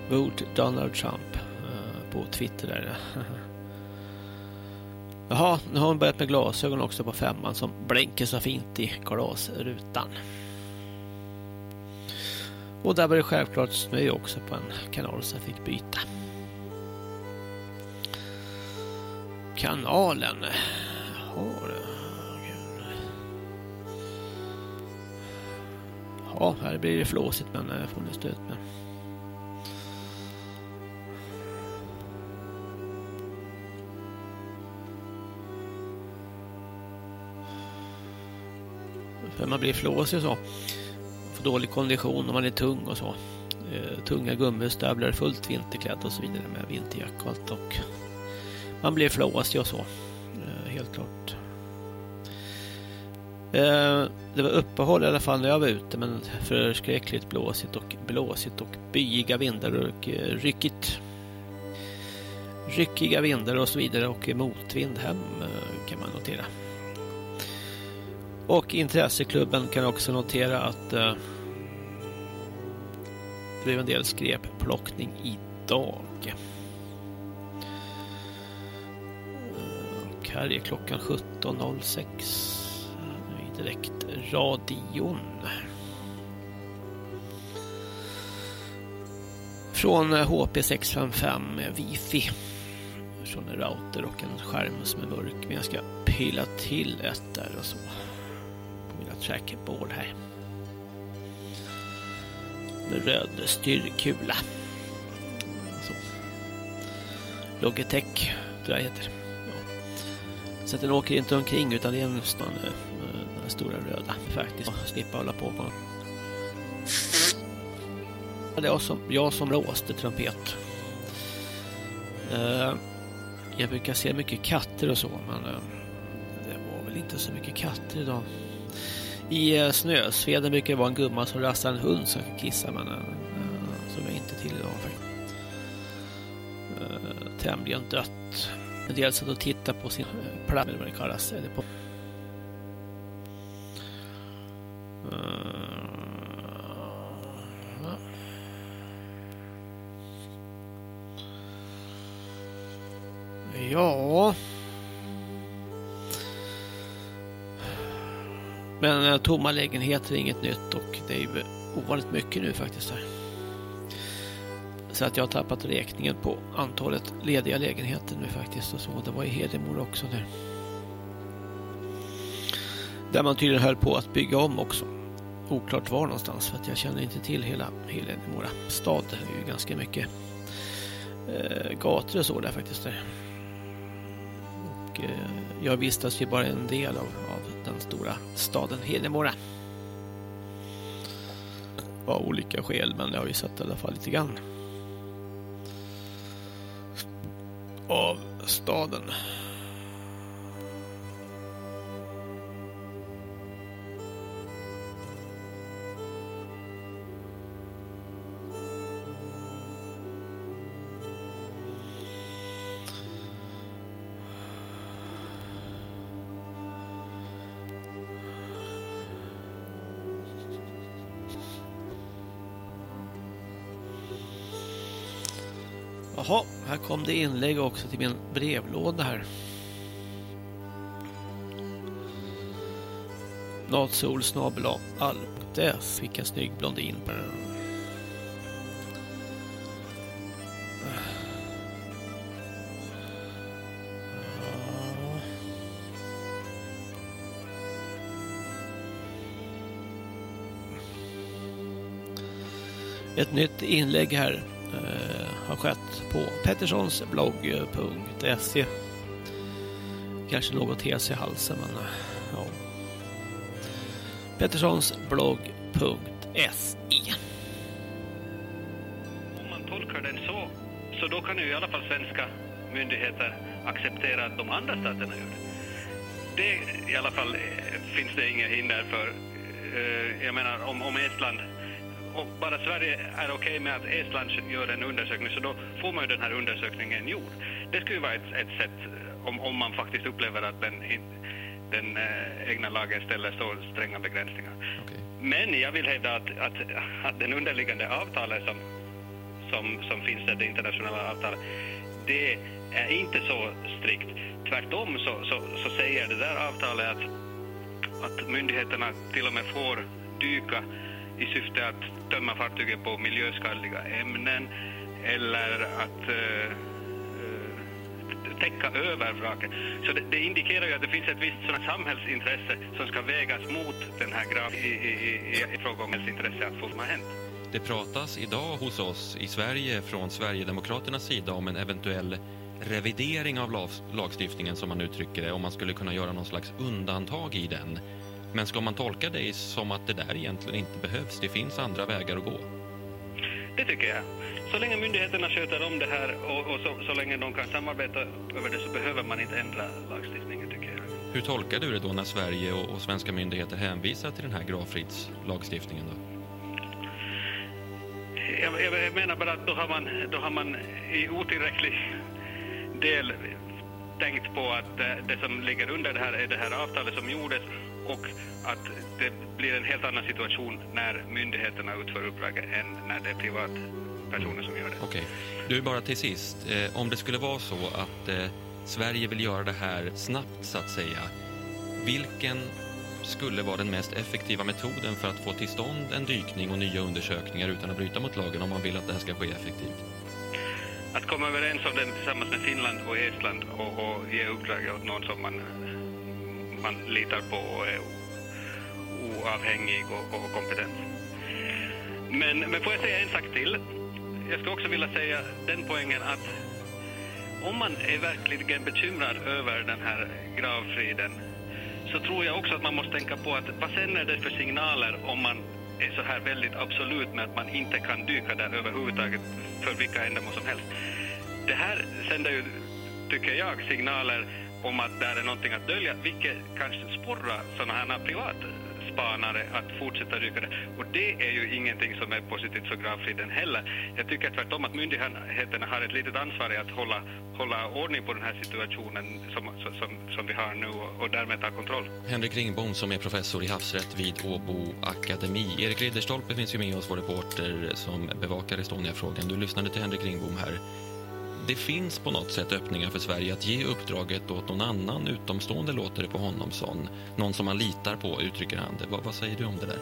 Vote Donald Trump uh, på Twitter där. Jaha, nu har hon börjat med glasögon också på femman som blänker så fint i glasrutan. Och där var det självklart snö också på en kanal som jag fick byta. Kanalen. Har Ja, här blir det flåsigt men jag får ni ut med. För man blir flåsig och så. Får dålig kondition och man är tung och så. Eh, tunga gummistövlar, fullt vinterklädd och så vidare med vinterjacka och allt. Och man blir flåsig och så. Eh, helt klart. Eh, det var uppehåll i alla fall när jag var ute men förskräckligt blåsigt och blåsigt och byiga vindar och eh, ryckigt. Ryckiga vindar och så vidare och motvind hem kan man notera. Och intresseklubben kan också notera att det blev en del skrepplockning idag. Här är klockan 17.06 i direktradion. Från HP655 med wifi. Från en router och en skärm som är mörk. Men jag ska pilla till ett där och så. På mina trackball här. Med röd styrkula. Så. Logitech tror jag heter. Så att den åker inte omkring utan det är nästan eh, den den stora röda faktiskt. Slippa hålla på på. Det var som, jag som blåste trumpet. Uh, jag brukar se mycket katter och så, men uh, det var väl inte så mycket katter idag. I uh, Snösveden brukar det vara en gumma som rastar en hund som kan kissa, men uh, som jag inte till idag. Uh, tämligen dött. Dels alltså att titta på sin eh, plats, eller vad det kallas, eh, eller på eh, Ja. Men tomma lägenheter är inget nytt och det är ju ovanligt mycket nu faktiskt här. Så att jag har tappat räkningen på antalet lediga lägenheter nu faktiskt och så. Det var i Hedemora också nu. Där man tydligen höll på att bygga om också. Oklart var någonstans för att jag känner inte till hela Hedemora stad. Det är ju ganska mycket eh, gator och så där faktiskt. Där. Och eh, jag vistas ju bara en del av, av den stora staden Hedemora. Av olika skäl, men jag har ju sett i alla fall lite grann. Av staden. Här kom det inlägg också till min brevlåda här. Natsol snabel alp.s. Vilken snygg blondin på den. Ett nytt inlägg här har skett på petterssonsblogg.se. Kanske något hes i halsen, men ja. Petterssonsblogg.se Om man tolkar den så, så då kan ju i alla fall svenska myndigheter acceptera att de andra staterna gör det. Det i alla fall eh, finns det inga hinder för. Eh, jag menar om, om Estland och bara Sverige är okej med att Estland gör en undersökning så då får man ju den här undersökningen gjord. Det skulle ju vara ett, ett sätt eh, om, om man faktiskt upplever att den, den eh, egna lagen ställer så stränga begränsningar. Men jag vill hävda att, att, att den underliggande avtalet som, som, som finns där, det internationella avtalet, det är inte så strikt. Tvärtom så, så, så säger det där avtalet att, att myndigheterna till och med får dyka i syfte att tömma fartyget på miljöskadliga ämnen eller att eh, eh, täcka över vraket. Så det, det indikerar ju att det finns ett visst sådant samhällsintresse som ska vägas mot den här graven i, i, i, i fråga om intresse att få vad som har hänt. Det pratas idag hos oss i Sverige från Sverigedemokraternas sida om en eventuell revidering av lagstiftningen som man uttrycker det, om man skulle kunna göra någon slags undantag i den. Men ska man tolka det som att det där egentligen inte behövs? Det finns andra vägar att gå. Det tycker jag. Så länge myndigheterna sköter om det här och, och så, så länge de kan samarbeta över det så behöver man inte ändra lagstiftningen tycker jag. Hur tolkar du det då när Sverige och, och svenska myndigheter hänvisar till den här gravfridslagstiftningen då? Jag, jag, jag menar bara att då har man, då har man i otillräcklig del tänkt på att eh, det som ligger under det här är det här avtalet som gjordes och att det blir en helt annan situation när myndigheterna utför uppdraget än när det är privatpersoner som gör det. Okej. Du, bara till sist. Eh, om det skulle vara så att eh, Sverige vill göra det här snabbt, så att säga. Vilken skulle vara den mest effektiva metoden för att få till stånd en dykning och nya undersökningar utan att bryta mot lagen om man vill att det här ska ske effektivt? Att komma överens om det tillsammans med Finland och Estland och, och ge uppdraget åt någon som man, man litar på och är oavhängig och, och kompetent. Men, men får jag säga en sak till? Jag skulle också vilja säga den poängen att om man är verkligen bekymrad över den här gravfriden så tror jag också att man måste tänka på att vad sänder det för signaler om man är så här väldigt absolut med att man inte kan dyka där överhuvudtaget för vilka ändamål som helst. Det här sänder ju, tycker jag, signaler om att där är någonting att dölja, vilket kanske sporrar sådana här privatspanare att fortsätta dyka där. Och det är ju ingenting som är positivt för gravfriden heller. Jag tycker tvärtom att myndigheterna har ett litet ansvar i att hålla, hålla ordning på den här situationen som, som, som vi har nu och, och därmed ta kontroll. Henrik Ringbom som är professor i havsrätt vid Åbo Akademi. Erik Ridderstolpe finns ju med oss, vår reporter som bevakar Estonia-frågan. Du lyssnade till Henrik Ringbom här. Det finns på något sätt öppningar för Sverige att ge uppdraget åt någon annan utomstående, låter det på honom som. Någon som man litar på, uttrycker han det. Vad, vad säger du om det där?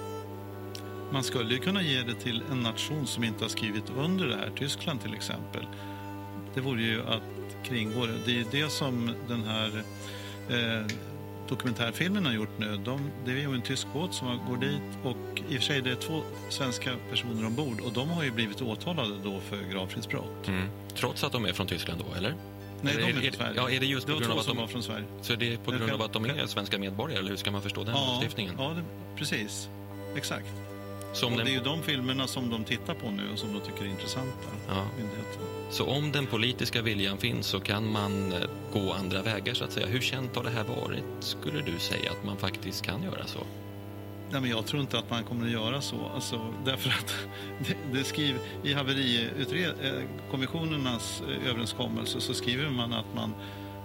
Man skulle ju kunna ge det till en nation som inte har skrivit under det här, Tyskland till exempel. Det vore ju att kringgå det. Det är ju det som den här eh, dokumentärfilmen har gjort nu. De, det är ju en tysk båt som går dit och i och för sig det är två svenska personer ombord och de har ju blivit åtalade då för gravfridsbrott. Mm. Trots att de är från Tyskland då, eller? Nej, eller de är från Sverige. Ja, är det just Det på var grund av att de var från Sverige. Så det är på grund av att de är svenska medborgare, eller hur ska man förstå den Ja, lagstiftningen? ja det, precis. Exakt. Som och den- det är ju de filmerna som de tittar på nu och som de tycker är intressanta. Ja. Myndigheterna. Så om den politiska viljan finns så kan man eh, gå andra vägar så att säga. Hur känt har det här varit, skulle du säga, att man faktiskt kan göra så? Nej, men jag tror inte att man kommer att göra så. Alltså, därför att det, det skriver, i haverikommissionernas eh, överenskommelse så skriver man att man,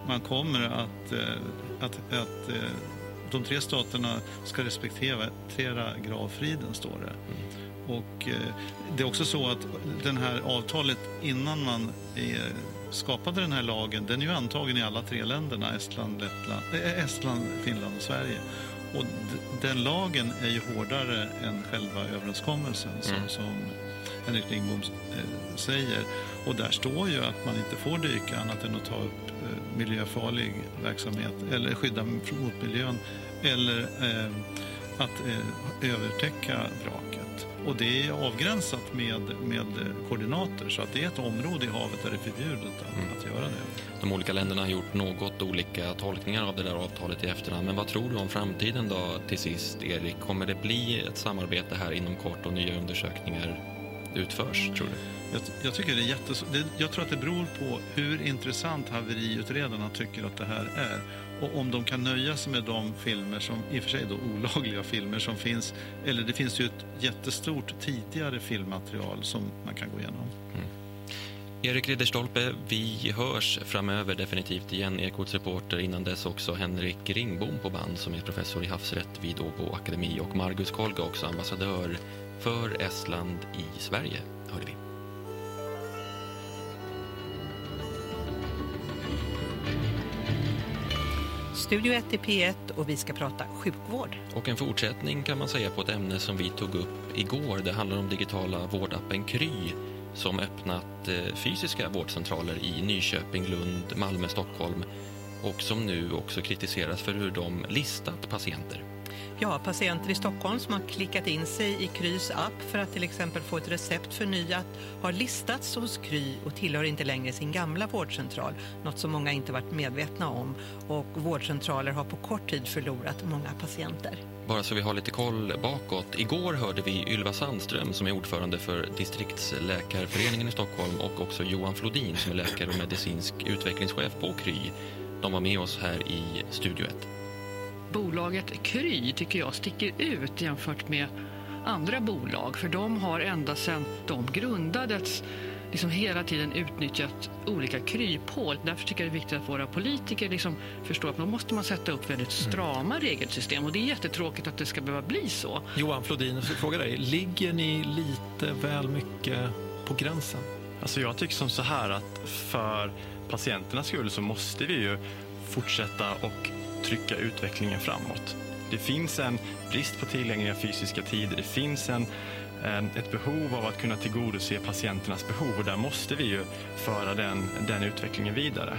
man kommer att, eh, att, att eh, de tre staterna ska respektera gravfriden, står det. Och eh, det är också så att den här avtalet innan man skapade den här lagen, den är ju antagen i alla tre länderna, Estland, Lettland, Estland Finland och Sverige. Och den lagen är ju hårdare än själva överenskommelsen som, Mm. som Henrik Ringbom eh, säger. Och där står ju att man inte får dyka annat än att ta upp eh, miljöfarlig verksamhet eller skydda mot miljön eller eh, att eh, övertäcka vraket. Och det är avgränsat med, med koordinater så att det är ett område i havet där det är förbjudet att, Mm. att göra det. De olika länderna har gjort något olika tolkningar av det där avtalet i efterhand. Men vad tror du om framtiden då till sist, Erik? Kommer det bli ett samarbete här inom kort och nya undersökningar utförs, tror du? Jag, jag, tycker det är jättes, det, jag tror att det beror på hur intressant haveriutredarna tycker att det här är. Och om de kan nöja sig med de filmer som, i och för sig då olagliga filmer som finns, eller det finns ju ett jättestort tidigare filmmaterial som man kan gå igenom. Mm. Erik Ridderstolpe, vi hörs framöver definitivt igen, Ekots reporter. Innan dess också Henrik Ringbom på band som är professor i havsrätt vid Åbo Akademi och Margus Kolga också ambassadör för Estland i Sverige, Studio 1 i P1 och vi ska prata sjukvård. Och en fortsättning kan man säga på ett ämne som vi tog upp igår. Det handlar om digitala vårdappen Kry som öppnat eh, fysiska vårdcentraler i Nyköping, Lund, Malmö, Stockholm och som nu också kritiseras för hur de listat patienter. Ja, patienter i Stockholm som har klickat in sig i Krys app för att till exempel få ett recept förnyat har listats hos Kry och tillhör inte längre sin gamla vårdcentral, något som många inte varit medvetna om. Och vårdcentraler har på kort tid förlorat många patienter. Bara så vi har lite koll bakåt. Igår hörde vi Ylva Sandström som är ordförande för distriktsläkarföreningen i Stockholm och också Johan Flodin som är läkare och medicinsk utvecklingschef på Kry. De var med oss här i Studio 1. Bolaget Kry tycker jag sticker ut jämfört med andra bolag för de har ända sedan de grundades liksom hela tiden utnyttjat olika kryphål. Därför tycker jag det är viktigt att våra politiker liksom förstår att man måste man sätta upp väldigt strama regelsystem och det är jättetråkigt att det ska behöva bli så. Johan Flodin, fråga dig, ligger ni lite väl mycket på gränsen? Alltså jag tycker som så här att för patienternas skull så måste vi ju fortsätta och trycka utvecklingen framåt. Det finns en brist på tillgängliga fysiska tider. Det finns en, en, ett behov av att kunna tillgodose patienternas behov och där måste vi ju föra den, den utvecklingen vidare.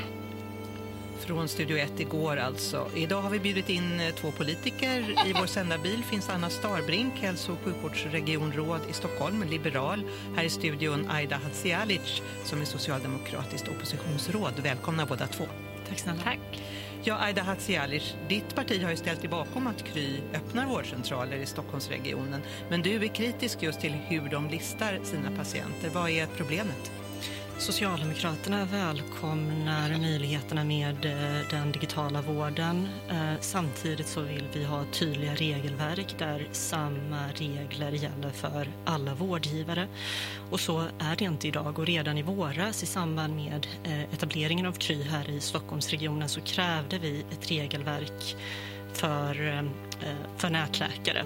Från Studio 1 igår alltså. Idag har vi bjudit in eh, två politiker. I vår sändarbil finns Anna Starbrink, hälso och sjukvårdsregionråd i Stockholm, liberal. Här i studion Aida Hadzialic som är socialdemokratiskt oppositionsråd. Välkomna båda två. Tack snälla. Tack. Ja, Aida Hadzialic, ditt parti har ju ställt dig bakom att Kry öppnar vårdcentraler i Stockholmsregionen. Men du är kritisk just till hur de listar sina patienter. Vad är problemet? Socialdemokraterna välkomnar möjligheterna med eh, den digitala vården. Eh, samtidigt så vill vi ha tydliga regelverk där samma regler gäller för alla vårdgivare. Och så är det inte idag och redan i våras i samband med eh, etableringen av Kry här i Stockholmsregionen så krävde vi ett regelverk för, för nätläkare.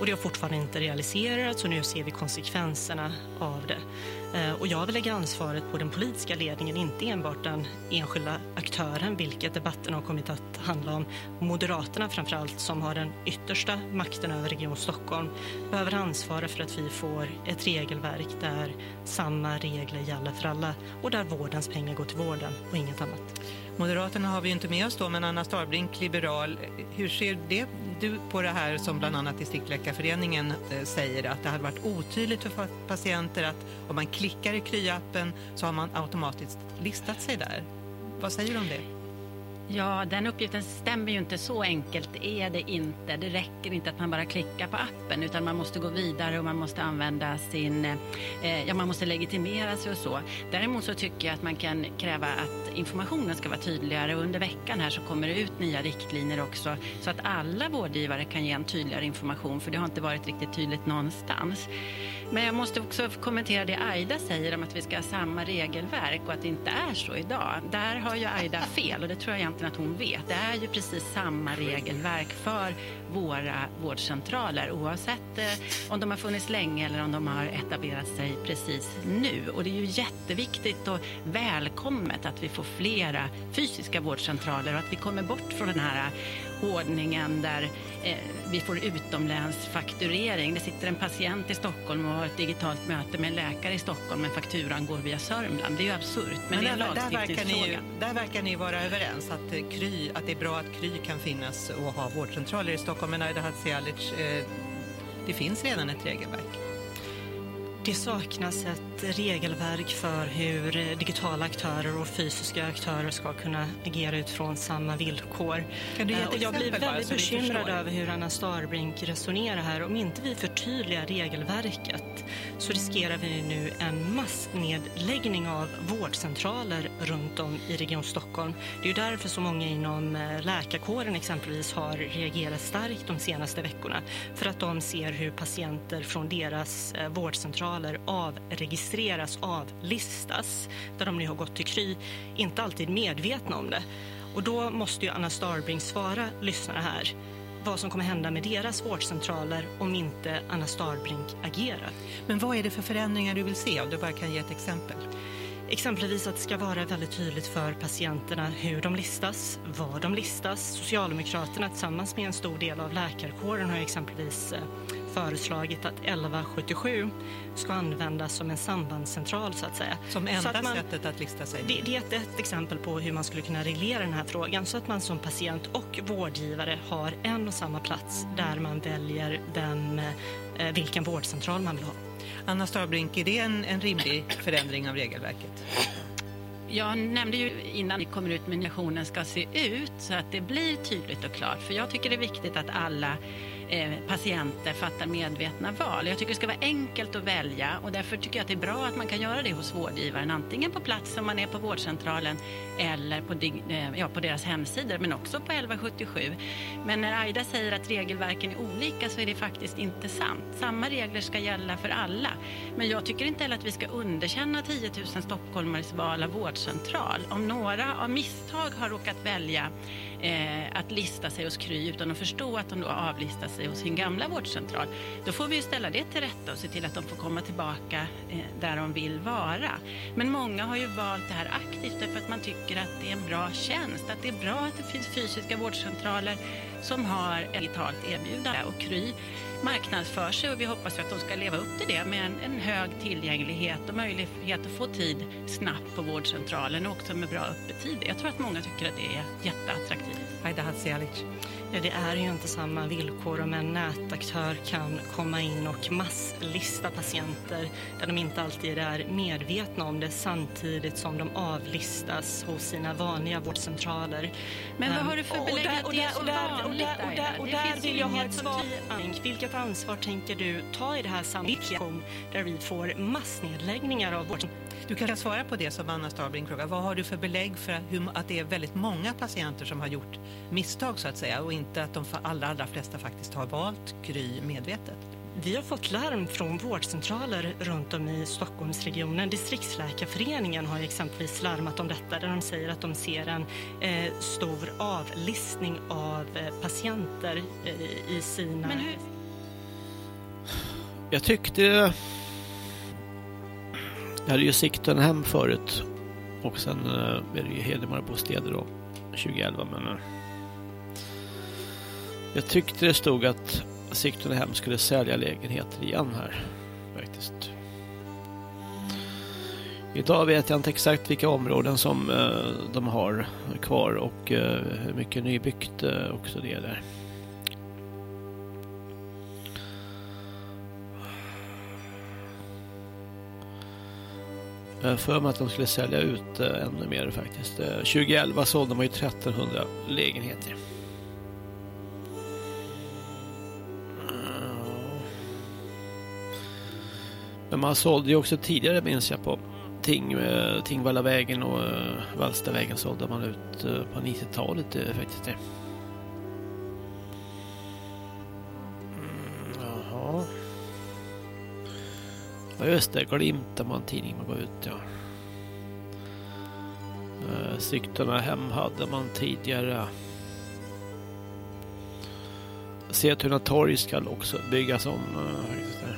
Och det har fortfarande inte realiserats och nu ser vi konsekvenserna av det. Eh, och jag vill lägga ansvaret på den politiska ledningen, inte enbart den enskilda aktören, vilket debatten har kommit att handla om. Moderaterna framförallt, som har den yttersta makten över Region Stockholm, behöver ansvara för att vi får ett regelverk där samma regler gäller för alla och där vårdens pengar går till vården och inget annat. Moderaterna har vi ju inte med oss då, men Anna Starbrink, liberal. Hur ser det, du på det här som bland annat Distriktläkarföreningen eh, säger att det hade varit otydligt för patienter att om man klickar i Kry-appen så har man automatiskt listat sig där. Vad säger du om det? Ja, den uppgiften stämmer ju inte. Så enkelt är det inte. Det räcker inte att man bara klickar på appen utan man måste gå vidare och man måste använda sin... Eh, ja, man måste legitimera sig och så. Däremot så tycker jag att man kan kräva att informationen ska vara tydligare och under veckan här så kommer det ut nya riktlinjer också så att alla vårdgivare kan ge en tydligare information för det har inte varit riktigt tydligt någonstans. Men jag måste också kommentera det Aida säger om att vi ska ha samma regelverk och att det inte är så idag. Där har ju Aida fel och det tror jag egentligen att hon vet. Det är ju precis samma regelverk för våra vårdcentraler oavsett eh, om de har funnits länge eller om de har etablerat sig precis nu. Och det är ju jätteviktigt och välkommet att vi får flera fysiska vårdcentraler och att vi kommer bort från den här ordningen där eh, vi får utomlänsfakturering. Det sitter en patient i Stockholm och har ett digitalt möte med en läkare i Stockholm men fakturan går via Sörmland. Det är ju absurt, men, det är en där, där, verkar ni, lagstiftningsfråga. ju- där verkar ni vara överens att, Kry, att det är bra att Kry kan finnas och ha vårdcentraler i Stockholm. Men Aida Hadzialic, eh, det finns redan ett regelverk. Det saknas ett regelverk för hur digitala aktörer och fysiska aktörer ska kunna agera utifrån samma villkor. Kan du ge ett Eh, och jag blir bara väldigt bekymrad över hur Anna Starbrink resonerar här. Om inte vi förtydligar regelverket så riskerar vi nu en massnedläggning av vårdcentraler runt om i Region Stockholm. Det är därför så många inom eh, läkarkåren exempelvis har reagerat starkt de senaste veckorna. För att de ser hur patienter från deras eh, vårdcentraler avregistreras, avlistas, där de nu har gått till Kry, inte alltid medvetna om det. Och då måste ju Anna Starbrink svara lyssnarna här vad som kommer hända med deras vårdcentraler om inte Anna Starbrink agerar. Men vad är det för förändringar du vill se? Om du bara kan ge ett exempel. Exempelvis att det ska vara väldigt tydligt för patienterna hur de listas, var de listas. Socialdemokraterna tillsammans med en stor del av läkarkåren har exempelvis eh, föreslagit att 1177 ska användas som en sambandscentral så att säga. Som enda att man- sättet att lista sig? Det, det är ett, exempel på hur man skulle kunna reglera den här frågan så att man som patient och vårdgivare har en och samma plats där man väljer vem, eh, vilken vårdcentral man vill ha. Anna Starbrink, är det en, en rimlig förändring av regelverket? Jag nämnde ju innan vi kommer ut med nationen ska se ut så att det blir tydligt och klart. För jag tycker det är viktigt att alla Eh, patienter fattar medvetna val. Jag tycker det ska vara enkelt att välja och därför tycker jag att det är bra att man kan göra det hos vårdgivaren. Antingen på plats om man är på vårdcentralen eller på, eh, ja, på deras hemsidor men också på 1177. Men när Aida säger att regelverken är olika så är det faktiskt inte sant. Samma regler ska gälla för alla. Men jag tycker inte heller att vi ska underkänna 10 000 stockholmares val av vårdcentral. Om några av misstag har råkat välja eh, att lista sig hos Kry utan att förstå att de då avlistar sig hos sin gamla vårdcentral, då får vi ju ställa det till rätta och se till att de får komma tillbaka eh, där de vill vara. Men många har ju valt det här aktivt därför att man tycker att det är en bra tjänst, att det är bra att det finns fysiska vårdcentraler som har ett digitalt erbjudande och Kry marknadsför sig och vi hoppas att de ska leva upp till det med en, en hög tillgänglighet och möjlighet att få tid snabbt på vårdcentralen och också med bra öppettider. Jag tror att många tycker att det är jätteattraktivt. Aida Hadzialic. Ja, Det är ju inte samma villkor om en nätaktör kan komma in och masslista patienter där de inte alltid är medvetna om det samtidigt som de avlistas hos sina vanliga vårdcentraler. Men vad Ehm, har du för och belägg att det är så vanligt, där- och där- vill jag ha ett svar. Vilket ansvar tänker du ta i det här sammanhanget där vi får massnedläggningar av vård? Du kan svara på det som Anna Starbrink frågar. Vad har du för belägg för att det är väldigt många patienter som har gjort misstag så att säga och inte att de allra, allra flesta faktiskt har valt Kry medvetet? Vi har fått larm från vårdcentraler runt om i Stockholmsregionen. Distriktsläkarföreningen har exempelvis larmat om detta där de säger att de ser en eh, stor avlistning av eh, patienter eh, i sina... Men hur- Jag tyckte... Jag hade ju Sigtuna hem förut. Och sen eh, är det ju Hedemora Bostäder då. 2011 men... Eh, jag tyckte det stod att Sigtuna hem skulle sälja lägenheter igen här. Faktiskt. Idag vet jag inte exakt vilka områden som eh, de har kvar och eh, hur mycket nybyggt eh, också det är där. Eh, för mig att de skulle sälja ut eh, ännu mer faktiskt. Eh, 2011 sålde man ju 1300 lägenheter. Men man sålde ju också tidigare minns jag på Ting, Tingvallavägen och Valstavägen Vallstavägen sålde man ut på 90-talet faktiskt. det. Mm, Jaha. Ja just det, Glimt man en tidning man går ut ja. Eh, hem hade man tidigare. Setuna torg ska också byggas om. eh, faktiskt där.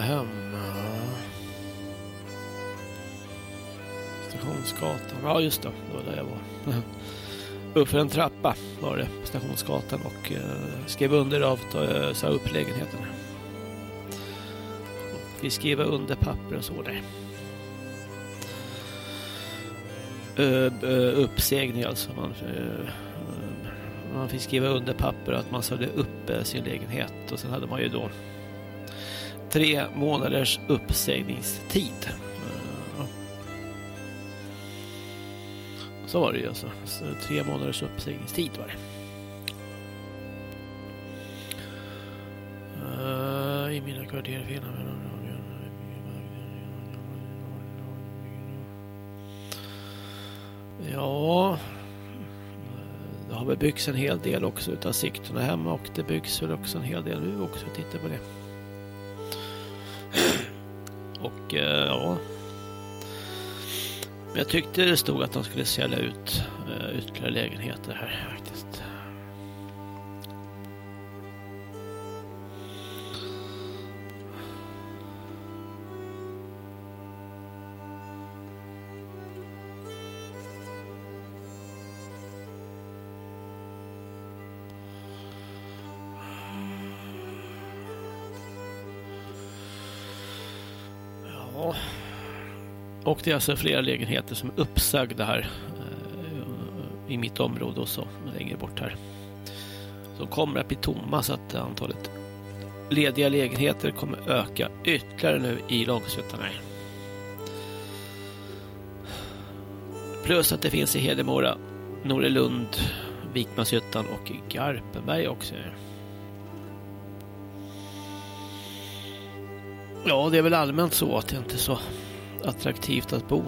Hem. Stationsgatan. Ja, just det. Det var där jag var. Uppför en trappa var det på Stationsgatan och eh, skrev under avtal, eh, sa upp lägenheten. Och vi skrev under papper och så där. Uh, uppsägning alltså. Man, uh, man fick skriva under papper att man sade upp eh, sin lägenhet och sen hade man ju då tre månaders uppsägningstid. Så var det ju alltså. Så tre månaders uppsägningstid var det. Eh, I mina kvarter Ja, det har väl byggts en hel del också utav Sigtuna hemma och det byggs väl också en hel del nu också. Titta på det. Och eh, ja, men jag tyckte det stod att de skulle sälja ut eh, ytterligare lägenheter här. Och det är alltså flera lägenheter som är uppsagda här eh, i mitt område och så längre bort här. Som kommer att bli tomma så att antalet lediga lägenheter kommer öka ytterligare nu i Långshyttan här. Plus att det finns i Hedemora, Norrlund, Vikmanshyttan och Garpenberg också. Ja, det är väl allmänt så att det inte är så attraktivt att bo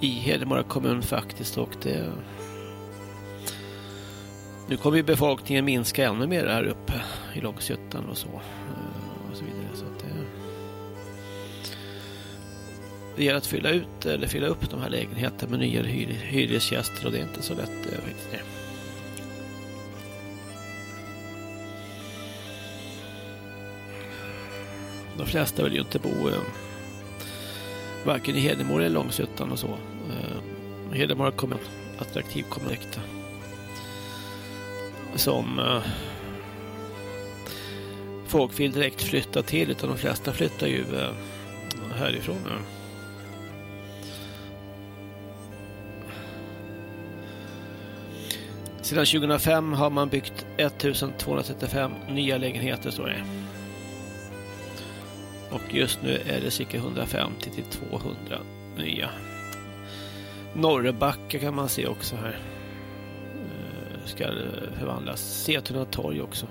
i Hedemora kommun faktiskt och det nu kommer ju befolkningen minska ännu mer här uppe i Långshyttan och så eh, och så vidare så att det det gäller att fylla ut eller fylla upp de här lägenheterna med nya hyresgäster och det är inte så lätt eh, faktiskt. De flesta vill ju inte bo eh, varken i Hedemora eller Långshyttan och så. Eh, Hedemora kommun, attraktiv kommun som eh, folk vill direkt flytta till utan de flesta flyttar ju eh, härifrån. Eh. Sedan 2005 har man byggt 1235 nya lägenheter står det. Och just nu är det cirka 150 till 200 nya. Norrebacka kan man se också här. Eh, ska förvandlas. Setuna torg också.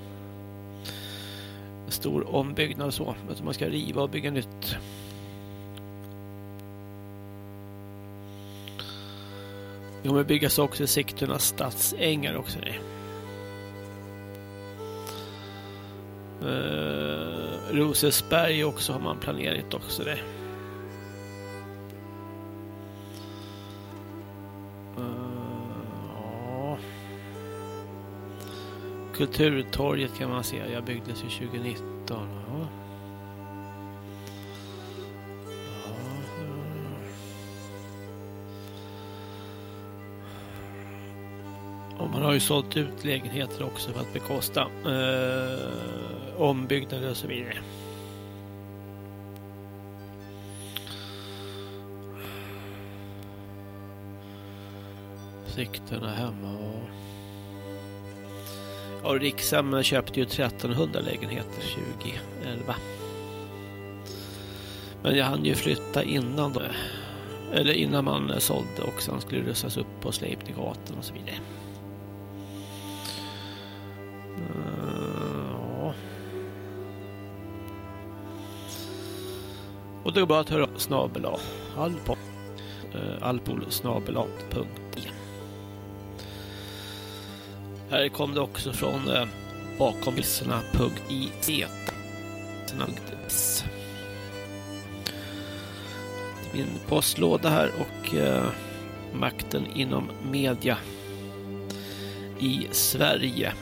Stor ombyggnad så. Att man ska riva och bygga nytt. Det kommer byggas också i Sigtuna stadsängar också. Det. Uh, Rosesberg också har man planerat också det. Eh, Kulturtorget kan man se. Jag byggdes ju 2019. Ja. Och man har ju sålt ut lägenheter också för att bekosta eh, ombyggnader och så vidare. Sikterna hemma och... Ja, Rikshem köpte ju 1300 lägenheter 2011. Men jag hann ju flytta innan då. Eller innan man sålde och sen skulle det rustas upp på Sleipnergatan och så vidare. Och det går bara att höra snabel A. Alpo. Eh, Alpol snabel e. Här kom det också från eh, bakom vilsarna.ic min postlåda här och eh, makten inom media i Sverige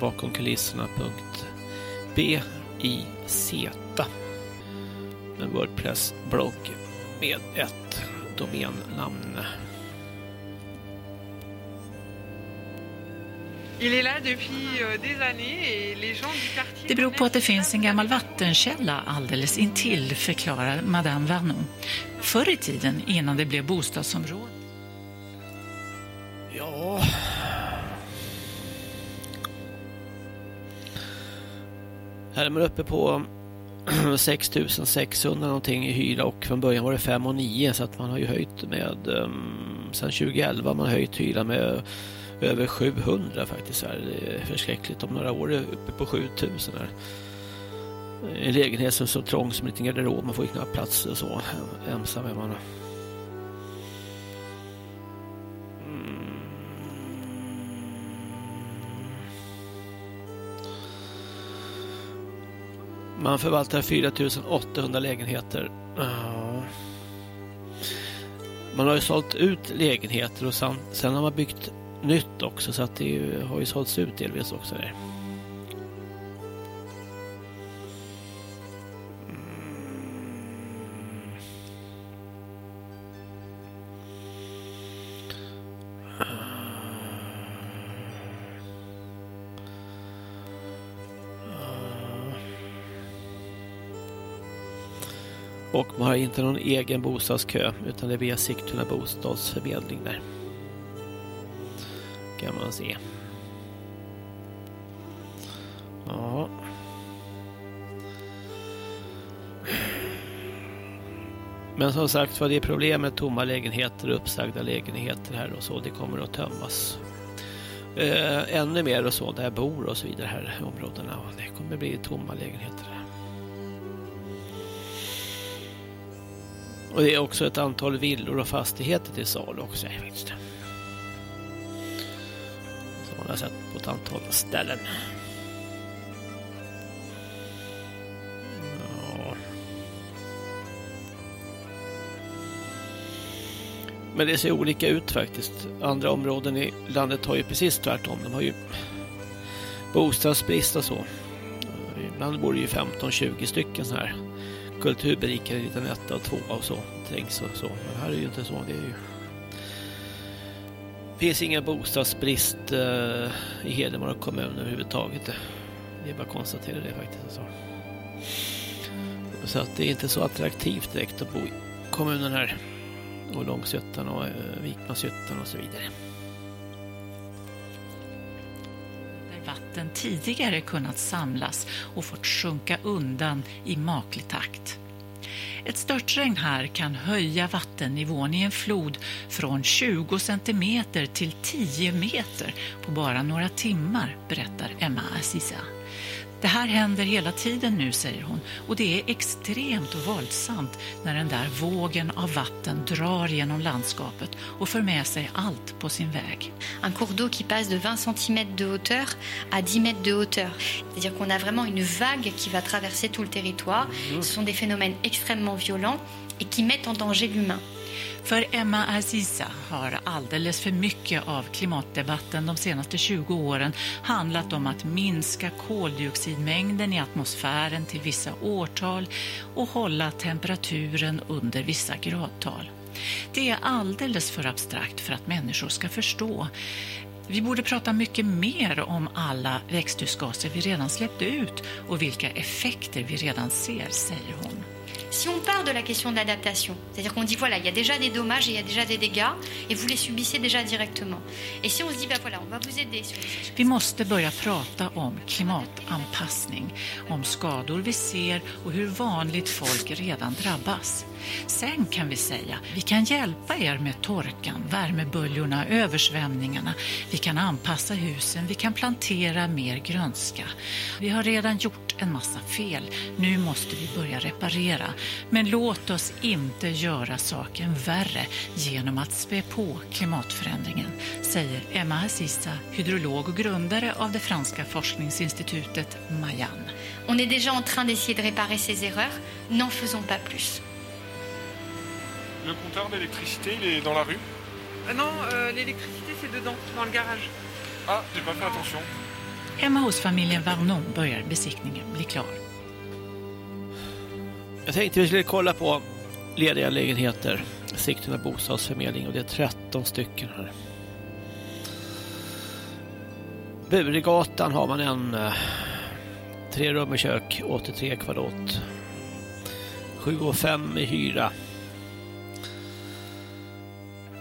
bakom kulisserna.bic. Wordpress-blogg med ett domännamn. Euh, det beror på att det finns en gammal vattenkälla alldeles intill, förklarar Madame Vernon. Förr i tiden, innan det blev bostadsområde. Ja... Här är man uppe på 6600 någonting i hyra och från början var det 5 och 9 så att man har ju höjt med um, sen 2011 man har höjt hyra med över 700 faktiskt. Här. Det är förskräckligt. Om några år är det uppe på 7000 här. En lägenhet som är så trång som en liten garderob. Man får ju knappt plats och så. Ensam är man. Man förvaltar 4800 lägenheter. Man har ju sålt ut lägenheter och sen har man byggt nytt också så att det har ju sålts ut delvis också där. Och man har inte någon egen bostadskö utan det är via Sigtuna bostadsförmedling där kan man se. Ja. Men som sagt vad det är problem med tomma lägenheter och uppsagda lägenheter här och så. Det kommer att tömmas. Äh, ännu mer och så där jag bor och så vidare här i områdena. Det kommer bli tomma lägenheter. Och det är också ett antal villor och fastigheter till salu också. Jag vet inte har sett på ett antal ställen. Ja. Men det ser olika ut faktiskt. Andra områden i landet har ju precis tvärtom. De har ju bostadsbrist och så. Ibland bor det ju 15-20 stycken så här kulturberikade liten etta och två och så trängs och så. Men här är ju inte så. Det är ju finns ingen bostadsbrist eh, i Hedemora kommun överhuvudtaget. Det är bara att konstatera det faktiskt. Så, så att det är inte så attraktivt direkt att bo i kommunen här. Och Långsötan och eh, Vikmanshyttan och så vidare. Vatten tidigare kunnat samlas och fått sjunka undan i maklig takt. Ett störtregn här kan höja vattennivån i en flod från 20 centimeter till 10 meter på bara några timmar, berättar Emma Aziza. Det här händer hela tiden nu, säger hon, och det är extremt våldsamt när den där vågen av vatten drar genom landskapet och för med sig allt på sin väg. Un cours d'eau qui passe de 20 cm de hauteur à 10 mètres de hauteur. C'est-à-dire qu'on a vraiment une vague qui va traverser tout le territoire. Ce sont des phénomènes extrêmement violents et qui mettent en danger l'humain. För Emma Aziza har alldeles för mycket av klimatdebatten de senaste 20 åren handlat om att minska koldioxidmängden i atmosfären till vissa årtal och hålla temperaturen under vissa gradtal. Det är alldeles för abstrakt för att människor ska förstå. Vi borde prata mycket mer om alla växthusgaser vi redan släppt ut och vilka effekter vi redan ser, säger hon. Si on part de la question de l'adaptation, c'est-à-dire qu'on dit voilà, il y a déjà des dommages et il y a déjà des dégâts et vous les subissez déjà directement. Et si on se dit bah voilà, on va vous aider Vi måste börja prata om klimatanpassning, om skador vi ser och hur vanligt folk redan drabbas. Sen kan vi säga, vi kan hjälpa er med torkan, värmeböljorna, översvämningarna. Vi kan anpassa husen, vi kan plantera mer grönska. Vi har redan gjort en massa fel. Nu måste vi börja reparera. Men låt oss inte göra saken värre genom att spä på klimatförändringen, säger Emma Assisa, hydrolog och grundare av det franska forskningsinstitutet Mayan. On est déjà en train d'essayer de réparer ces erreurs, n'en faisons pas plus. Le compteur d'électricité, il est dans la rue Ah non, euh, l'électricité c'est dedans, dans le garage. Ah, j'ai pas fait attention. Hemma hos familjen Varnon börjar besiktningen bli klar. Jag tänkte vi skulle kolla på lediga lägenheter. Sigtuna bostadsförmedling och det är 13 stycken här. Buregatan har man en eh, tre rum och kök, 83 kvadrat. 7 och 5 i hyra.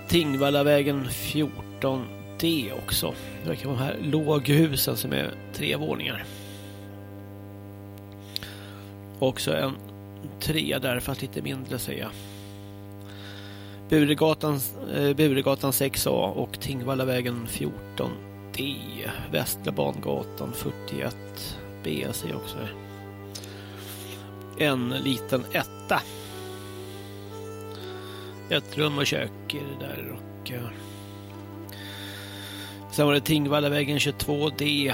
Tingvallavägen 14D också. Det verkar vara de här låghusen som är tre våningar. Också en Tre där fast lite mindre säger jag. Buregatan, eh, Buregatan 6A och Tingvallavägen 14D. Västra Bangatan 41B säger jag också. En liten etta. Ett rum och kök är det där och eh, sen var det Tingvallavägen 22D.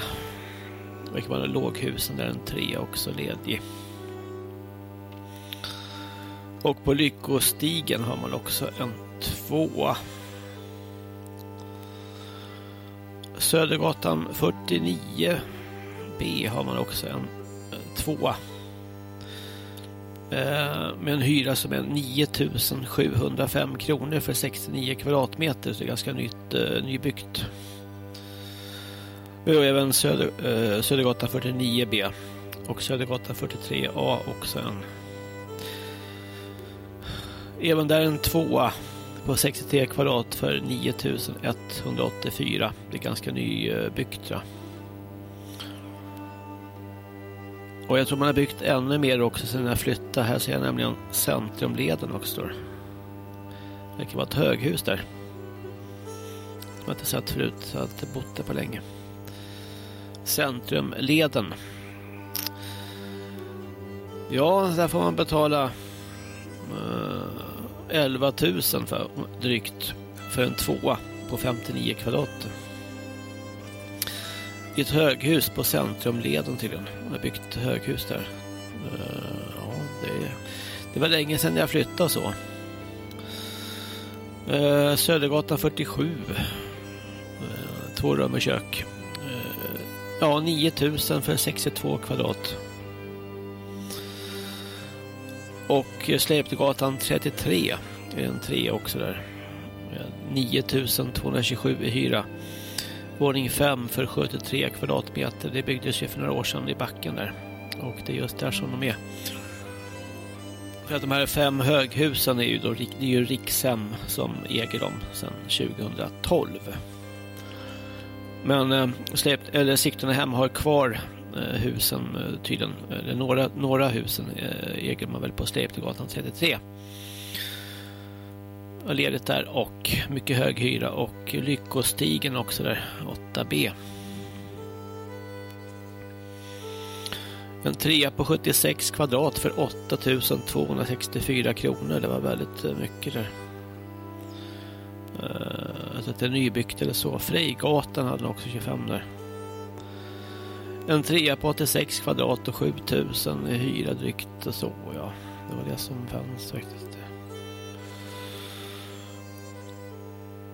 Det verkar vara låghusen där en trea också ledig. Och på Lyckostigen har man också en tvåa. Södergatan 49B har man också en, en tvåa. Eh, med en hyra som är 9705 kronor för 69 kvadratmeter. Så det är ganska nytt, eh, nybyggt. Vi har även Söder, eh, Södergatan 49B och Södergatan 43A också en Även där en tvåa på 63 kvadrat för 9184. Det är ganska nybyggt eh, Ja. jag. Och jag tror man har byggt ännu mer också sen jag flyttade. Här ser jag nämligen Centrumleden också. Det verkar vara ett höghus där. Som jag inte sett förut. Så jag har inte bott där på länge. Centrumleden. Ja, där får man betala uh, 11 000 för drygt för en tvåa på 59 kvadrat. I ett höghus på Centrumleden tydligen. De har byggt höghus där. Uh, ja, det, det var länge sedan jag flyttade så. Uh, Södergatan 47. Uh, eh, två rum och kök. Uh, ja, 9000 för 62 kvadrat. Och Släptegatan 33 är en tre också där. 9227 i hyra. Våning 5 för 73 kvadratmeter. Det byggdes ju för några år sedan i backen där. Och det är just där som de är. För att de här fem höghusen är ju då det är ju Rikshem som äger dem sedan 2012. Men eh, släpt, eller Sigtuna hem har kvar Eh, husen eh, tydligen. Eh, eller några, några husen äger man väl på Sleipnergatan 33 och ledigt där och mycket hög hyra och Lyckostigen också där 8B. En trea på 76 kvadrat för 8264 kronor. Det var väldigt mycket där. Uh, att det är nybyggt eller så. Frejgatan hade också 25 där. En trea på 86 kvadrat och 7000 i hyra drygt och så ja. Det var det som fanns faktiskt.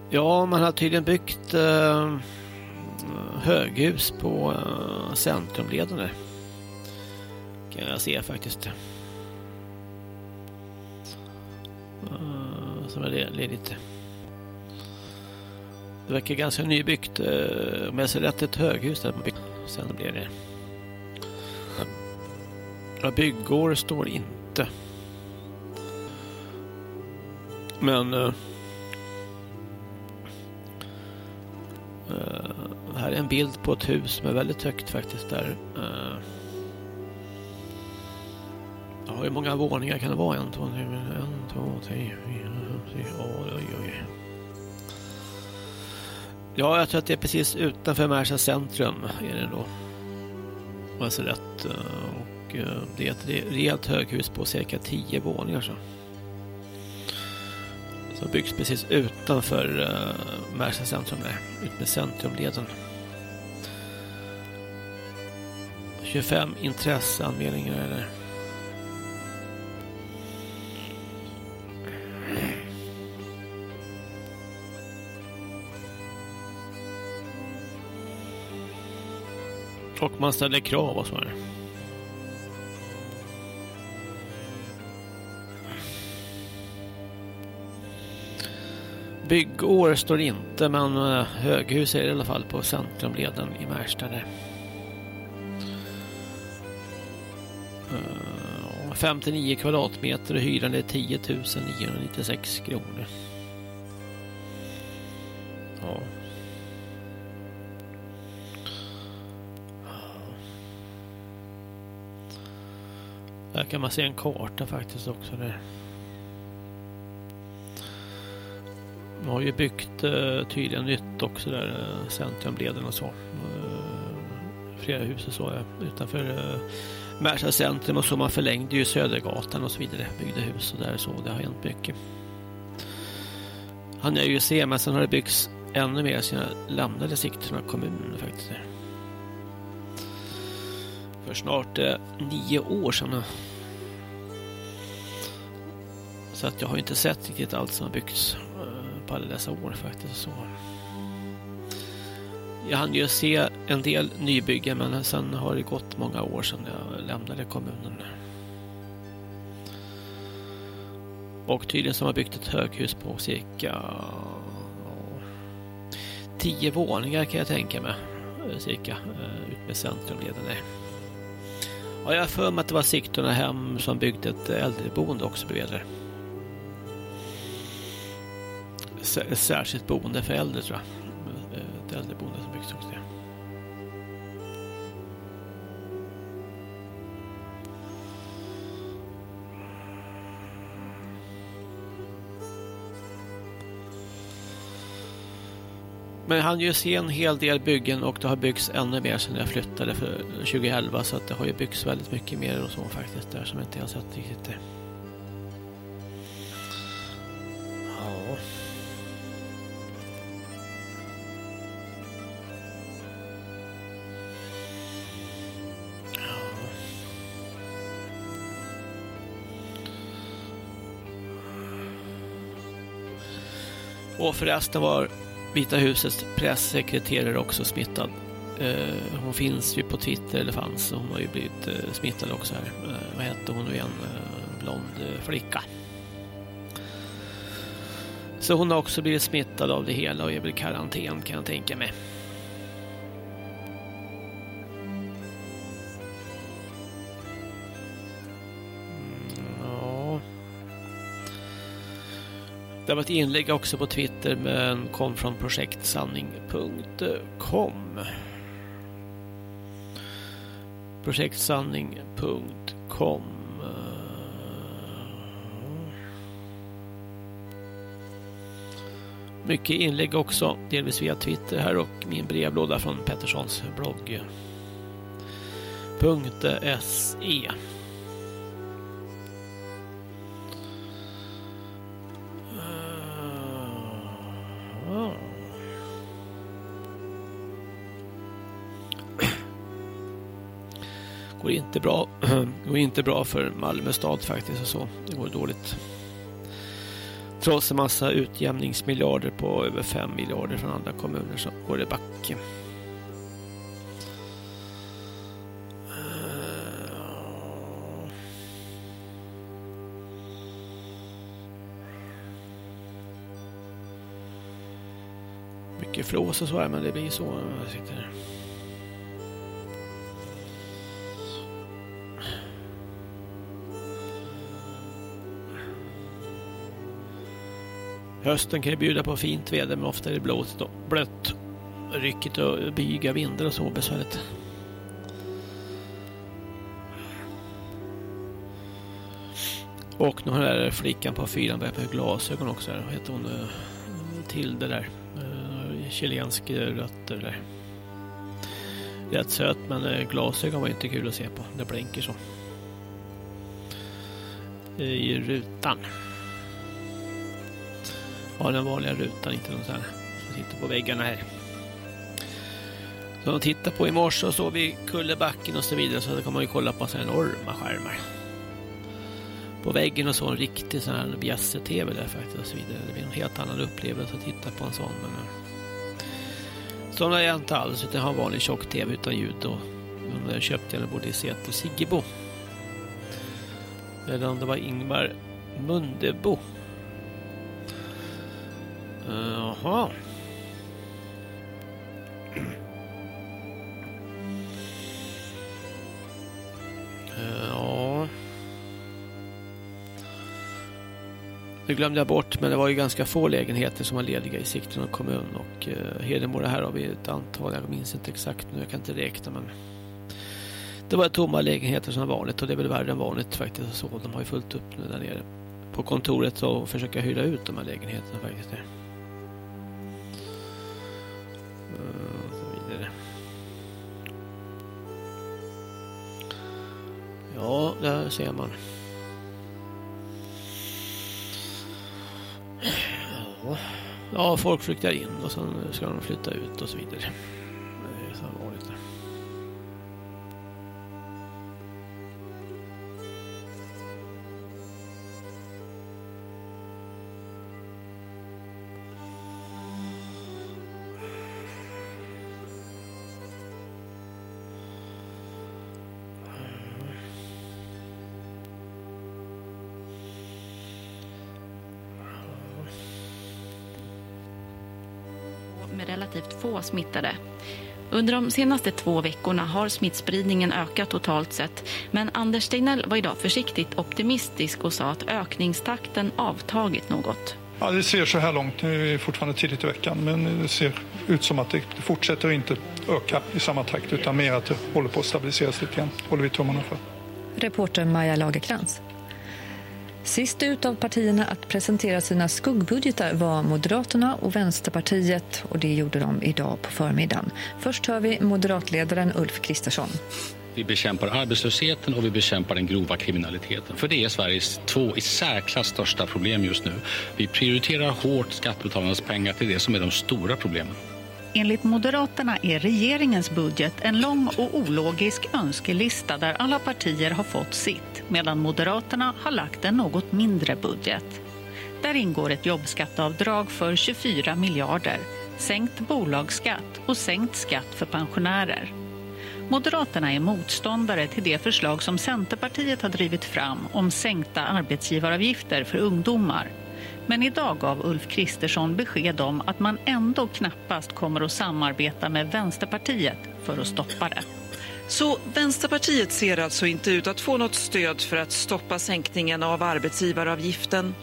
Ja, man har tydligen byggt eh, höghus på eh, centrumleden där. Kan jag se faktiskt. Eh, som är ledigt. Det verkar ganska nybyggt. Eh, om jag ser rätt ett höghus där. Sen blir det. Ja, byggår står inte. Men uh, Uh, här är en bild på ett hus som är väldigt högt faktiskt där. Uh, ja, hur många våningar kan det vara? En, två, tre, en, två, tre, fyra, fem, sex, åtta. Ja, jag tror att det är precis utanför Märsta centrum är det då. Om jag ser rätt. Eh, och eh, det är ett rejält höghus på cirka tio våningar så som byggs precis utanför eh, Märsta centrum där, ut med centrumleden. 25 intresseanmälningar är det. Och man ställer krav och så här. Byggår står inte, men eh, höghus är det i alla fall på Centrumleden i Märsta där. 59 kvadratmeter och hyran är 10 996 kronor. Ja. Där kan man se en karta faktiskt också där. De har ju byggt uh, tydligen nytt också där, uh, centrumleden och så. Uh, flera hus och så utanför uh, Märsta centrum och så. Man förlängde ju Södergatan och så vidare. Byggde hus och där så. Det har hänt mycket. Han är ju se, men sen har det byggts ännu mer sen jag lämnade Sigtuna kommun faktiskt. För snart eh, nio år sedan. Så att jag har inte sett riktigt allt som har byggts eh, på alla dessa år faktiskt. Så. Jag hann ju se en del nybyggen men sen har det gått många år sedan jag lämnade kommunen. Och tydligen så har man byggt ett höghus på cirka tio våningar kan jag tänka mig. Eh, cirka eh, ut med centrumleden. Ja, jag har för mig att det var Sigtuna hem som byggde ett äldreboende också bredvid där särskilt boende för äldre tror jag. Ett äldreboende som Men han ju se en hel del byggen och det har byggts ännu mer sedan jag flyttade för 2011 så att det har ju byggts väldigt mycket mer och så faktiskt där som jag inte har sett riktigt det. Ja. Och förresten var Vita husets pressekreterare också smittad. Eh, hon finns ju på Twitter, eller fanns, hon har ju blivit eh, smittad också här. Eh, vad hette hon nu igen? Eh, blond eh, flicka. Så hon har också blivit smittad av det hela och är väl i karantän kan jag tänka mig. Det var ett inlägg också på Twitter men kom från projektsanning.com projektsanning.com Mycket inlägg också, delvis via Twitter här och min brevlåda från Petterssons blogg. .se går inte bra. går inte bra för Malmö stad faktiskt och så. Det går dåligt. Trots en massa utjämningsmiljarder på över 5 miljarder från andra kommuner så går det back. Mycket flås och så här, men det blir så. Jag sitter Hösten kan ju bjuda på fint väder men ofta är det blåst och blött. Ryckigt och byga vindar och så besvärligt. Och nu har den här flickan på fyran börjat med glasögon också. Vad heter hon? Tilde där. Chilensk rötter där. Rätt söt men eh, glasögon var inte kul att se på. Det blänker så. I rutan. Ja, den vanliga rutan, inte någon sån här som sitter på väggarna här. Så de tittar på i morse och så vid Kullebacken och så vidare så kan man ju kolla på sådana enorma skärmar. På väggen och så en riktig sån här bjässe-tv där faktiskt och så vidare. Det blir en helt annan upplevelse att titta på en sån. Men eh, sån är jag inte alls utan jag har en vanlig tjock-tv utan ljud och jag köpte den både i Säter Siggebo. Medan om det var Ingmar Mundebo Jaha. Uh, Nu glömde jag bort, men det var ju ganska få lägenheter som var lediga i Sigtuna kommun och eh, Hedemora här har vi ett antal, jag minns inte exakt nu, jag kan inte räkna men det var tomma lägenheter som vanligt och det är väl värre än vanligt faktiskt så. De har ju fullt upp nu där nere på kontoret och försöka hyra ut de här lägenheterna faktiskt. Uh, så vidare. Ja, där ser man. Ja, folk flyttar in och sen ska de flytta ut och så vidare. Smittade. Under de senaste två veckorna har smittspridningen ökat totalt sett men Anders Tegnell var idag försiktigt optimistisk och sa att ökningstakten avtagit något. Ja, det ser så här långt, nu är det fortfarande tidigt i veckan, men det ser ut som att det fortsätter inte öka i samma takt utan mer att det håller på att stabiliseras lite grann. håller vi tummarna för. Reporter Maja Lagerkrans. Sist ut av partierna att presentera sina skuggbudgetar var Moderaterna och Vänsterpartiet och det gjorde de idag på förmiddagen. Först hör vi moderatledaren Ulf Kristersson. Vi bekämpar arbetslösheten och vi bekämpar den grova kriminaliteten. För det är Sveriges två i särklass största problem just nu. Vi prioriterar hårt skattebetalarnas pengar till det som är de stora problemen. Enligt Moderaterna är regeringens budget en lång och ologisk önskelista där alla partier har fått sitt, medan Moderaterna har lagt en något mindre budget. Där ingår ett jobbskatteavdrag för 24 miljarder, sänkt bolagsskatt och sänkt skatt för pensionärer. Moderaterna är motståndare till det förslag som Centerpartiet har drivit fram om sänkta arbetsgivaravgifter för ungdomar. Men idag gav Ulf Kristersson besked om att man ändå knappast kommer att samarbeta med Vänsterpartiet för att stoppa det. Så Vänsterpartiet ser alltså inte ut att få något stöd för att stoppa sänkningen av arbetsgivaravgiften.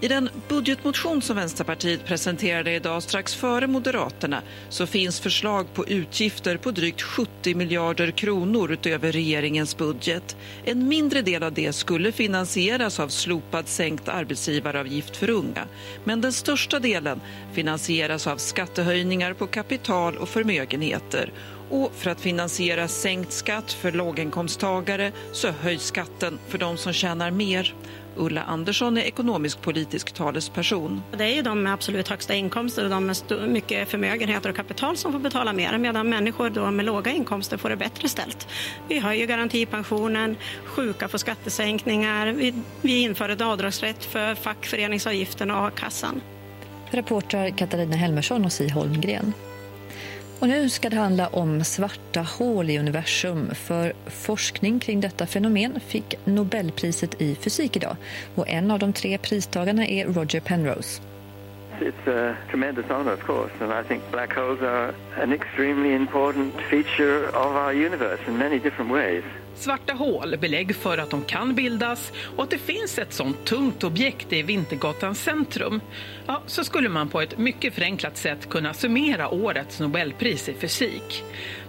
I den budgetmotion som Vänsterpartiet presenterade idag strax före Moderaterna så finns förslag på utgifter på drygt 70 miljarder kronor utöver regeringens budget. En mindre del av det skulle finansieras av slopad sänkt arbetsgivaravgift för unga. Men den största delen finansieras av skattehöjningar på kapital och förmögenheter. Och för att finansiera sänkt skatt för låginkomsttagare så höjs skatten för de som tjänar mer. Ulla Andersson är ekonomisk-politisk talesperson. Det är ju de med absolut högsta inkomster och de med mycket förmögenheter och kapital som får betala mer medan människor då med låga inkomster får det bättre ställt. Vi höjer garantipensionen, sjuka får skattesänkningar, vi, vi inför ett avdragsrätt för fackföreningsavgiften och a-kassan. Reporter Katarina Helmersson och Si Holmgren. Och nu ska det handla om svarta hål i universum. För forskning kring detta fenomen fick Nobelpriset i fysik idag. Och en av de tre pristagarna är Roger Penrose. It's a tremendous honor, of course, and I think black holes are an extremely important feature of our universe in many different ways. Svarta hål, belägg för att de kan bildas och att det finns ett sånt tungt objekt i Vintergatans centrum. Ja, så skulle man på ett mycket förenklat sätt kunna summera årets Nobelpris i fysik.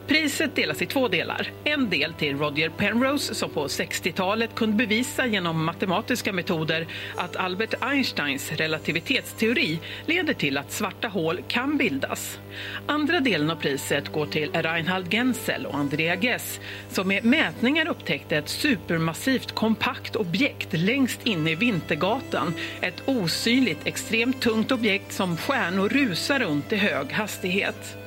Priset delas i två delar. En del till Roger Penrose som på 60-talet kunde bevisa genom matematiska metoder att Albert Einsteins relativitetsteori leder till att svarta hål kan bildas. Andra delen av priset går till Reinhard Genzel och Andrea Ghez som med mätningar upptäckte ett supermassivt kompakt objekt längst inne i Vintergatan. Ett osynligt extremt tungt objekt som stjärnor rusar runt i hög hastighet.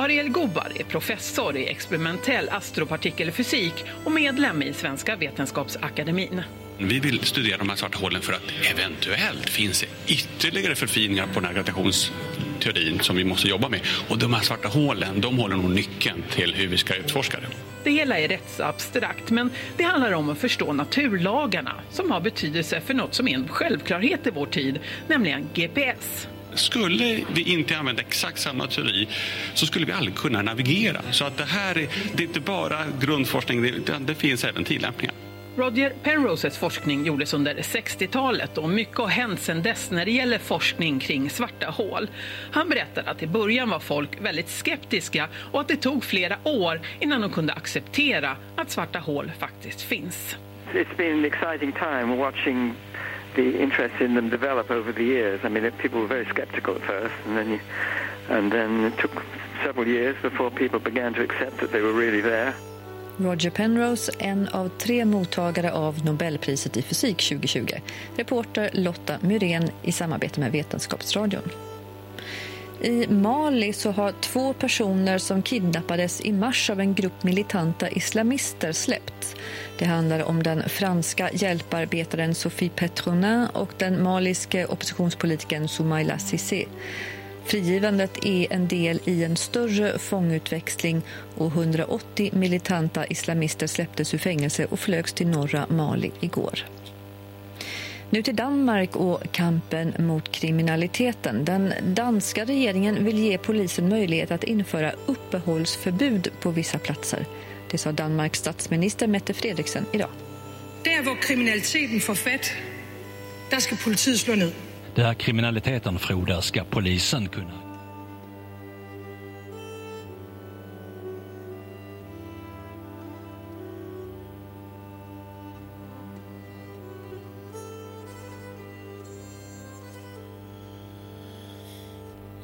Ariel Gobar är professor i experimentell astropartikelfysik och medlem i Svenska Vetenskapsakademin. Vi vill studera de här svarta hålen för att eventuellt finns det ytterligare förfiningar på den här gravitationsteorin som vi måste jobba med. Och de här svarta hålen, de håller nog nyckeln till hur vi ska utforska det. Det hela är rätt så abstrakt, men det handlar om att förstå naturlagarna som har betydelse för något som är en självklarhet i vår tid, nämligen GPS. Skulle vi inte använda exakt samma teori så skulle vi aldrig kunna navigera. Så att det här är, det är inte bara grundforskning, det, det finns även tillämpningar. Roger Penroses forskning gjordes under 60-talet och mycket har hänt sedan dess när det gäller forskning kring svarta hål. Han berättade att i början var folk väldigt skeptiska och att det tog flera år innan de kunde acceptera att svarta hål faktiskt finns. It's been an exciting time watching the interest in them develop over the years. I mean, people were very skeptical at first, and then you, and then it took several years before people began to accept that they were really there. Roger Penrose, en av tre mottagare av Nobelpriset i fysik 2020. Reporter Lotta Myrén i samarbete med Vetenskapsradion. I Mali så har två personer som kidnappades i mars av en grupp militanta islamister släppts. Det handlar om den franska hjälparbetaren Sophie Petronin och den maliske oppositionspolitikern Soumaila Cissé. Frigivandet är en del i en större fångutväxling och 180 militanta islamister släpptes ur fängelse och flögs till norra Mali igår. Nu till Danmark och kampen mot kriminaliteten. Den danska regeringen vill ge polisen möjlighet att införa uppehållsförbud på vissa platser. Det sa Danmarks statsminister Mette Frederiksen idag. Där var kriminaliteten får fett, där ska politiet slå ner. Där kriminaliteten frodas ska polisen kunna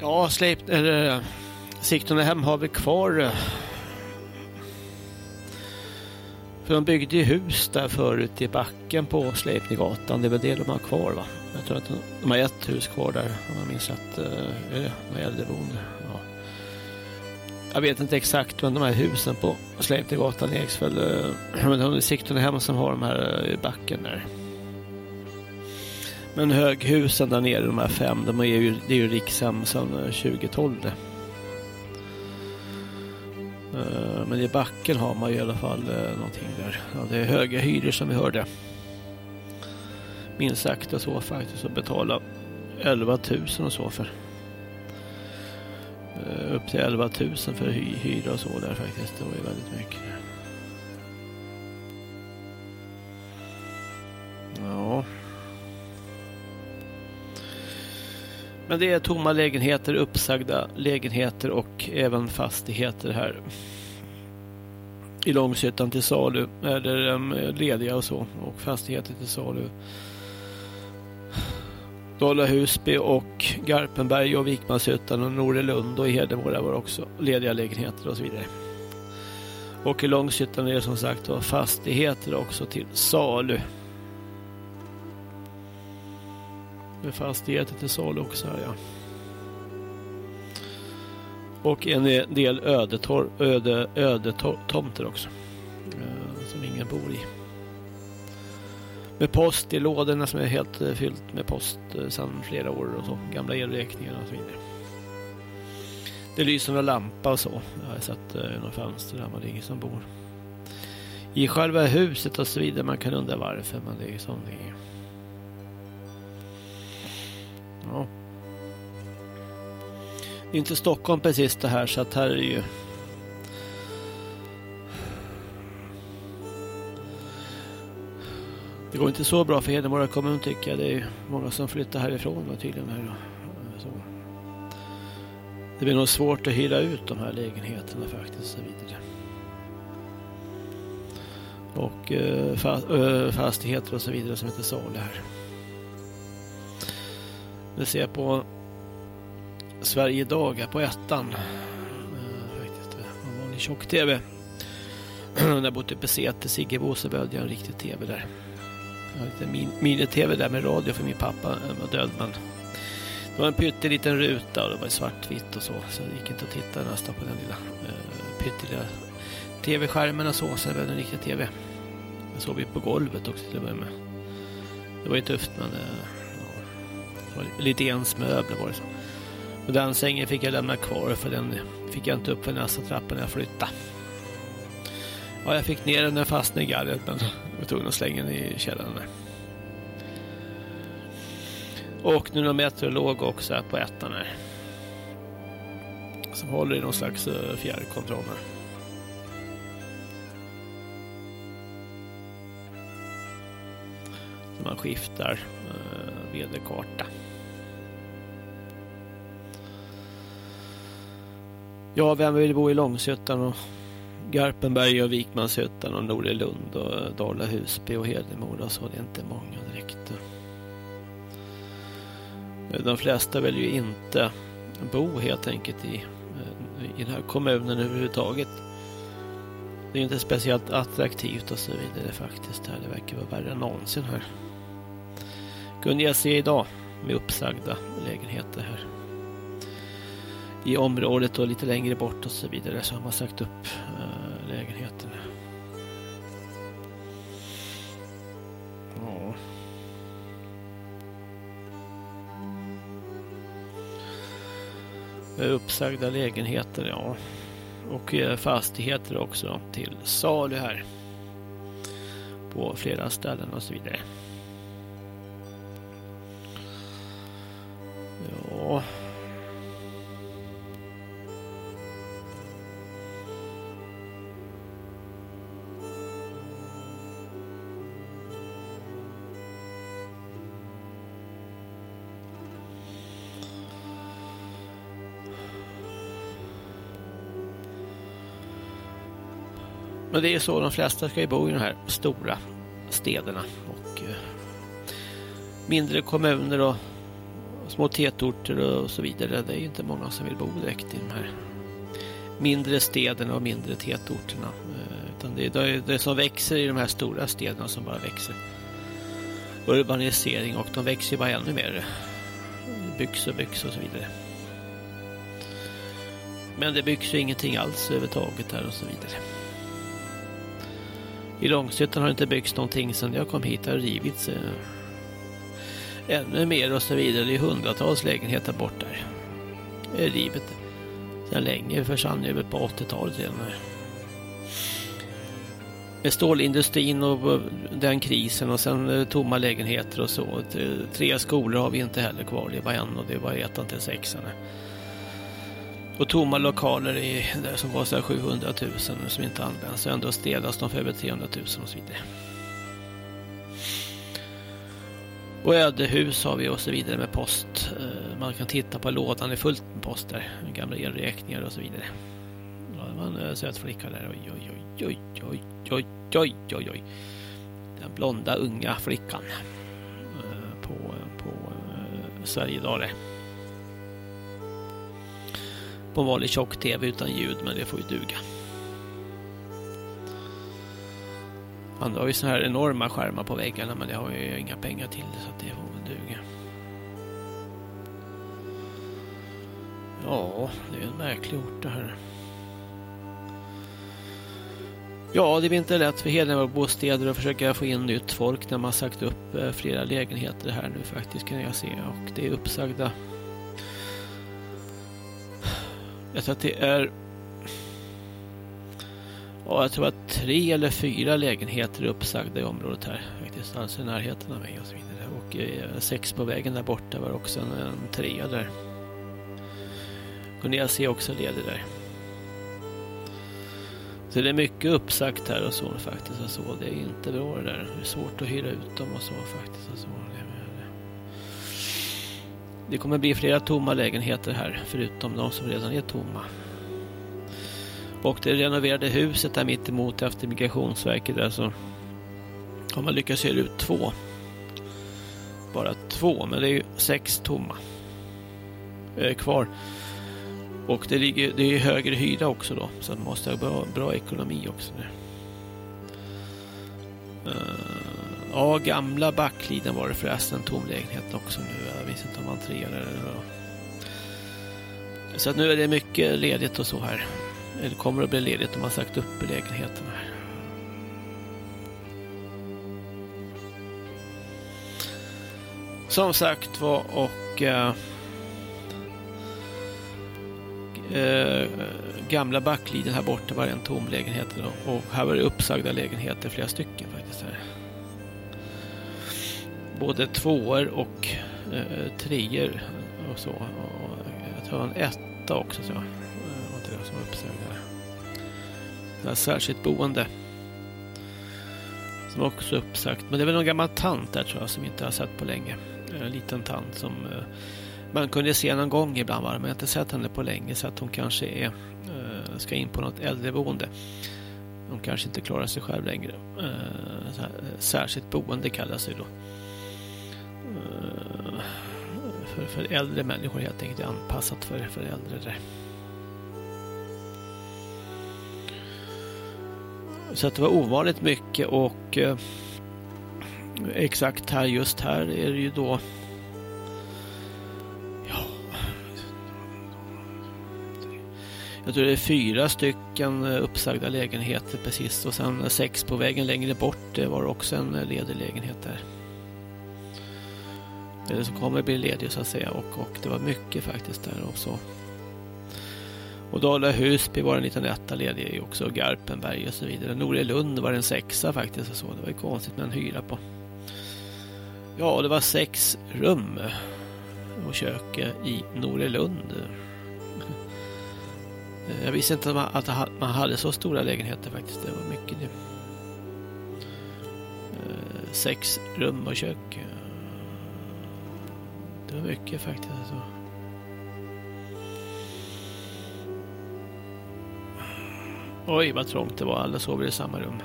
Ja, Sleip, eller, eh, Sigtunahem har vi kvar. Eh. För de byggde ju hus där förut i backen på Sleipninggatan. Det är väl det de har kvar va? Jag tror att de, har ett hus kvar där om jag minns rätt. Eh, är det några äldreboende? Ja. Jag vet inte exakt men de här husen på Sleipninggatan ägs väl men det är Sigtunahem som har de här i backen där. Men höghusen där nere, de här fem, de är ju, det är ju Rikshem sedan eh, 2012. det. Eh, men i backen har man ju i alla fall eh, någonting där. Ja, det är höga hyror som vi hörde. Minst sagt och så faktiskt att betala 11 000 och så för. Upp till 11 000 för hy hyra och så där faktiskt. Det var ju väldigt mycket. Ja. Men det är tomma lägenheter, uppsagda lägenheter och även fastigheter här i Långshyttan till salu eller um, lediga och så och fastigheter till salu. Dala Husby och Garpenberg och Vikmanshyttan och Norelund och Hedemora var också lediga lägenheter och så vidare. Och i Långshyttan är det som sagt fastigheter också till salu. Med fastigheter till salu också här ja. Och en del ödetor, öde, ödetomter också. Eh, som ingen bor i. Med post i lådorna som är helt eh, fyllt med post eh, sedan flera år och så. Gamla elräkningar och så vidare. Det lyser med lampa och så. Jag har sett några fönster där, men det är ingen som bor. I själva huset och så vidare. Man kan undra varför, men det är ju som det är. Ja. Det är inte Stockholm precis det här så att här är det ju Det går inte så bra för Hedemora kommun tycker jag. Det är många som flyttar härifrån tydligen. Här. Så. Det blir nog svårt att hyra ut de här lägenheterna faktiskt. Så vidare. Och eh, fa eh, fastigheter och så vidare som inte salu här. Nu ser jag på Sverige idag här på ettan. Eh, Faktiskt, en eh, vanlig tjock-tv. När jag bodde på Säter, Siggebo, så behövde jag en riktig tv där. Jag hade lite min- mini-tv där med radio för min pappa eh, var död. Men det var en pytteliten ruta och det var svartvitt och så. Så det gick inte att titta nästan på den lilla eh, pyttelilla tv-skärmen och så. Så jag behövde en riktig tv. Jag sov ju på golvet också till att börja med. Det var ju tufft men eh, lite ens möbler lite ensmöbler var det så. Och den sängen fick jag lämna kvar för den fick jag inte upp för nästa trappa när jag flyttade. Ja, jag fick ner den när jag fastnade i gallret men jag tog den och slängde den i källaren där. Och nu någon meteorolog också här på ettan här. Som håller i någon slags eh, fjärrkontroll här. Så man skiftar eh, uh, väderkarta. Ja, vem vill bo i Långshyttan och Garpenberg och Vikmanshyttan och Norrlund och Dala Husby och Hedemora så det är inte många direkt. De flesta vill ju inte bo helt enkelt i, i den här kommunen överhuvudtaget. Det är inte speciellt attraktivt och så vidare faktiskt här. Det verkar vara värre än någonsin här. Kunde jag se idag med uppsagda lägenheter här i området och lite längre bort och så vidare så har man sagt upp äh, lägenheterna. Ja. Uppsagda lägenheter, ja. Och eh, fastigheter också till salu här. På flera ställen och så vidare. Ja. Men det är så, de flesta ska ju bo i de här stora städerna och eh, mindre kommuner och små tätorter och så vidare. Det är ju inte många som vill bo direkt i de här mindre städerna och mindre tätorterna. Eh, utan det är det som växer i de här stora städerna som bara växer. Urbanisering och de växer ju bara ännu mer. Byggs och byggs och så vidare. Men det byggs ju ingenting alls överhuvudtaget här och så vidare. I Långshyttan har det inte byggts någonting sedan jag kom hit. Det har rivits eh, ännu mer och så vidare. Det är hundratals lägenheter bort där. Det är rivet sedan länge. Försvann ju på 80-talet redan. Med stålindustrin och eh, den krisen och sen eh, tomma lägenheter och så. Tre skolor har vi inte heller kvar. Det var en och det var ettan till sexan. Och tomma lokaler i, som kostar 700 000 som inte används. Ändå städas de för över 300 000 och så vidare. Och ödehus har vi och så vidare med post. Eh, man kan titta på lådan, det är fullt med post där. Gamla elräkningar och så vidare. Ja, det var en eh, söt flicka där. Oj, oj, oj, oj, oj, oj, oj, oj. Den blonda unga flickan. Eh, på, på, Sverige idag Sverigedag på en vanlig tjock-tv utan ljud, men det får ju duga. Man har ju såna här enorma skärmar på väggarna, men det har ju inga pengar till det, så det får väl duga. Ja, det är en märklig ort det här. Ja, det blir inte lätt för hela bostäder att försöka få in nytt folk när man sagt upp eh, flera lägenheter här nu faktiskt kan jag se. Och det är uppsagda jag tror att det är ja, jag tror att tre eller fyra lägenheter är uppsagda i området här faktiskt, alltså i närheten av mig och så vidare. Och eh, sex på vägen där borta var också en, en trea där. Kunde jag se också ledig där. Så det är mycket uppsagt här och så faktiskt och så. Det är inte bra det där. Det är svårt att hyra ut dem och så faktiskt och så. Det kommer bli flera tomma lägenheter här, förutom de som redan är tomma. Och det renoverade huset där mitt emot efter Migrationsverket där så har man lyckats hyra ut två. Bara två, men det är ju sex tomma är kvar. Och det, ligger, det är högre hyra också då, så man måste ha bra, bra ekonomi också. Nu. Uh, Ja, gamla Backliden var det förresten tom lägenhet också nu. Jag visste inte om man tre eller Så att nu är det mycket ledigt och så här. Eller kommer att bli ledigt om man sagt upp lägenheten här. Som sagt var och äh, äh, gamla Backliden här borta var en tom lägenhet och här var det uppsagda lägenheter, flera stycken faktiskt här både tvåor och eh, treor och så. Och jag tror en etta också. Så. Det var inte det som var. Det här särskilt boende. Som också är uppsagt. Men det är väl någon gammal tant där tror jag som inte har sett på länge. Eh, en liten tant som eh, man kunde se någon gång ibland var men jag har inte sett henne på länge så att hon kanske är, eh, ska in på något äldreboende. Hon kanske inte klarar sig själv längre. Eh, eh särskilt boende kallas det då. Eh, för, för äldre människor helt enkelt anpassat för, för äldre där. Så att det var ovanligt mycket och eh, exakt här, just här är det ju då ja, jag tror det är fyra stycken eh, uppsagda lägenheter precis och sen sex på vägen längre bort det var också en eh, ledig lägenhet där. Eh, Eller som kommer bli ledig så att säga och, och det var mycket faktiskt där och så. Och Dala Husby var en liten etta ledig också. Garpenberg och så vidare. Norelund var en sexa faktiskt. Och så. Det var ju konstigt med en hyra på. Ja, det var sex rum och kök i Norelund. Eh, jag visste inte att man hade så stora lägenheter faktiskt. Det var mycket nu. Sex rum och kök. Var mycket faktiskt. Alltså. Oj, vad trångt det var. Alla sover i samma rum.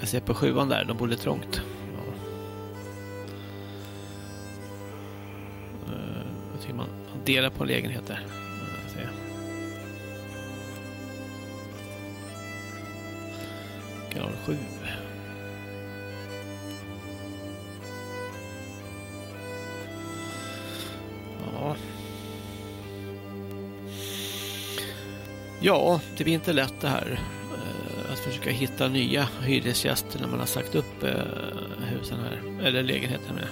Jag ser på sjuan där, de bodde trångt. Ja. Eh, Jag tycker man delar på lägenheter. Kanal 7. Ja, det blir inte lätt det här eh, att försöka hitta nya hyresgäster när man har sagt upp eh, husen här, eller lägenheten med.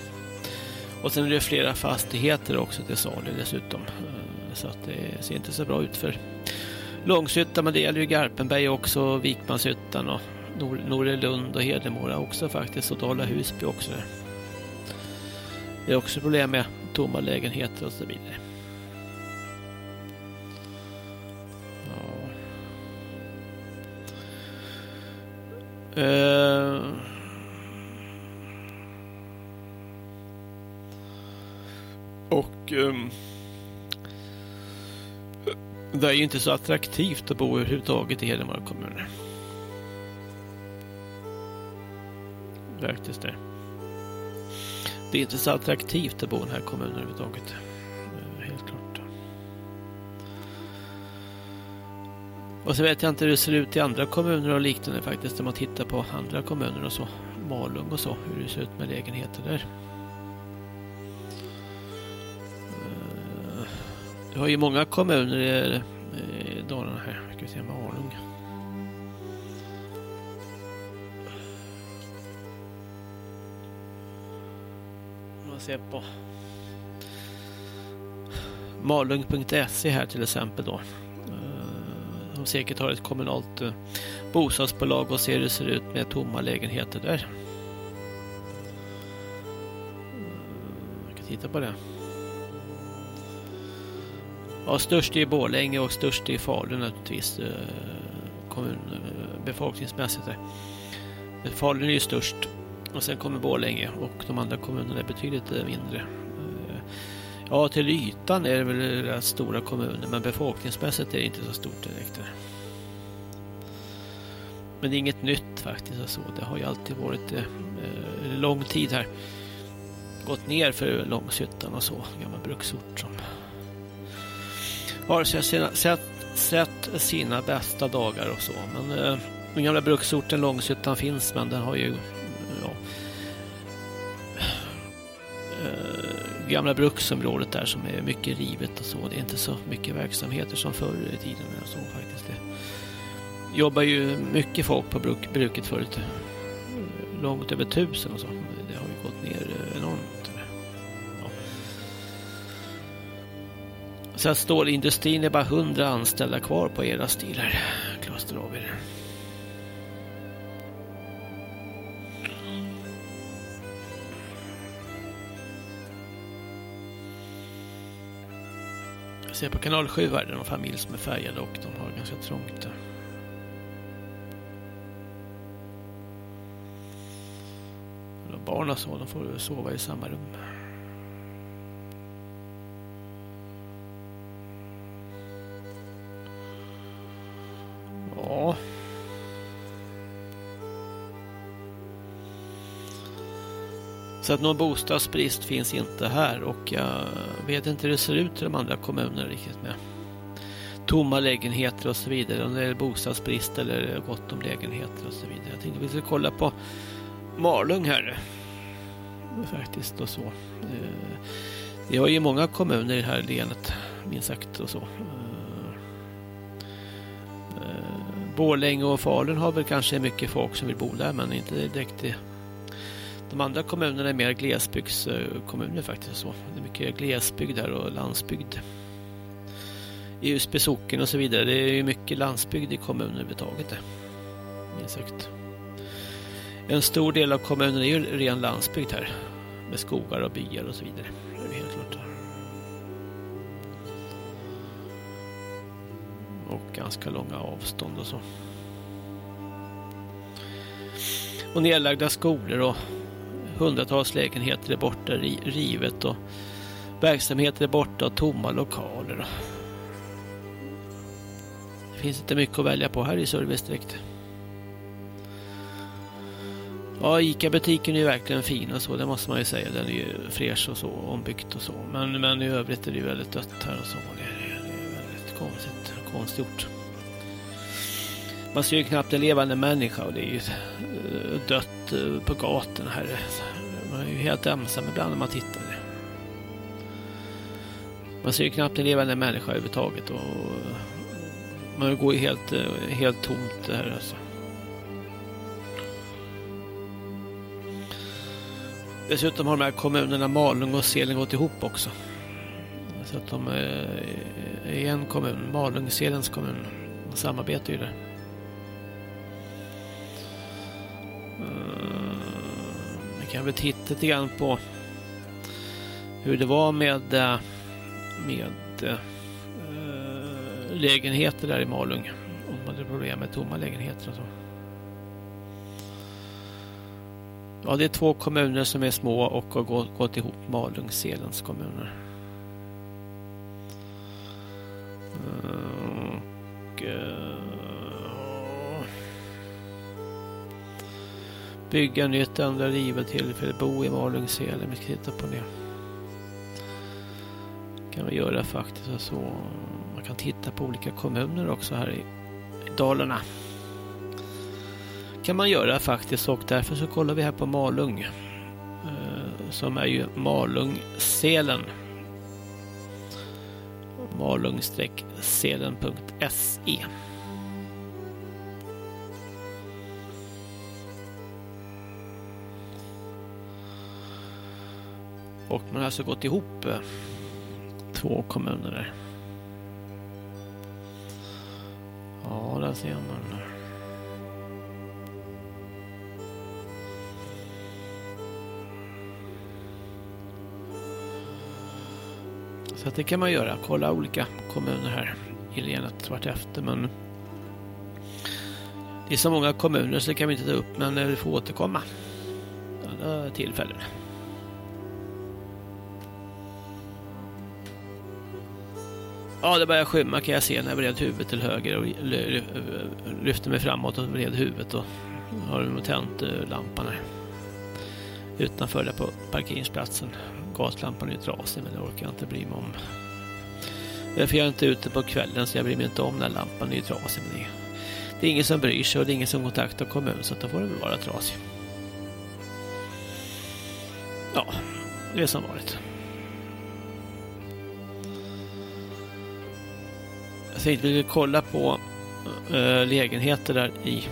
Och sen är det flera fastigheter också till salu dessutom. Eh, så att det ser inte så bra ut för Långshyttan, men det gäller ju Garpenberg också, Vikmanshyttan och Nor Norrlund och Hedemora också faktiskt och Dala Husby också. Det är också problem med tomma lägenheter och så vidare. Uh, och um, det är ju inte så attraktivt att bo överhuvudtaget i Hedemora kommun. Faktiskt det. Det är inte så attraktivt att bo i den här kommunen överhuvudtaget. Eh, helt klart. Och så vet jag inte hur det ser ut i andra kommuner och liknande faktiskt. När man tittar på andra kommuner och så. Malung och så. Hur det ser ut med lägenheter där. Eh, vi har ju många kommuner i, Dalarna här. Ska vi se, Malung. Man ser på malung.se här till exempel då. Eh, de säkert har ett kommunalt eh, bostadsbolag och ser hur det ser ut med tomma lägenheter där. Eh, jag kan titta på det. Ja, störst i Borlänge och störst i Falun naturligtvis kommun befolkningsmässigt. Där. Falun är ju störst och sen kommer Borlänge och de andra kommunerna är betydligt eh, mindre. Eh, ja, till ytan är det väl rätt stora kommuner men befolkningsmässigt är det inte så stort direkt. Men det är inget nytt faktiskt. Alltså. Det har ju alltid varit eh, eh lång tid här gått ner för Långshyttan och så, gammal bruksort som har sett, sett sina bästa dagar och så. Men eh, den gamla bruksorten Långshyttan finns men den har ju ja, eh, gamla bruksområdet där som är mycket rivet och så. Det är inte så mycket verksamheter som förr i tiden. Och så, faktiskt. Det jobbar ju mycket folk på bruk, bruket förut. Eh, långt över tusen och så. Det har ju gått ner eh, enormt. Ja. Så står stålindustrin är bara hundra anställda kvar på era stilar. Kloster ser på kanal 7 här, det är någon familj som är färgade och de har ganska trångt där. Barnen så, de får sova i samma rum. Ja. Så att någon bostadsbrist finns inte här och jag vet inte hur det ser ut i de andra kommunerna riktigt med tomma lägenheter och så vidare. Om det är bostadsbrist eller gott om lägenheter och så vidare. Jag tänkte vi skulle kolla på Malung här. Faktiskt och så. Eh, det har ju många kommuner i det här länet, minst sagt och så. Eh, eh, Borlänge och Falun har väl kanske mycket folk som vill bo där men inte direkt i de andra kommunerna är mer glesbygdskommuner faktiskt så. Det är mycket glesbygd där och landsbygd. I Husby socken och så vidare. Det är ju mycket landsbygd i kommunen överhuvudtaget. Minst sagt. En stor del av kommunen är ju ren landsbygd här. Med skogar och byar och så vidare. Det är helt klart. Och ganska långa avstånd och så. Och nedlagda skolor och hundratals lägenheter är borta, rivet och verksamheter är borta och tomma lokaler. Det finns inte mycket att välja på här i servicedirekt. Ja, ICA-butiken är ju verkligen fin och så, det måste man ju säga. Den är ju fräsch och så, ombyggt och så. Men, men i övrigt är det ju väldigt dött här och så. Det är, det är väldigt konstigt, konstgjort. Man ser ju knappt en levande människa och det är ju eh, dött eh, på gatorna här. Man är ju helt ensam ibland när man tittar. Man ser ju knappt en levande människa överhuvudtaget och eh, man går ju helt, helt tomt här alltså. Dessutom har de här kommunerna Malung och Selen gått ihop också. Så att de är en kommun, Malung, Selens kommun. De samarbetar ju där. Eh, Vi kan väl titta lite grann på hur det var med, eh, med eh, lägenheter där i Malung. Om man hade problem med tomma lägenheter och så. Ja, det är två kommuner som är små och har gått, gått ihop Malung, Selens kommuner. Och, bygga nytt, ändra livet, tillfälligt bo i Malungsele. Vi ska titta på det. kan vi göra faktiskt. Så man kan titta på olika kommuner också här i, i Dalarna kan man göra faktiskt och därför så kollar vi här på Malung eh, som är ju Malungselen malung-selen.se Och man har alltså gått ihop eh, två kommuner där. Ja, där ser man. Så det kan man göra. Kolla olika kommuner här i länet vart efter. Men det är så många kommuner så det kan vi inte ta upp. Men eh, vi får återkomma. Alla tillfällen. Ja, det börjar skymma kan jag se när jag vred huvudet till höger och lyfte mig framåt och vred huvudet och har tänt eh, lampan här. Utanför där på parkeringsplatsen. Gaslampan är ju trasig men det orkar jag inte bry mig om. Därför är jag inte ute på kvällen så jag bryr mig inte om när lampan är trasig. Men det, är, det är ingen som bryr sig och det är ingen som kontaktar kommun så då får det väl vara trasig. Ja, det är som vanligt. Tänkte vi vill kolla på äh, lägenheter där i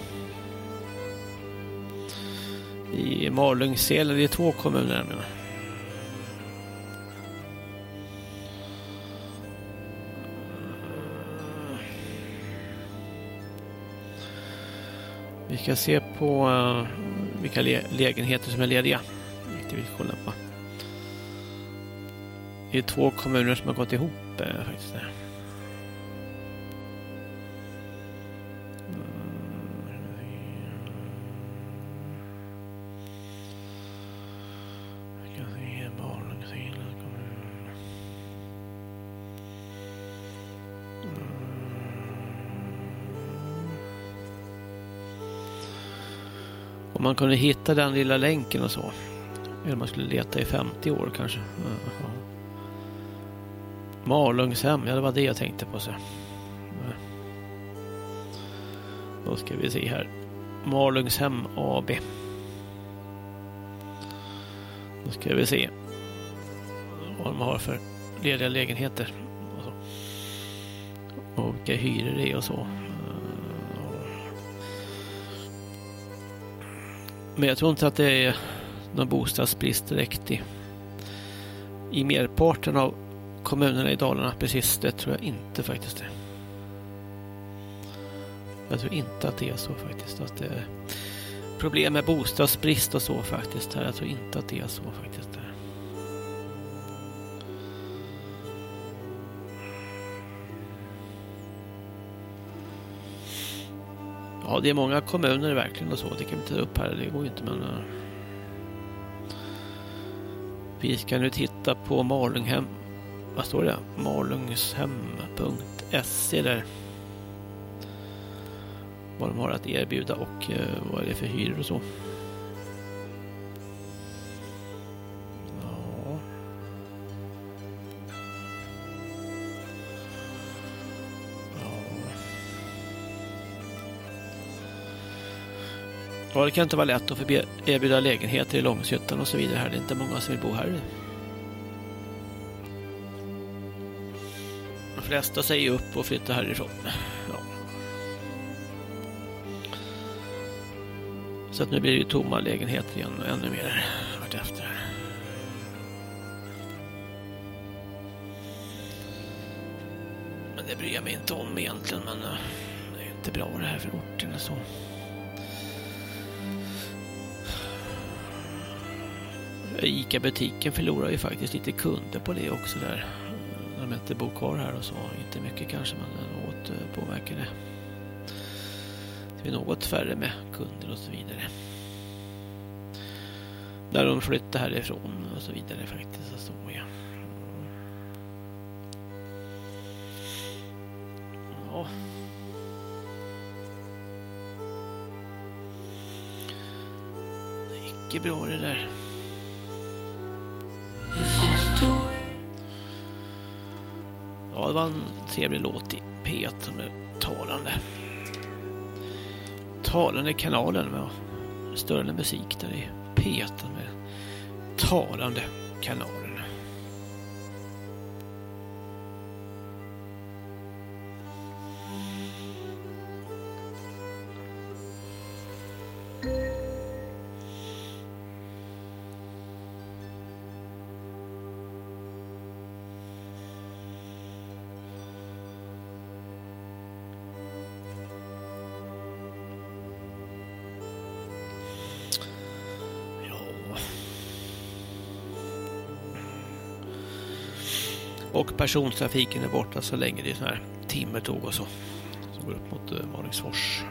i Malungselen. Det är två kommuner där menar. Vi ska se på uh, vilka lägenheter som är lediga. Det vi kolla på. Det är två kommuner som har gått ihop eh, faktiskt. Om man kunde hitta den lilla länken och så. Eller man skulle leta i 50 år kanske. Ja. Malungshem, ja det var det jag tänkte på. Så. Då ska vi se här. Malungshem AB. Då ska vi se vad de har för lediga lägenheter. Och, så. och vilka hyror det är och så. Men jag tror inte att det är någon bostadsbrist direkt i, i merparten av kommunerna i Dalarna. Precis, det tror jag inte faktiskt det. Jag tror inte att det är så faktiskt. Att det är problem med bostadsbrist och så faktiskt. Jag tror inte att det är så faktiskt. Ja, det är många kommuner verkligen och så. Det kan vi ta upp här. Det går ju inte, men... Eh, vi ska nu titta på Malunghem. Vad står det? Malungshem.se där. Vad de har att erbjuda och eh, vad är det för hyror och så. Och det kan inte vara lätt att erbjuda lägenheter i Långshyttan och så vidare här. Det är inte många som vill bo här. De flesta säger upp och flyttar härifrån. Ja. Så att nu blir det ju tomma lägenheter igen och ännu mer vart efter. Men det bryr jag mig inte om egentligen, men eh, det är inte bra det här för orten och så. Ica-butiken förlorar ju faktiskt lite kunder på det också där. När de inte bor kvar här och så. Inte mycket kanske, men något eh, påverkar det. Det blir något färre med kunder och så vidare. När de flyttar härifrån och så vidare faktiskt. Så ja. ja. Det bra det där. Ja, det var en trevlig låt i P1 som är talande. Talande kanalen med större musik där i P1 med talande kanalen. Persontrafiken är borta så länge det är sån här timmertåg och så. Som går upp mot eh, uh, Malungsfors.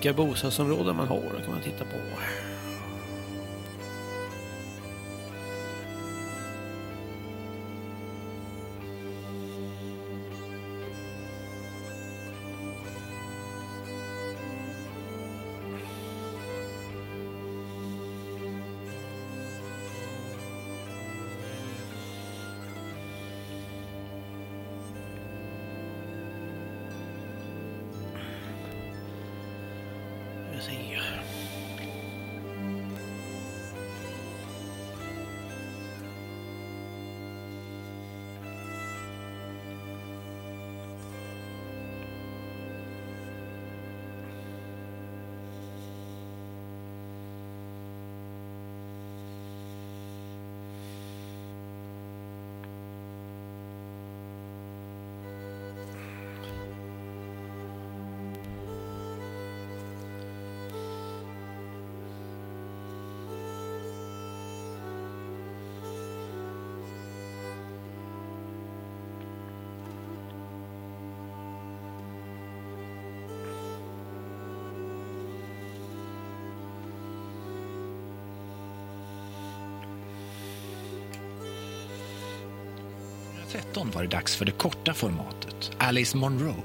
Vilka bostadsområden man har kan man titta på. Var det dags för det korta formatet. Alice Monroe.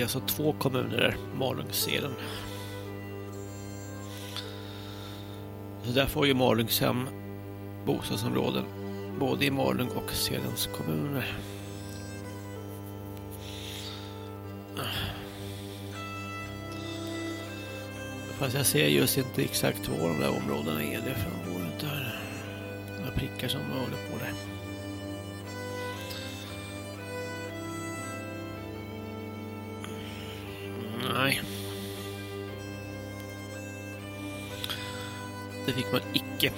Det är alltså två kommuner där, Malungselen. Så där får ju Malungshem bostadsområden både i Malung och Selens kommuner. Fast jag ser just inte exakt var de där områdena är. Det framgår inte här. Några prickar som håller på där. Det fick man icke.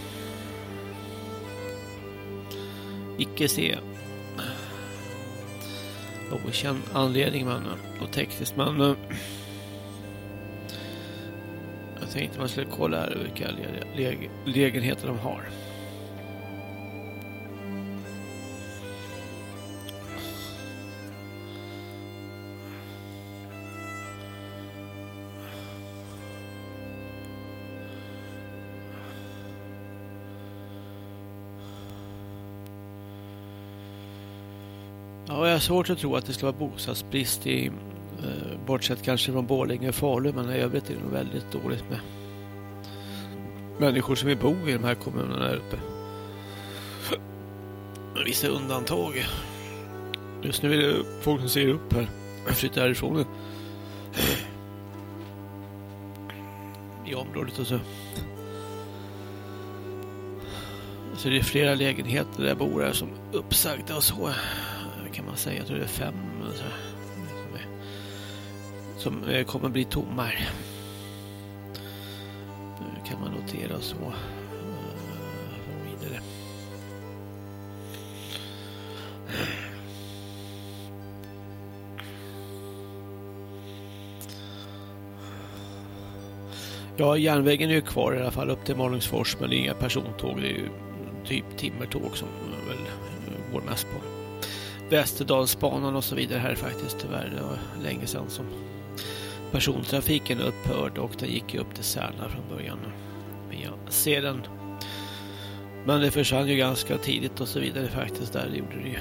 Icke se. Okänd anledning man och tekniskt man. jag tänkte man skulle kolla här vilka lägenheter de har. Svårt att tro att det ska vara bostadsbrist i eh, bortsett kanske från Borlänge och Falun men i övrigt är det nog väldigt dåligt med människor som vill bo i de här kommunerna där uppe. Med vissa undantag. Just nu är det folk som ser upp här. Flyttar härifrån. I området och så. Så det är flera lägenheter där jag bor här som uppsagda och så kan man säga. Jag tror det är fem så, som, är, som är, kommer bli tomma här. Nu kan man notera så. Eh, vidare. Ja, järnvägen är ju kvar i alla fall upp till Malungsfors men det är inga persontåg. Det är ju typ timmertåg som eh, väl går mest på. Västerdalsbanan och så vidare här faktiskt tyvärr. Det var länge sedan som persontrafiken upphörde och den gick ju upp till Särna från början via Seden. Men det försvann ju ganska tidigt och så vidare faktiskt där det gjorde det ju.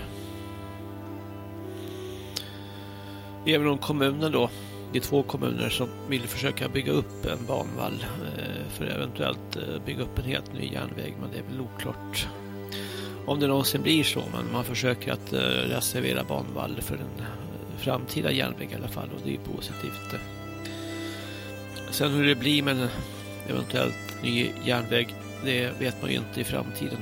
Även om kommunen då, det är två kommuner som vill försöka bygga upp en banvall eh, för eventuellt eh, bygga upp en helt ny järnväg men det är väl oklart om det någonsin blir så, men man försöker att eh, reservera banvall för en eh, framtida järnväg i alla fall och det är positivt. Sen hur det blir med en eventuellt ny järnväg, det vet man ju inte i framtiden.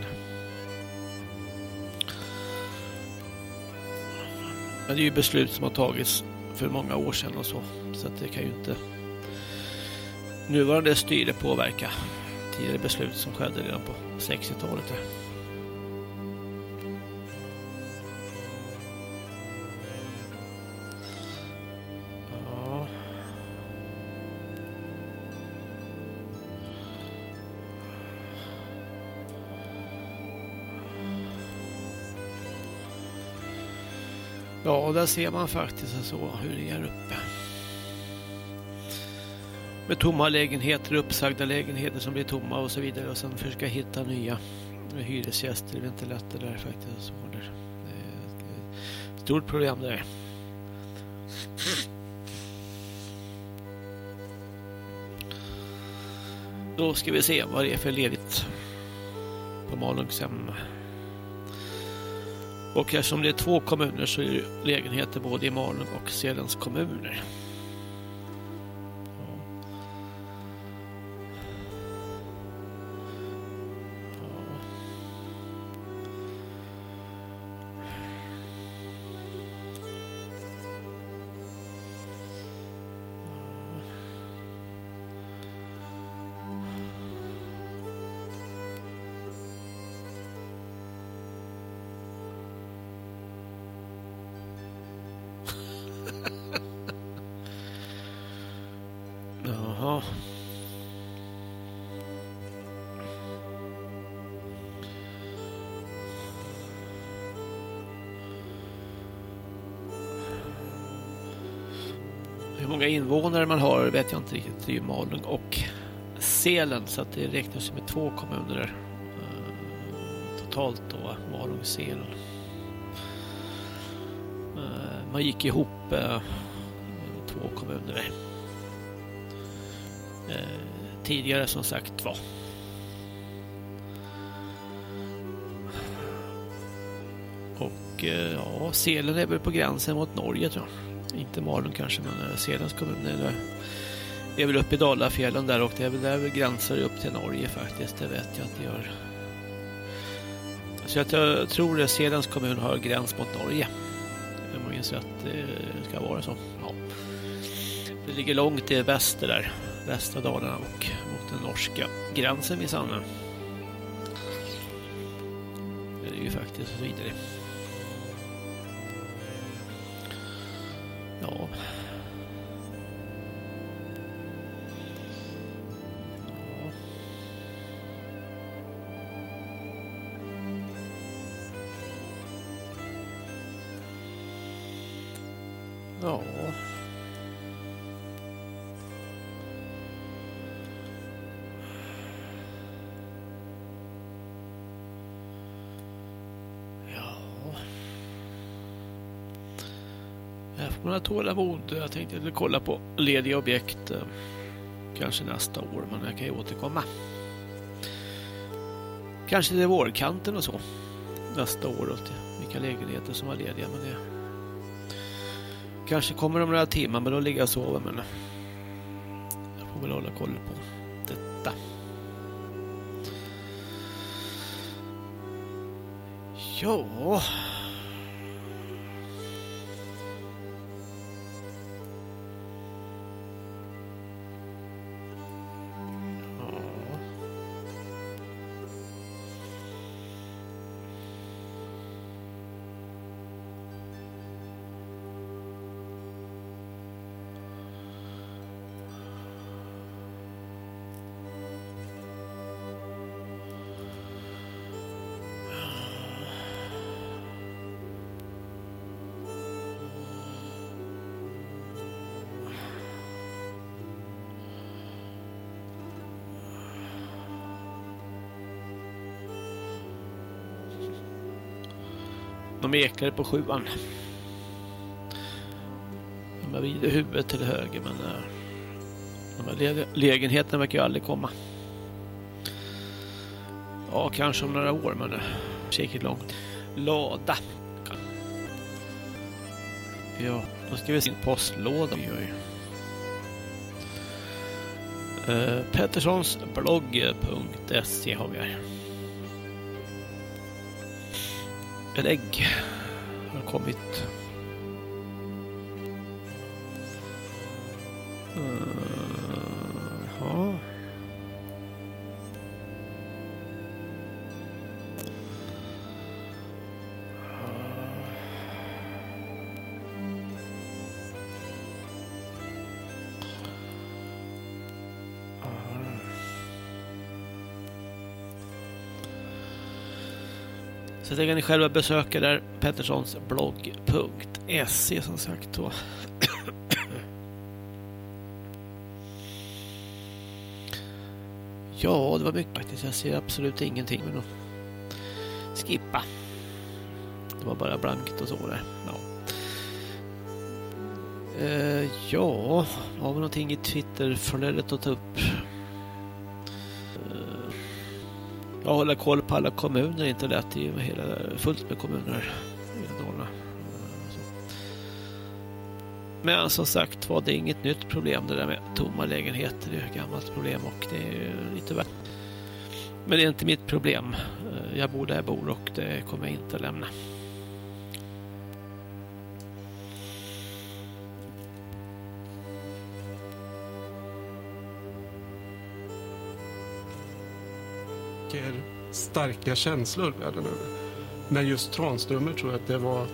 Men det är ju beslut som har tagits för många år sedan och så, så att det kan ju inte nuvarande styre påverka tidigare beslut som skedde redan på 60-talet. Ja, och där ser man faktiskt så hur det är uppe. Med tomma lägenheter, uppsagda lägenheter som blir tomma och så vidare. Och sen försöka hitta nya hyresgäster. Det är inte lätt det där faktiskt. Så det är ett stort problem där. Då ska vi se vad det är för ledigt på Malungshem. Och eftersom det är två kommuner så är det lägenheter både i Malung och Selens kommuner. Det vet jag inte riktigt. Det är ju Malung och Selen så att det räknas med två kommuner där. Totalt då, Malung och Selen. Eh, man gick ihop eh, två kommuner där. Tidigare som sagt var. Och ja, Selen är väl på gränsen mot Norge tror jag inte Malung kanske, men eh, Selens kommun Det är väl uppe i Dalafjällen där och det är väl där vi gränsar upp till Norge faktiskt, det vet jag att det gör. Så att jag tror att Selens kommun har gräns mot Norge. Jag minns att det ska vara så. Ja. Det ligger långt i väster där, västra Dalarna och mot den norska gränsen i Sanne. Det är ju faktiskt så vidare. Tålamod. Jag tänkte jag kolla på lediga objekt. Eh, kanske nästa år, men jag kan ju återkomma. Kanske det är vårkanten och så. Nästa år och vilka lägenheter som var lediga. Men det kanske kommer om några timmar, men då ligger jag och sover. Men jag får väl hålla koll på detta. Ja... De på sjuan. De är vid huvudet till höger men eh, de här lägenheterna verkar ju aldrig komma. Ja, kanske om några år men eh, säkert långt. Lada. Ja, då ska vi se postlåda. Uh, eh, Petterssonsblogg.se har vi här. Ett har kommit. Så det kan ni själva besöka där, petterssonsblogg.se som sagt då. Ja, det var mycket faktiskt. Jag ser absolut ingenting med att skippa. Det var bara blankt och så där. Ja. Uh, ja, har vi någonting i Twitter-flödet att ta upp? Att hålla koll på alla kommuner är inte lätt. Det är ju hela, fullt med kommuner Men som sagt var det inget nytt problem det där med tomma lägenheter. Det är ett gammalt problem och det är lite värt. Men det är inte mitt problem. Jag bor där jag bor och det kommer jag inte att lämna. Starka känslor världen över. Men just Tranströmer tror jag att det var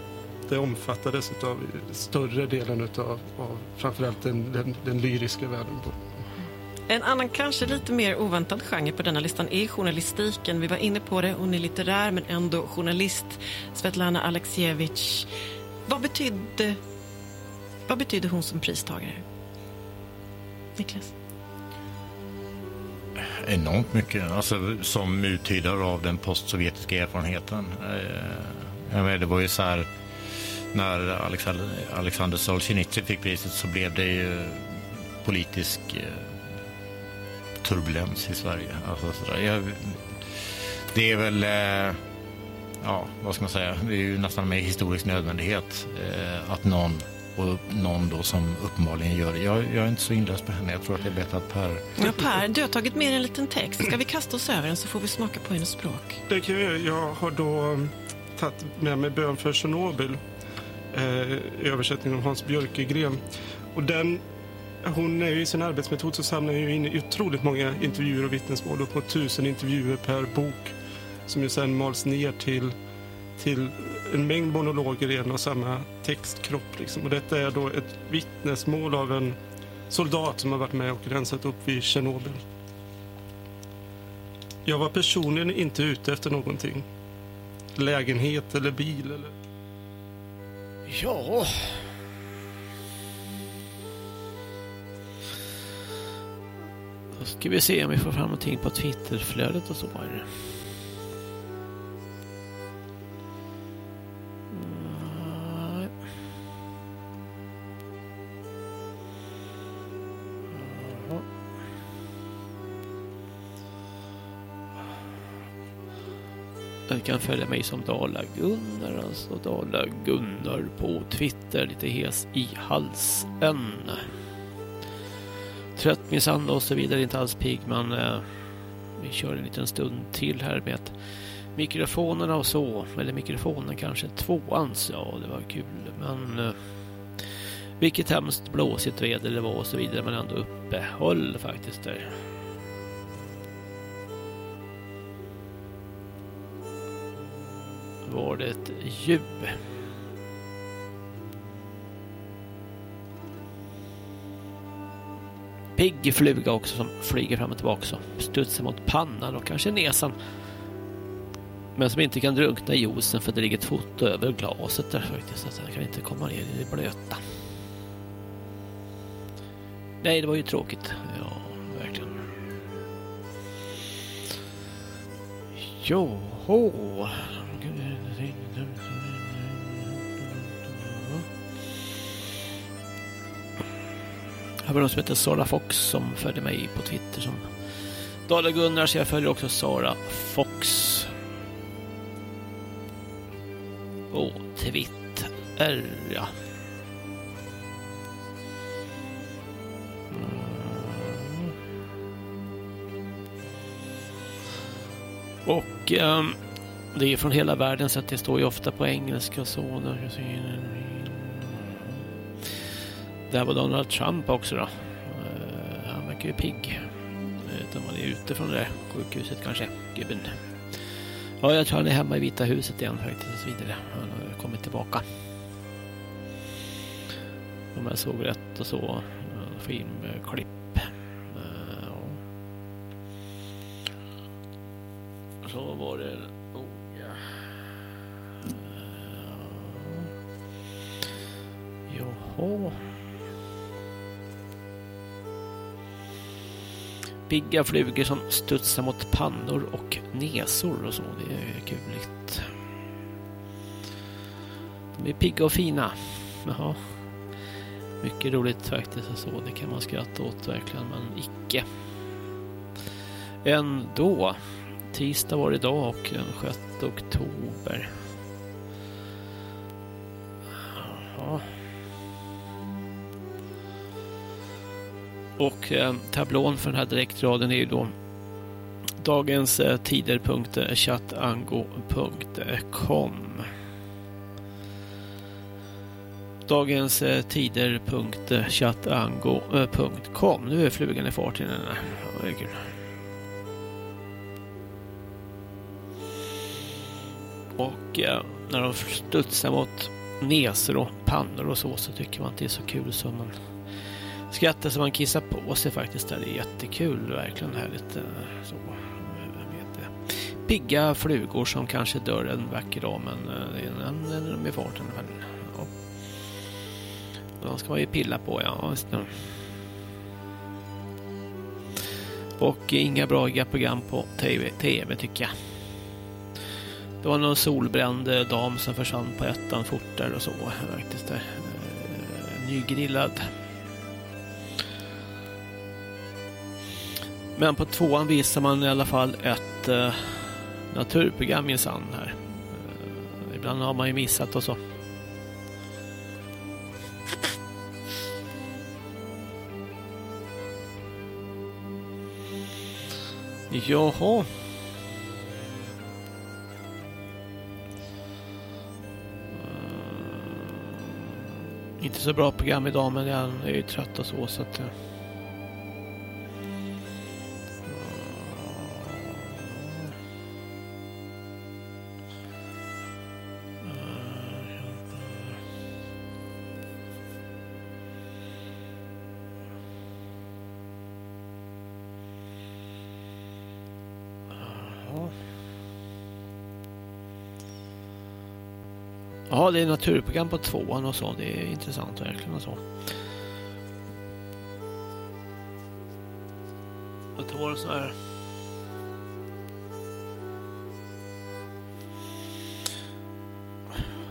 det omfattades av större delen av, av framförallt den, den, den lyriska världen. En annan kanske lite mer oväntad genre på denna listan är journalistiken. Vi var inne på det, hon är litterär men ändå journalist. Svetlana Alexievich. Vad betydde, vad betydde hon som pristagare? Niklas? Enormt mycket. Alltså, som uttydare av den postsovjetiska erfarenheten. Eh, det var ju så här när Alexander, Alexander Solzhenitsyn fick priset så blev det ju politisk eh, turbulens i Sverige. Alltså, sådär. Jag, det är väl, eh, ja, vad ska man säga, det är ju nästan med historisk nödvändighet eh, att någon och någon då som uppenbarligen gör det. Jag, jag, är inte så inläst på henne. Jag tror att det är bättre att Per... Ja, Per, du har tagit med en liten text. Ska vi kasta oss över den så får vi smaka på hennes språk? Det kan jag Jag har då um, tagit med mig Bön för Tjernobyl. Eh, översättning av Hans Björkegren. Och den hon är ju i sin arbetsmetod så samlar ju in otroligt många intervjuer och vittnesmål. Upp mot tusen intervjuer per bok. Som ju sen mals ner till, till en mängd monologer i en och samma textkropp. Liksom. Och detta är då ett vittnesmål av en soldat som har varit med och rensat upp vid Tjernobyl. Jag var personligen inte ute efter någonting. Lägenhet eller bil eller... Ja, Då ska vi se om vi får fram någonting på Twitterflödet och så. Här. Kan följa mig som Dala-Gunnar, alltså Dala-Gunnar på Twitter, lite hes i halsen trött minsann och så vidare, inte alls pigg men eh, vi kör en liten stund till här med mikrofonerna och så, eller mikrofonen kanske, tvåans, ja det var kul men eh, vilket hemskt blåsigt väder det var och så vidare men ändå uppehåll faktiskt där. Var det ett djur. pigg fluga också som flyger fram och tillbaka och studsar mot pannan och kanske näsan. Men som inte kan drunkna i juicen för det ligger ett foto över glaset där faktiskt. Så den kan inte komma ner i det blöta. Nej, det var ju tråkigt. Ja, verkligen. Joho. Jag har någon som heter Sara Fox som följer mig på Twitter som Dala Gunnar, så jag följer också Sara Fox. På Twitter, ja. Mm. Och um, det är från hela världen så att det står ju ofta på engelska och så. Det här var Donald Trump också då. Eh, han verkar ju pigg. Utan man är ute från det där sjukhuset kanske, gubben. Ja, jag tror han är hemma i Vita huset igen faktiskt och så vidare. Han har kommit tillbaka. Om jag såg rätt och så. Filmklipp. Pigga flugor som studsar mot pannor och näsor och så. Det är kuligt. De är pigga och fina. Jaha. Mycket roligt faktiskt och så. Det kan man skratta åt verkligen, men icke. Ändå. Tisdag var det idag och den 6 oktober. Och eh, tablån för den här direktraden är ju då dagens eh, tider.chattango.com Dagens eh, tider.chattango.com eh, Nu är flugan i farten. Ja, det. Och eh, när de studsar mot näsor och pannor och så så tycker man att det är så kul som man skrattar så man kissar på sig faktiskt. Det är jättekul, verkligen härligt. Eh, så, Pigga flugor som kanske dör en vacker dag, men eh, när de i farten. Ja. De ska man ju pilla på, ja. Just. Och inga bra program på TV, TV tycker jag. Det var någon solbränd eh, dam som försvann på ettan fortare och så faktiskt. Där. Nygrillad. Men på tvåan visar man i alla fall ett eh, naturprogram minsann här. Eh, ibland har man ju missat och så. Jaha. Eh, inte så bra program idag men jag är ju trött och så så att eh. Det är naturprogram på tvåan och så. Det är intressant verkligen och så. Jag tar så här.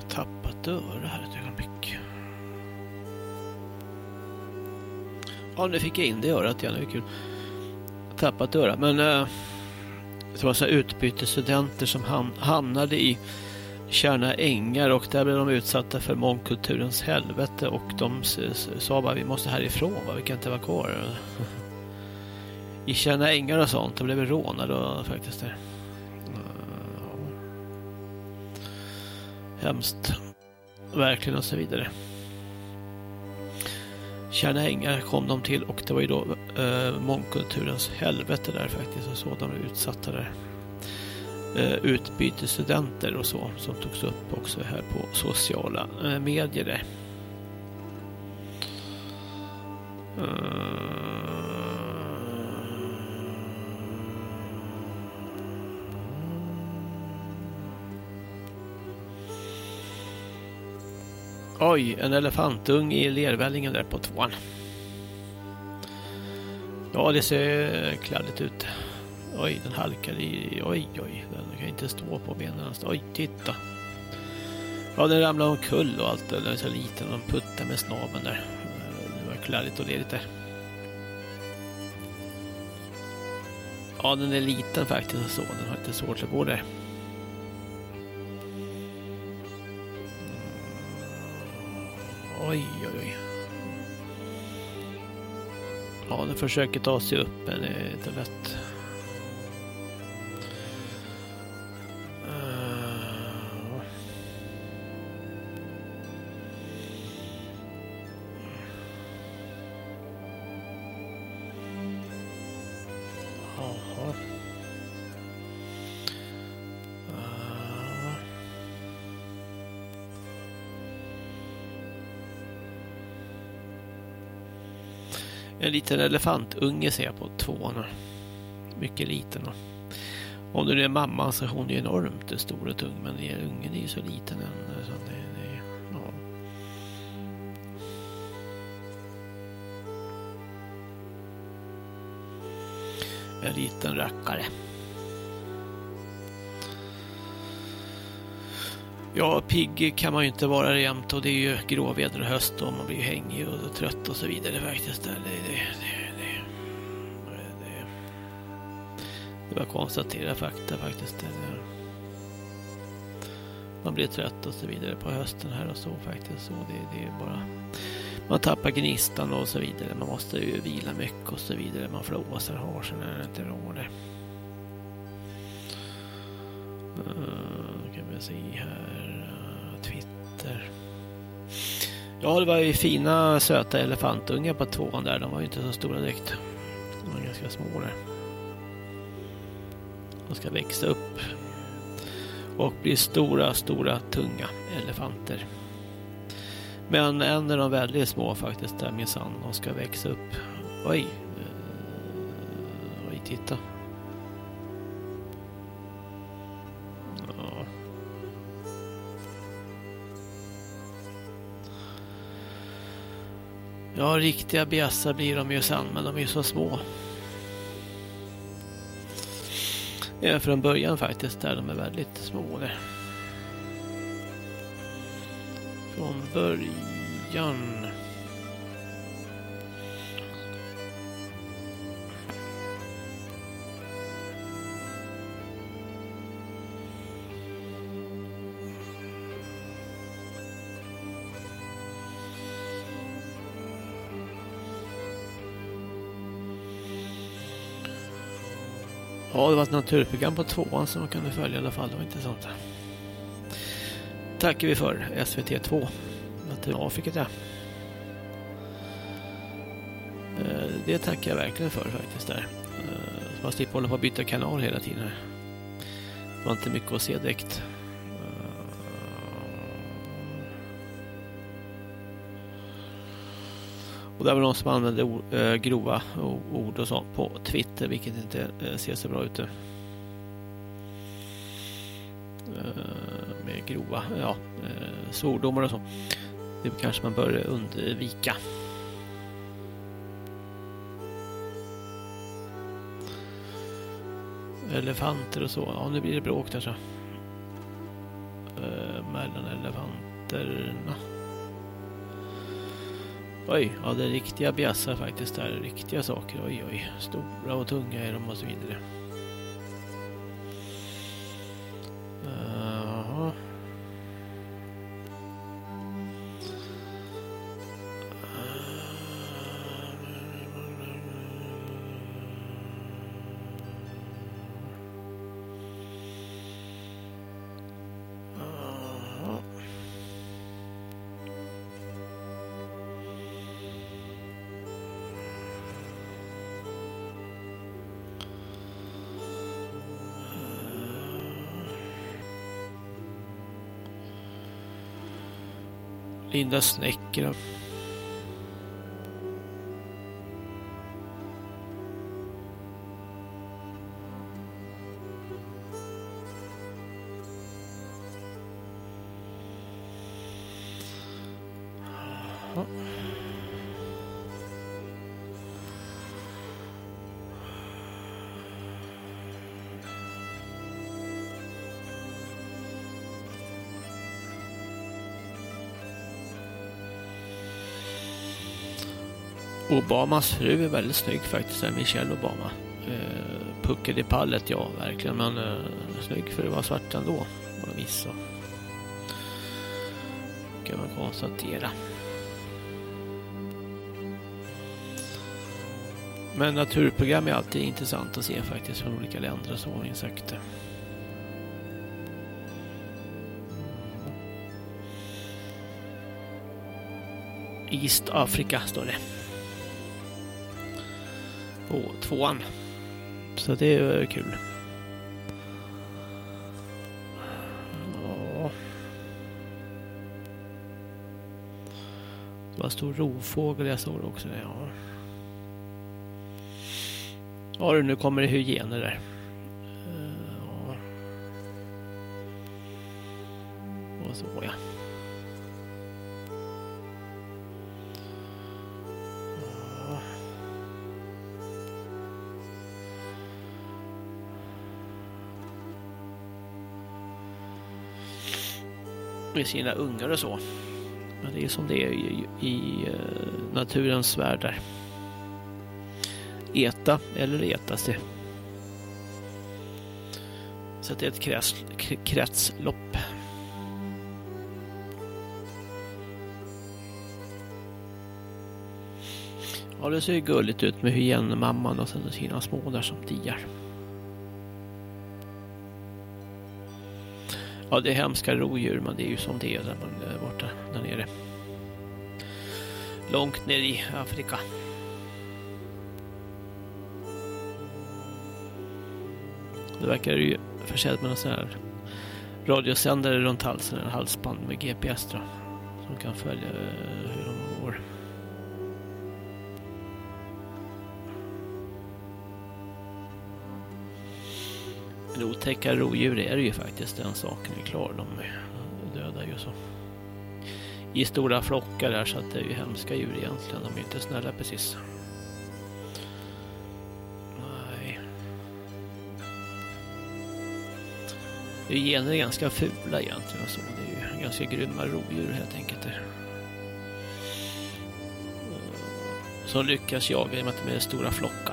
Tappat öra här ett ögonblick. Ja, nu fick jag in det i örat igen. Det är kul. Tappat öra. Men äh, det var så här utbytesstudenter som ham hamnade i Kärna ängar och där blev de utsatta för mångkulturens helvete och de sa bara vi måste härifrån, vi kan inte vara kvar. I Kärna ängar och sånt, då blev vi rånade och, faktiskt. Där. Hemskt. Verkligen och så vidare. Kärna ängar kom de till och det var ju då eh, mångkulturens helvete där faktiskt och så de blev utsatta där. Eh, utbytesstudenter och så som togs upp också här på sociala eh, medier. Eh, Oj, en elefantung i lervällingen där på tvåan. Ja, det ser kladdigt ut. Oj, den halkar i. Oj, oj. Den kan inte stå på benen. Oj, titta. Ja, den ramlade omkull och allt. Den är så liten. De puttar med snaben där. Det var kladdigt och ledigt där. Ja, den är liten faktiskt så. Den har inte svårt att gå där. Oj, oj, oj. Ja, den försöker ta sig upp, men det är inte lätt. Liten elefantunge ser jag på tvåan. Mycket liten. Om det är mamman så hon är enormt stor och tung. Men ungen är ju så liten än. Så det, det, ja. En liten rackare. Ja, pigg kan man ju inte vara jämt och det är ju gråväder och höst och man blir hängig och trött och så vidare faktiskt. Det, det, det, det, det, det var konstatera fakta faktiskt. Man blir trött och så vidare på hösten här och så faktiskt. Så det, det är bara man tappar gnistan och så vidare. Man måste ju vila mycket och så vidare. Man flåsar har sig när det inte råder. Se här. Eh, Twitter. Ja, det var ju fina söta elefantungar på tvåan där. De var ju inte så stora direkt. De var ganska små där. De ska växa upp. Och bli stora, stora, tunga elefanter. Men en är de väldigt små faktiskt där minsann. De ska växa upp. Oj. Eh, oj, titta. Ja, riktiga bjässar blir de ju sen, men de är ju så små. Ja, från början faktiskt, där de är väldigt små. Där. Från början. Ja, det var ett naturprogram på tvåan som man kunde följa i alla fall. Det var intressant. Tackar vi för SVT2. Naturafrika det. Eh, det tackar jag verkligen för faktiskt där. Så man slipper hålla på att byta kanal hela tiden. Här. Det var inte mycket att se direkt. Och det var någon som använde eh, grova ord och sånt på Twitter, vilket inte eh, ser så bra ut. Eh, med grova ja, eh, svordomar och så. Det kanske man bör undvika. Elefanter och så. Ja, nu blir det bråk där så. Eh, mellan elefanterna. Oj, ja det är riktiga bjässar faktiskt där. Riktiga saker. Oj, oj. Stora och tunga är de och så vidare. Linda Snäcker. Obamas fru är väldigt snygg faktiskt, Michelle Obama. Eh, puckad i pallet, ja verkligen, men eh, snygg för att vara svart ändå. På något vis så. Kan man konstatera. Men naturprogram är alltid intressant att se faktiskt från olika länder så minst sagt. East Africa står det på tvåan. Så det är kul. Ja. Det var en stor rovfågel jag såg också. Ja. Ja du, nu kommer det hygiener där. Sina ungar och så. Men det är som det är i, i eh, naturens värld där. Eta eller etas det. Så det är ett krets, kretslopp. Ja, det ser ju gulligt ut med hygienmamman och sen sina små där som diar. Ja, det är hemska rovdjur, men det är ju som det är där man är borta där nere. Långt ner i Afrika. Det verkar ju försedd med någon sån här radiosändare runt halsen, en halsband med GPS då. Som kan följa eh, hur de otäcka rovdjur är det ju faktiskt, den saken är klar. De dödar ju så. I stora flockar där så att det är ju hemska djur egentligen. De är ju inte snälla precis. Nej. Det är gener ganska fula egentligen. Så det är ju ganska grymma rovdjur helt enkelt. Där. Som lyckas jaga i och med att de är stora flockar.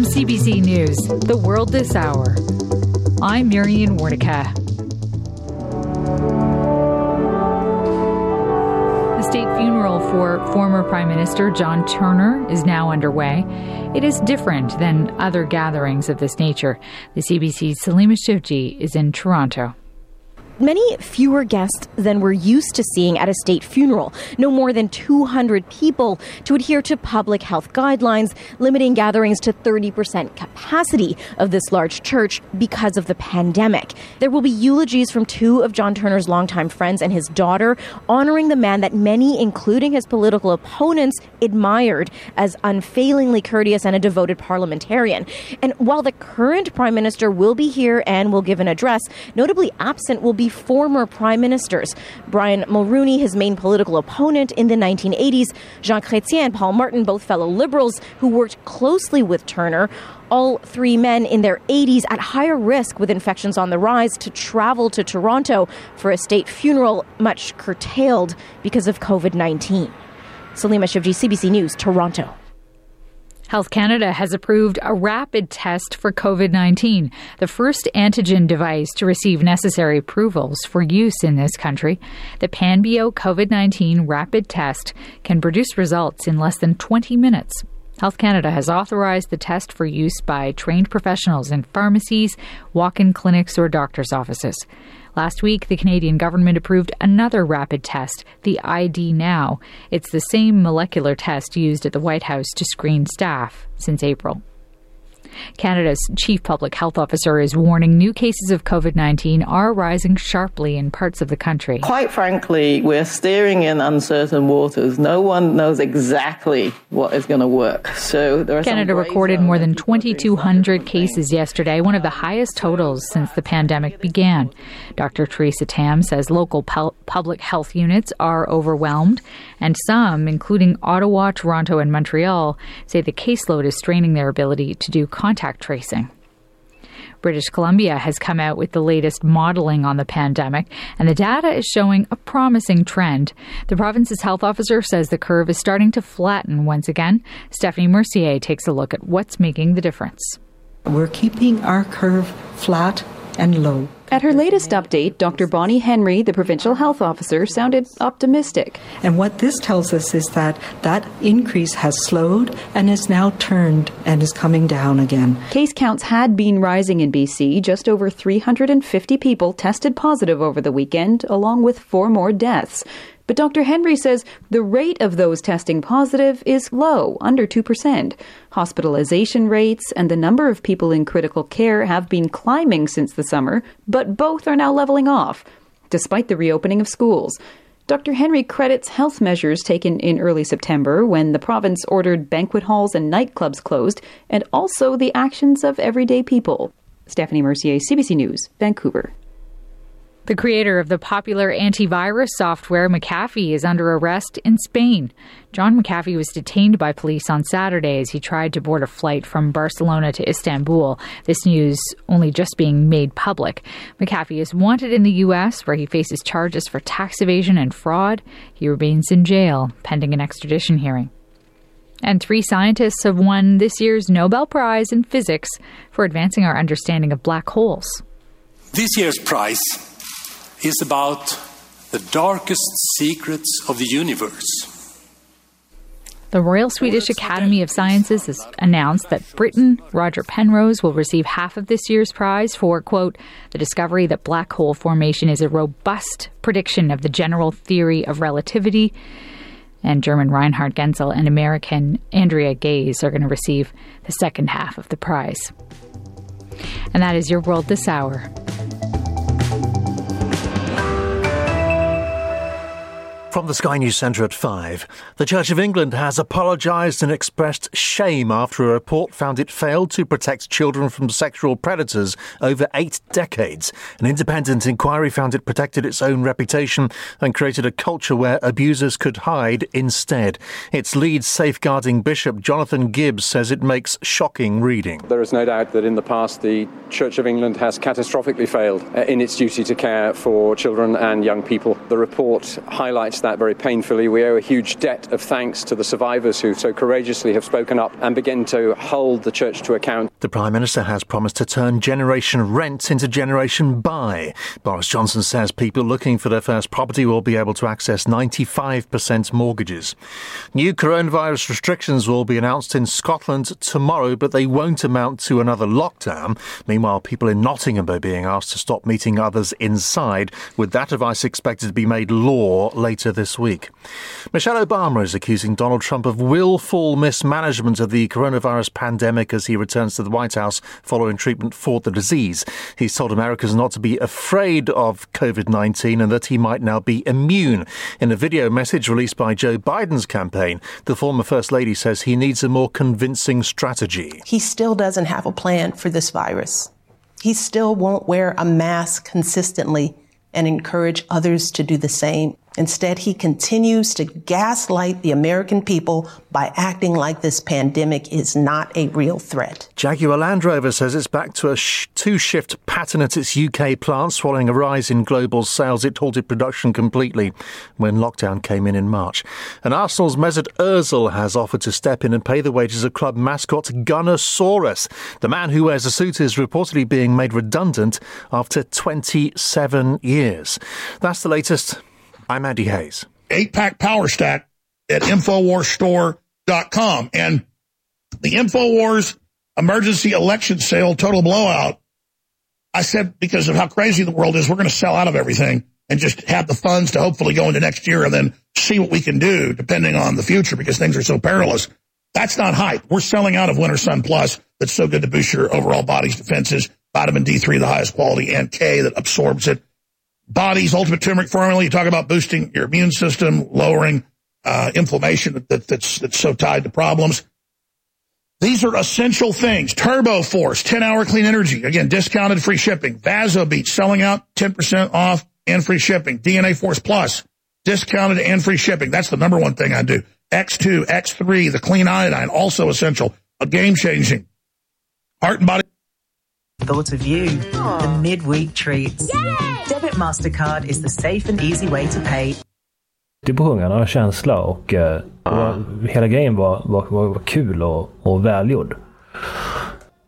From CBC News, The World This Hour, I'm Marian Warnica. The state funeral for former Prime Minister John Turner is now underway. It is different than other gatherings of this nature. The CBC's Salima Shivji is in Toronto many fewer guests than we're used to seeing at a state funeral. No more than 200 people to adhere to public health guidelines, limiting gatherings to 30% capacity of this large church because of the pandemic. There will be eulogies from two of John Turner's longtime friends and his daughter, honoring the man that many, including his political opponents, admired as unfailingly courteous and a devoted parliamentarian. And while the current prime minister will be here and will give an address, notably absent will be former prime ministers. Brian Mulrooney, his main political opponent in the 1980s, Jean Chrétien and Paul Martin, both fellow liberals who worked closely with Turner. All three men in their 80s at higher risk with infections on the rise to travel to Toronto for a state funeral, much curtailed because of COVID 19. Salima Shivji, CBC News, Toronto. Health Canada has approved a rapid test for COVID 19, the first antigen device to receive necessary approvals for use in this country. The Panbio COVID 19 rapid test can produce results in less than 20 minutes. Health Canada has authorized the test for use by trained professionals in pharmacies, walk in clinics, or doctor's offices. Last week, the Canadian government approved another rapid test, the ID Now. It's the same molecular test used at the White House to screen staff since April. Canada's chief public health officer is warning new cases of COVID 19 are rising sharply in parts of the country. Quite frankly, we're steering in uncertain waters. No one knows exactly what is going to work. So Canada recorded more than 2,200 cases yesterday, one of the highest totals since the pandemic began. Dr. Theresa Tam says local pu- public health units are overwhelmed, and some, including Ottawa, Toronto, and Montreal, say the caseload is straining their ability to do contact tracing. British Columbia has come out with the latest modeling on the pandemic, and the data is showing a promising trend. The province's health officer says the curve is starting to flatten once again. Stephanie Mercier takes a look at what's making the difference. We're keeping our curve flat and low. At her latest update, Dr. Bonnie Henry, the provincial health officer, sounded optimistic. And what this tells us is that that increase has slowed and is now turned and is coming down again. Case counts had been rising in BC. Just over 350 people tested positive over the weekend, along with four more deaths. But Dr. Henry says the rate of those testing positive is low, under 2%. Hospitalization rates and the number of people in critical care have been climbing since the summer, but both are now leveling off, despite the reopening of schools. Dr. Henry credits health measures taken in early September when the province ordered banquet halls and nightclubs closed, and also the actions of everyday people. Stephanie Mercier, CBC News, Vancouver. The creator of the popular antivirus software McAfee is under arrest in Spain. John McAfee was detained by police on Saturday as he tried to board a flight from Barcelona to Istanbul. This news only just being made public. McAfee is wanted in the U.S., where he faces charges for tax evasion and fraud. He remains in jail pending an extradition hearing. And three scientists have won this year's Nobel Prize in Physics for advancing our understanding of black holes. This year's prize is about the darkest secrets of the universe. The Royal Swedish Academy of Sciences has announced that Britain Roger Penrose will receive half of this year's prize for, quote, the discovery that black hole formation is a robust prediction of the general theory of relativity. And German Reinhard Genzel and American Andrea Ghez are going to receive the second half of the prize. And that is your world this hour. From the Sky News Centre at 5, the Church of England has apologised and expressed shame after a report found it failed to protect children from sexual predators over eight decades. An independent inquiry found it protected its own reputation and created a culture where abusers could hide instead. Its lead safeguarding bishop, Jonathan Gibbs, says it makes shocking reading. There is no doubt that in the past the Church of England has catastrophically failed uh, in its duty to care for children and young people. The report highlights that very painfully. We owe a huge debt of thanks to the survivors who so courageously have spoken up and begin to hold the church to account. The Prime Minister has promised to turn Generation Rent into Generation Buy. Boris Johnson says people looking for their first property will be able to access 95% mortgages. New coronavirus restrictions will be announced in Scotland tomorrow, but they won't amount to another lockdown. Meanwhile, people in Nottingham are being asked to stop meeting others inside, with that advice expected to be made law later this week. Michelle Obama is accusing Donald Trump of willful mismanagement of the coronavirus pandemic as he returns to the White House following treatment for the disease. He's told Americans not to be afraid of COVID 19 and that he might now be immune. In a video message released by Joe Biden's campaign, the former First Lady says he needs a more convincing strategy. He still doesn't have a plan for this virus. He still won't wear a mask consistently and encourage others to do the same. Instead, he continues to gaslight the American people by acting like this pandemic is not a real threat. Jaguar Land Rover says it's back to a sh- two shift pattern at its UK plant, swallowing a rise in global sales. It halted production completely when lockdown came in in March. And Arsenal's Mesut Ozil has offered to step in and pay the wages of club mascot Gunnersaurus. The man who wears the suit is reportedly being made redundant after 27 years. That's the latest. I'm Andy Hayes. Eight pack power stack at InfoWarsStore.com. And the InfoWars emergency election sale total blowout. I said because of how crazy the world is, we're going to sell out of everything and just have the funds to hopefully go into next year and then see what we can do depending on the future because things are so perilous. That's not hype. We're selling out of Winter Sun Plus that's so good to boost your overall body's defenses. Vitamin D3, the highest quality, and K that absorbs it body's ultimate turmeric formula. You talk about boosting your immune system, lowering uh, inflammation that, that's that's so tied to problems. These are essential things. Turbo Force, 10 hour clean energy. Again, discounted free shipping. Vasobeat selling out 10% off and free shipping. DNA Force Plus, discounted and free shipping. That's the number one thing I do. X2, X3, the clean iodine, also essential. A game changing. Heart and body. Thought of you. The midweek treats. Debit MasterCard is the safe and easy way to pay. Det på sjungarna känsla och eh, var, hela grejen var, var, var, var kul och, och välgjord.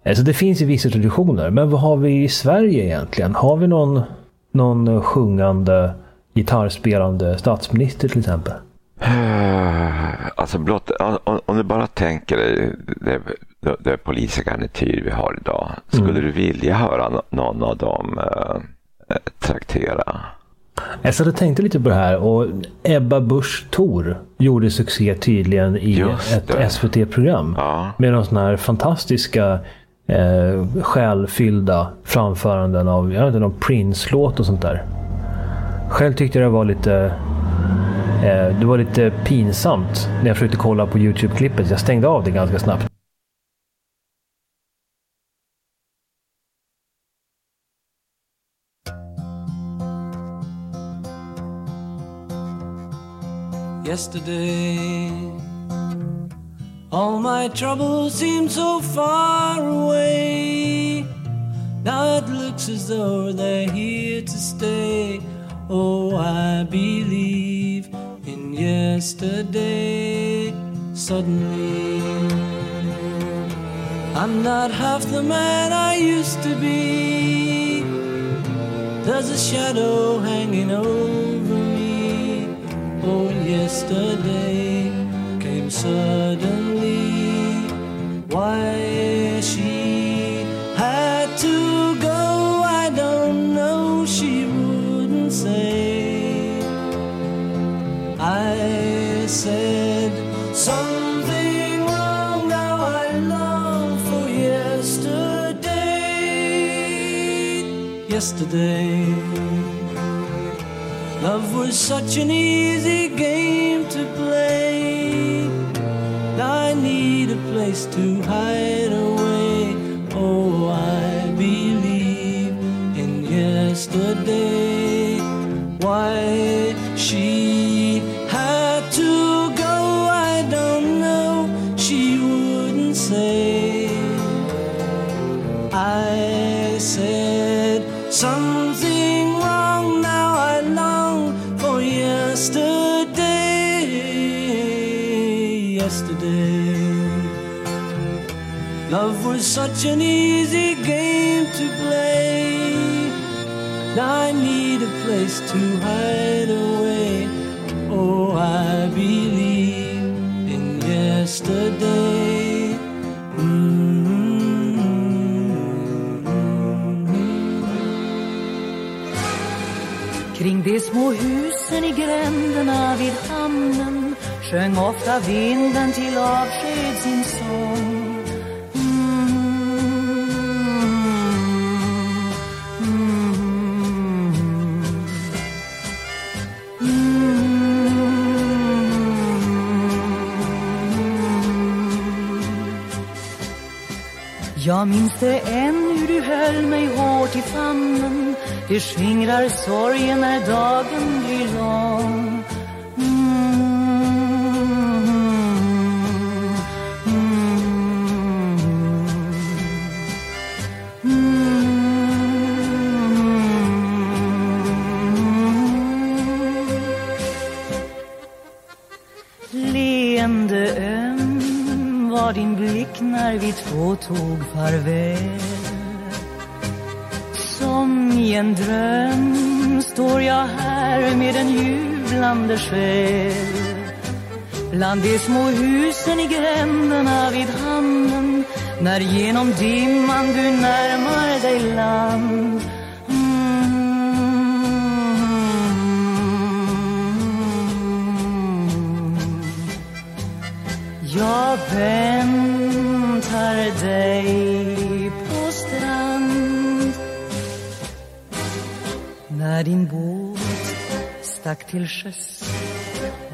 Alltså det finns ju vissa traditioner, men vad har vi i Sverige egentligen? Har vi någon, någon sjungande, gitarrspelande statsminister till exempel? Alltså blott, om, om du bara tänker dig det, det, det politiska garnityr vi har idag. Skulle Mm. du vilja höra någon av dem äh, traktera? Jag satt och tänkte lite på det här och Ebba Busch Thor gjorde succé tydligen i ett SVT-program. Med de sådana här fantastiska eh, själfyllda framföranden av jag vet inte, någon Prince-låt och sånt där. Själv tyckte jag det var lite Eh, Eh, det var lite pinsamt när jag försökte kolla på Youtube-klippet. Jag stängde av det ganska snabbt. Yesterday, all my troubles seem so far away. Now it looks as though they're here to stay. Oh, I believe in yesterday. Suddenly, I'm not half the man I used to be. There's a shadow hanging over me. Oh, and yesterday came suddenly. Why she had to go, I don't know. She wouldn't say. I said something wrong. Now I long for yesterday. Yesterday. Love was such an easy game to play. I need a place to hide away. Oh, I believe in yesterday. Why she such an easy game to play. Now I need a place to hide away. Oh, I believe in yesterday. Mm-hmm. Kring de små husen i gränderna vid hamnen sjöng ofta vinden till avsked sin Jag minns det än hur du höll mig hårt i famnen. Det skingrar sorgen när dagen Bland de små husen i gränderna vid hamnen. När genom dimman du närmar dig land. Mm. Jag väntar dig på strand. När din båt stack till sjöss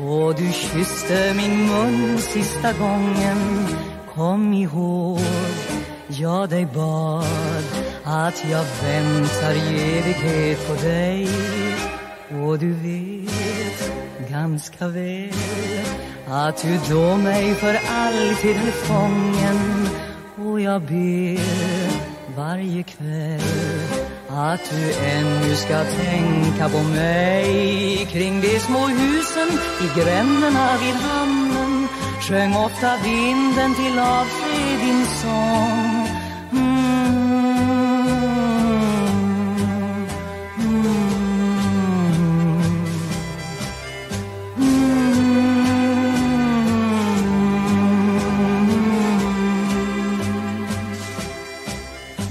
och du kysste min mun sista gången. Kom ihåg, jag dig bad att jag väntar i evighet på dig. Och du vet ganska väl att du då mig för alltid höll fången. Och jag ber varje kväll att du ännu ska tänka på mig. Kring de små husen i gränderna vid hamnen sjöng ofta vinden till avsked din sång.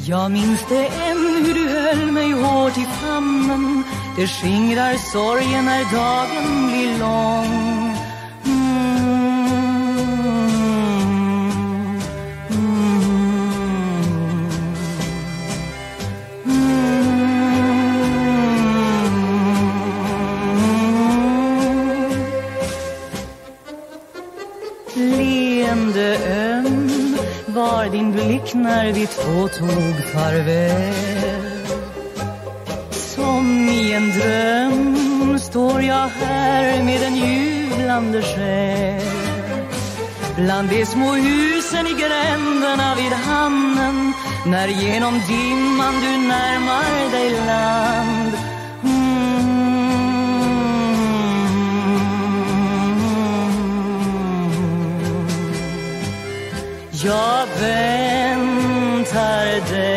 Jag minns det än hårt i famnen. Det skingrar sorgen när dagen blir lång. Leende öm var din blick när vi två tog farväl? dröm står jag här med en jublande själ? Bland de små husen i gränderna vid hamnen När genom dimman du närmar dig land. Mm. Jag väntar dig?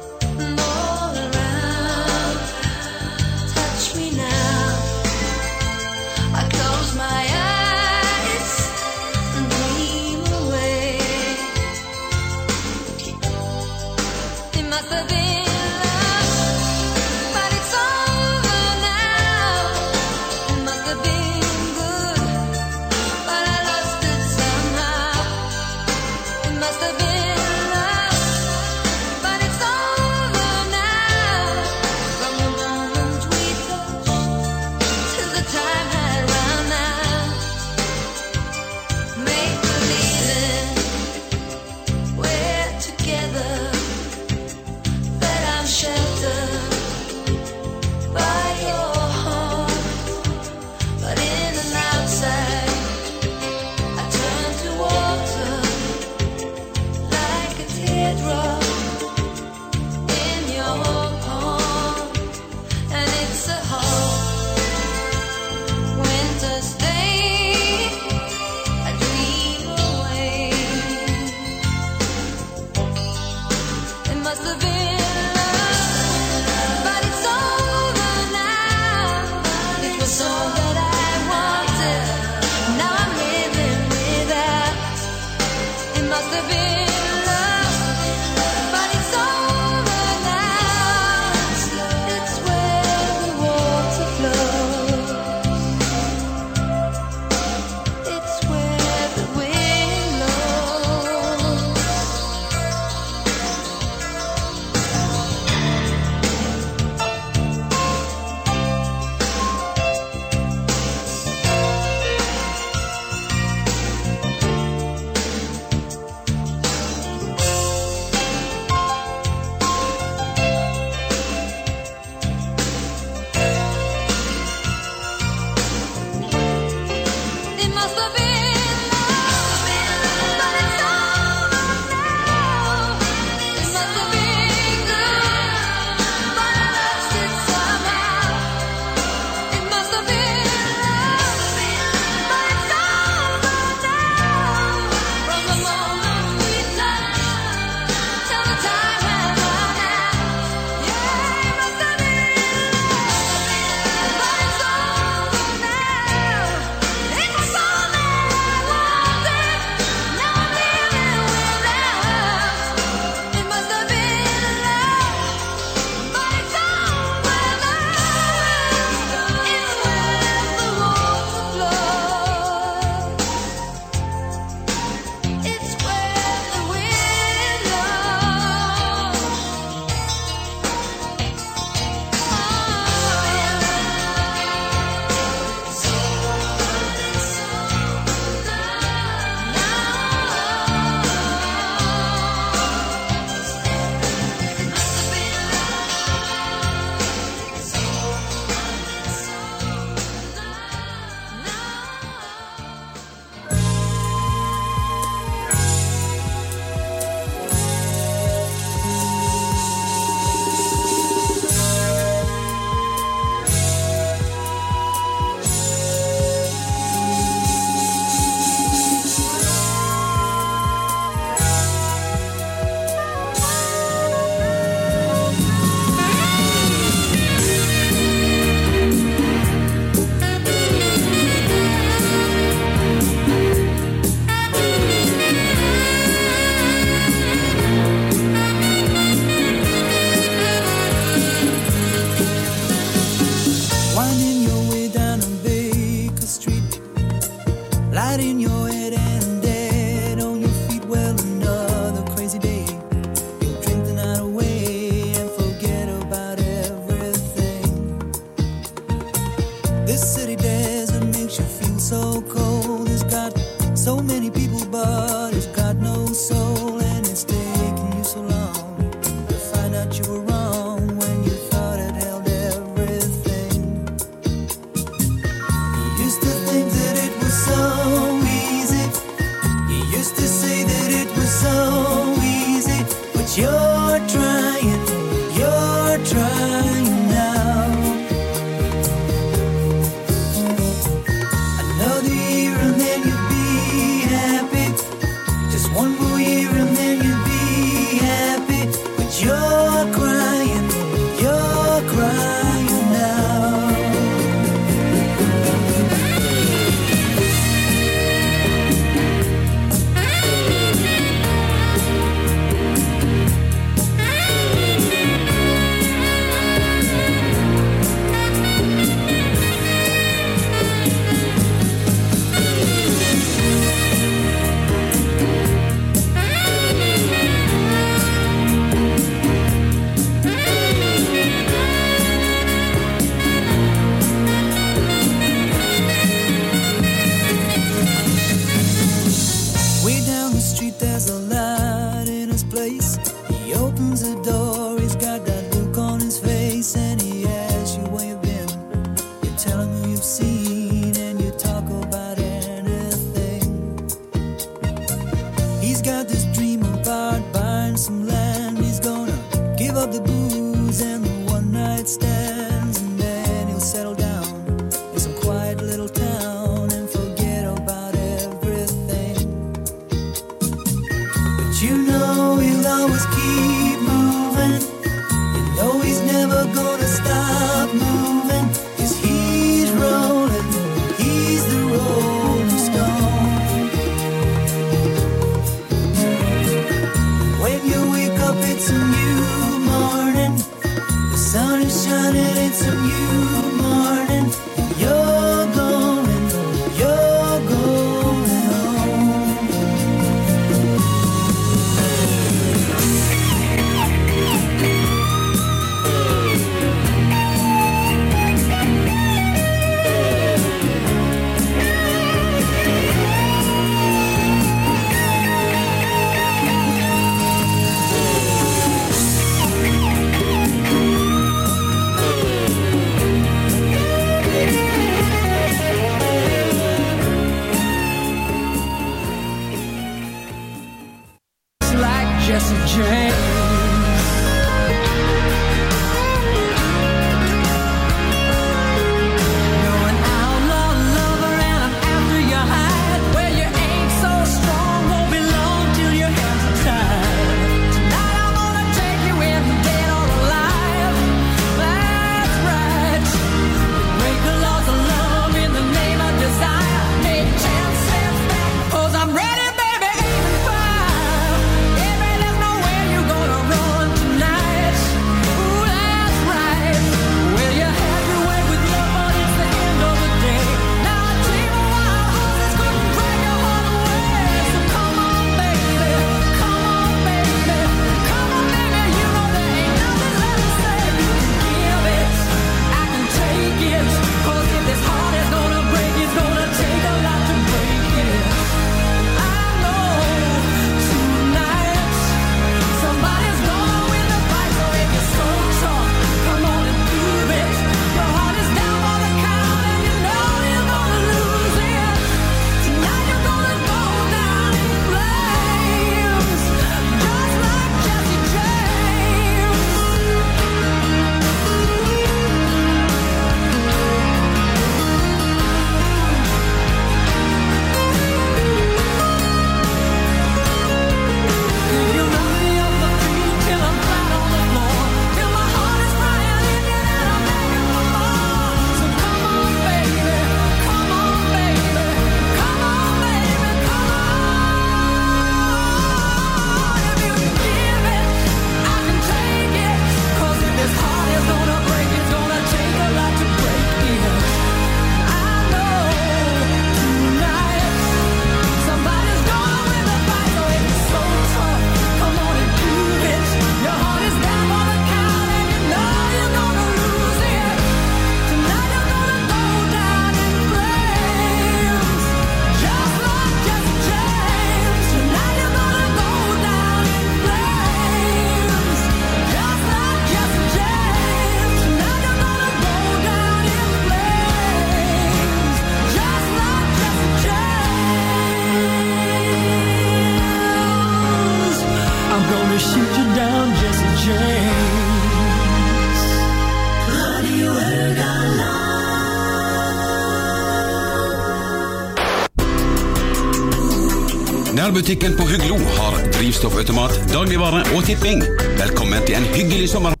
Butikken på Huglo har drivstoffautomat, dagligvare og tipping. Velkommen til en hyggelig sommer.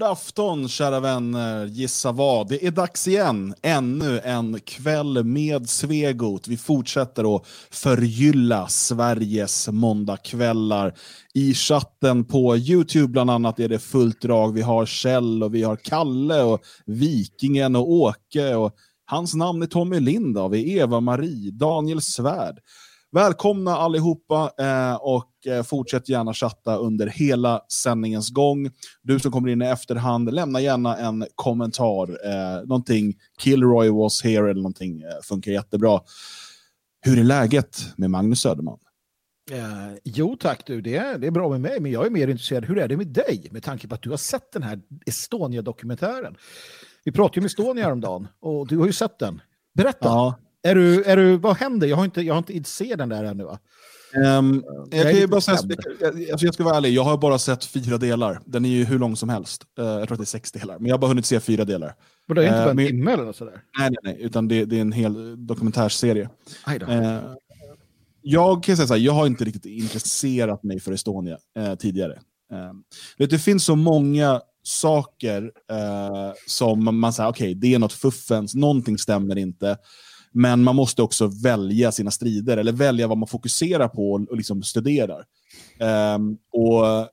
God afton kära vänner, gissa vad? Det är dags igen. Ännu en kväll med Svegot. Vi fortsätter att förgylla Sveriges måndagkvällar. I chatten på Youtube bland annat är det fullt drag. Vi har Kjell och vi har Kalle och Vikingen och Åke. Och hans namn är Tommy Lind, Vi är Eva-Marie, Daniel Svärd. Välkomna allihopa eh, och eh, fortsätt gärna chatta under hela sändningens gång. Du som kommer in i efterhand, lämna gärna en kommentar. Eh, någonting, Kilroy was here eller någonting funkar jättebra. Hur är läget med Magnus Söderman? Eh, jo tack du, det är, det är bra med mig, men jag är mer intresserad, hur är det med dig? Med tanke på att du har sett den här Estonia-dokumentären. Vi pratade ju om Estonia häromdagen och du har ju sett den. Berätta, Ja. Är du, är du, vad händer? Jag har inte, jag har inte sett den där ännu va? Ehm, Jag jag, kan ju bara säga, jag, alltså jag ska vara ärlig, jag har bara sett fyra delar. Den är ju hur lång som helst. Eh, jag tror att det är sex delar, men jag har bara hunnit se fyra delar. Men det är inte Eh, bara en men- timme eller något sådär? Nej, nej, nej, utan det, det är en hel dokumentärserie. Eh, jag kan säga så här, jag har inte riktigt intresserat mig för Estonia eh, tidigare. Eh, vet, det finns så många saker eh, som man säger, okej, det är något fuffens, någonting stämmer inte. Men man måste också välja sina strider, eller välja vad man fokuserar på och, liksom studerar. Um, och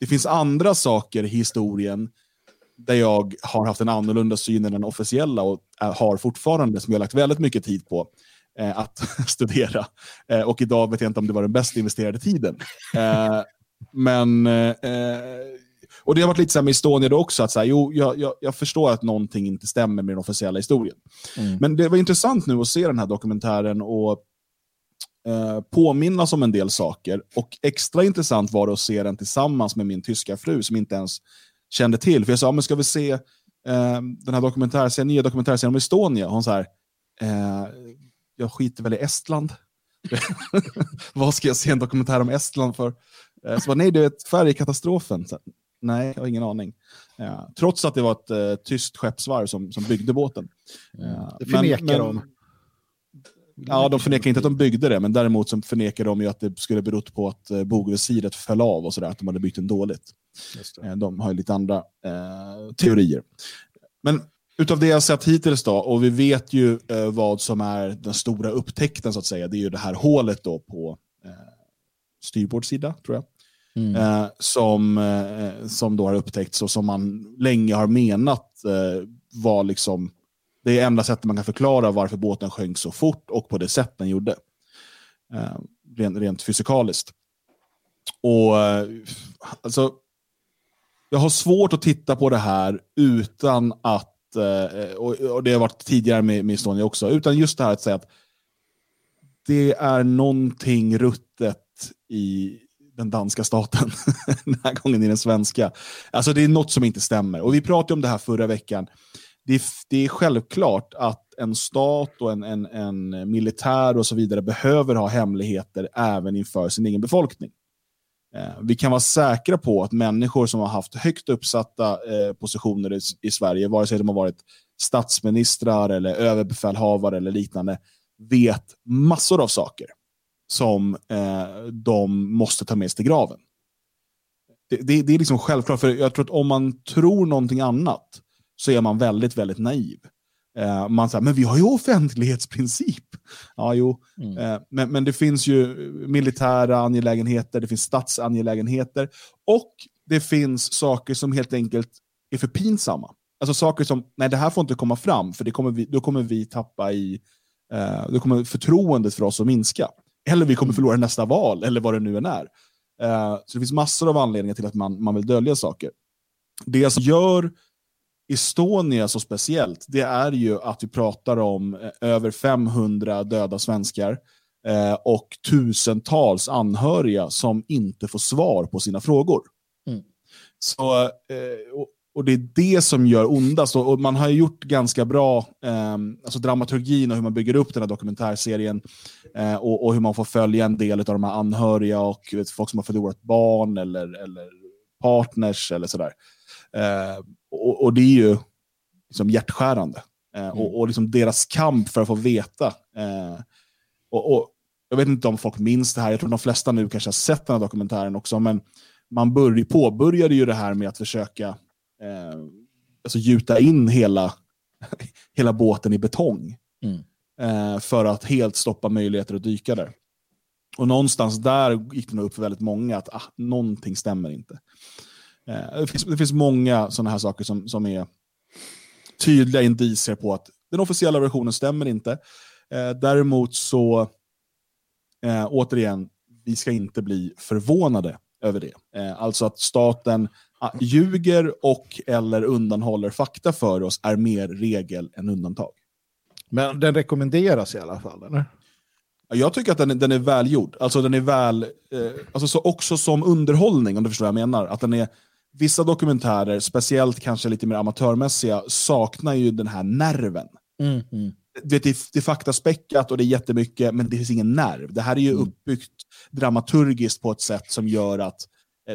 Det finns andra saker i historien där jag har haft en annorlunda syn än den officiella och är- har fortfarande, som jag har lagt väldigt mycket tid på, eh, att studera. Eh, och idag vet jag inte om det var den bäst investerade tiden. Eh, men, eh, eh och det har varit lite så här med Estonia då också, att så här, jo, jag, jag, jag förstår att någonting inte stämmer med den officiella historien. Men det var intressant nu att se den här dokumentären och eh, påminnas om en del saker. Och extra intressant var det att se den tillsammans med min tyska fru som inte ens kände till. För jag sa, men ska vi se eh, den här dokumentärserien, nya dokumentärserien om Estonia? Hon så här, eh, jag skiter väl i Estland. Vad ska jag se en dokumentär om Estland för? Eh, så bara, nej, du vet färjekatastrofen. Nej, jag har ingen aning. Eh, trots att det var ett eh, tyskt skeppsvarv som, som byggde båten. Eh, Det förnekar de. Ja, de förnekar inte att de byggde det, men däremot så förnekar de ju att det skulle berott på att eh, bogvisiret föll av och sådär, att de hade byggt den dåligt. Eh, De har ju lite andra eh, teorier. Men utav det jag sett hittills då, och vi vet ju eh, vad som är den stora upptäckten så att säga, det är ju det här hålet då på eh, styrbordssida, tror jag. Mm. Eh, som, eh, som då har upptäckts och som man länge har menat eh, var liksom det enda sättet man kan förklara varför båten sjönk så fort och på det sätt den gjorde. Eh, rent, rent fysikaliskt. Och eh, alltså, jag har svårt att titta på det här utan att, eh, och, och det har varit tidigare med, med Estonia också, utan just det här att säga att det är någonting ruttet i den danska staten. den här gången i den svenska. Alltså det är något som inte stämmer. Och vi pratade om det här förra veckan. Det är, det är självklart att en stat och en, en, en militär och så vidare behöver ha hemligheter även inför sin egen befolkning. Eh, vi kan vara säkra på att människor som har haft högt uppsatta eh, positioner i, i Sverige, vare sig de har varit statsministrar eller överbefälhavare eller liknande, vet massor av saker som eh, de måste ta med sig till graven. Det, det, det är liksom självklart, för jag tror att om man tror någonting annat så är man väldigt, väldigt naiv. Eh, man säger, men vi har ju offentlighetsprincip. Ja, jo. Eh, men, men det finns ju militära angelägenheter, det finns statsangelägenheter och det finns saker som helt enkelt är för pinsamma. Alltså saker som, nej det här får inte komma fram, för det kommer vi, då kommer vi tappa i, eh, då kommer förtroendet för oss att minska. Eller vi kommer förlora nästa val, eller vad det nu än är. Eh, så det finns massor av anledningar till att man, man vill dölja saker. Det som gör Estonia så speciellt, det är ju att vi pratar om eh, över 500 döda svenskar eh, och tusentals anhöriga som inte får svar på sina frågor. Mm. Så, eh, och, och det är det som gör ondast. Och, man har ju gjort ganska bra eh, alltså dramaturgin och hur man bygger upp den här dokumentärserien eh, och, och hur man får följa en del av de här anhöriga och vet, folk som har förlorat barn eller, eller partners eller sådär. Eh, och, och det är ju liksom hjärtskärande. Eh, och, och liksom deras kamp för att få veta. Eh, och, och, jag vet inte om folk minns det här, jag tror de flesta nu kanske har sett den här dokumentären också, men man börj, påbörjade ju det här med att försöka eh, alltså gjuta in hela, hela båten i betong. Mm. Eh, för att helt stoppa möjligheter att dyka där. Och någonstans där gick det nog upp för väldigt många att ah, någonting stämmer inte. Eh, det, finns, det finns många sådana här saker som, som är tydliga indicier på att den officiella versionen stämmer inte. Eh, däremot så, eh, återigen, vi ska inte bli förvånade över det. Eh, alltså att staten ljuger och eller undanhåller fakta för oss är mer regel än undantag. Men den rekommenderas i alla fall, eller? Ja, Jag tycker att den, är- den är välgjord. Alltså den är väl, eh, alltså så också som underhållning, om du förstår vad jag menar. Att den är, vissa dokumentärer, speciellt kanske lite mer amatörmässiga, saknar ju den här nerven. Mm, mm. Vet, det, är, det är faktaspäckat och det är jättemycket, men det finns ingen nerv. Det här är ju uppbyggt dramaturgiskt på ett sätt som gör att eh,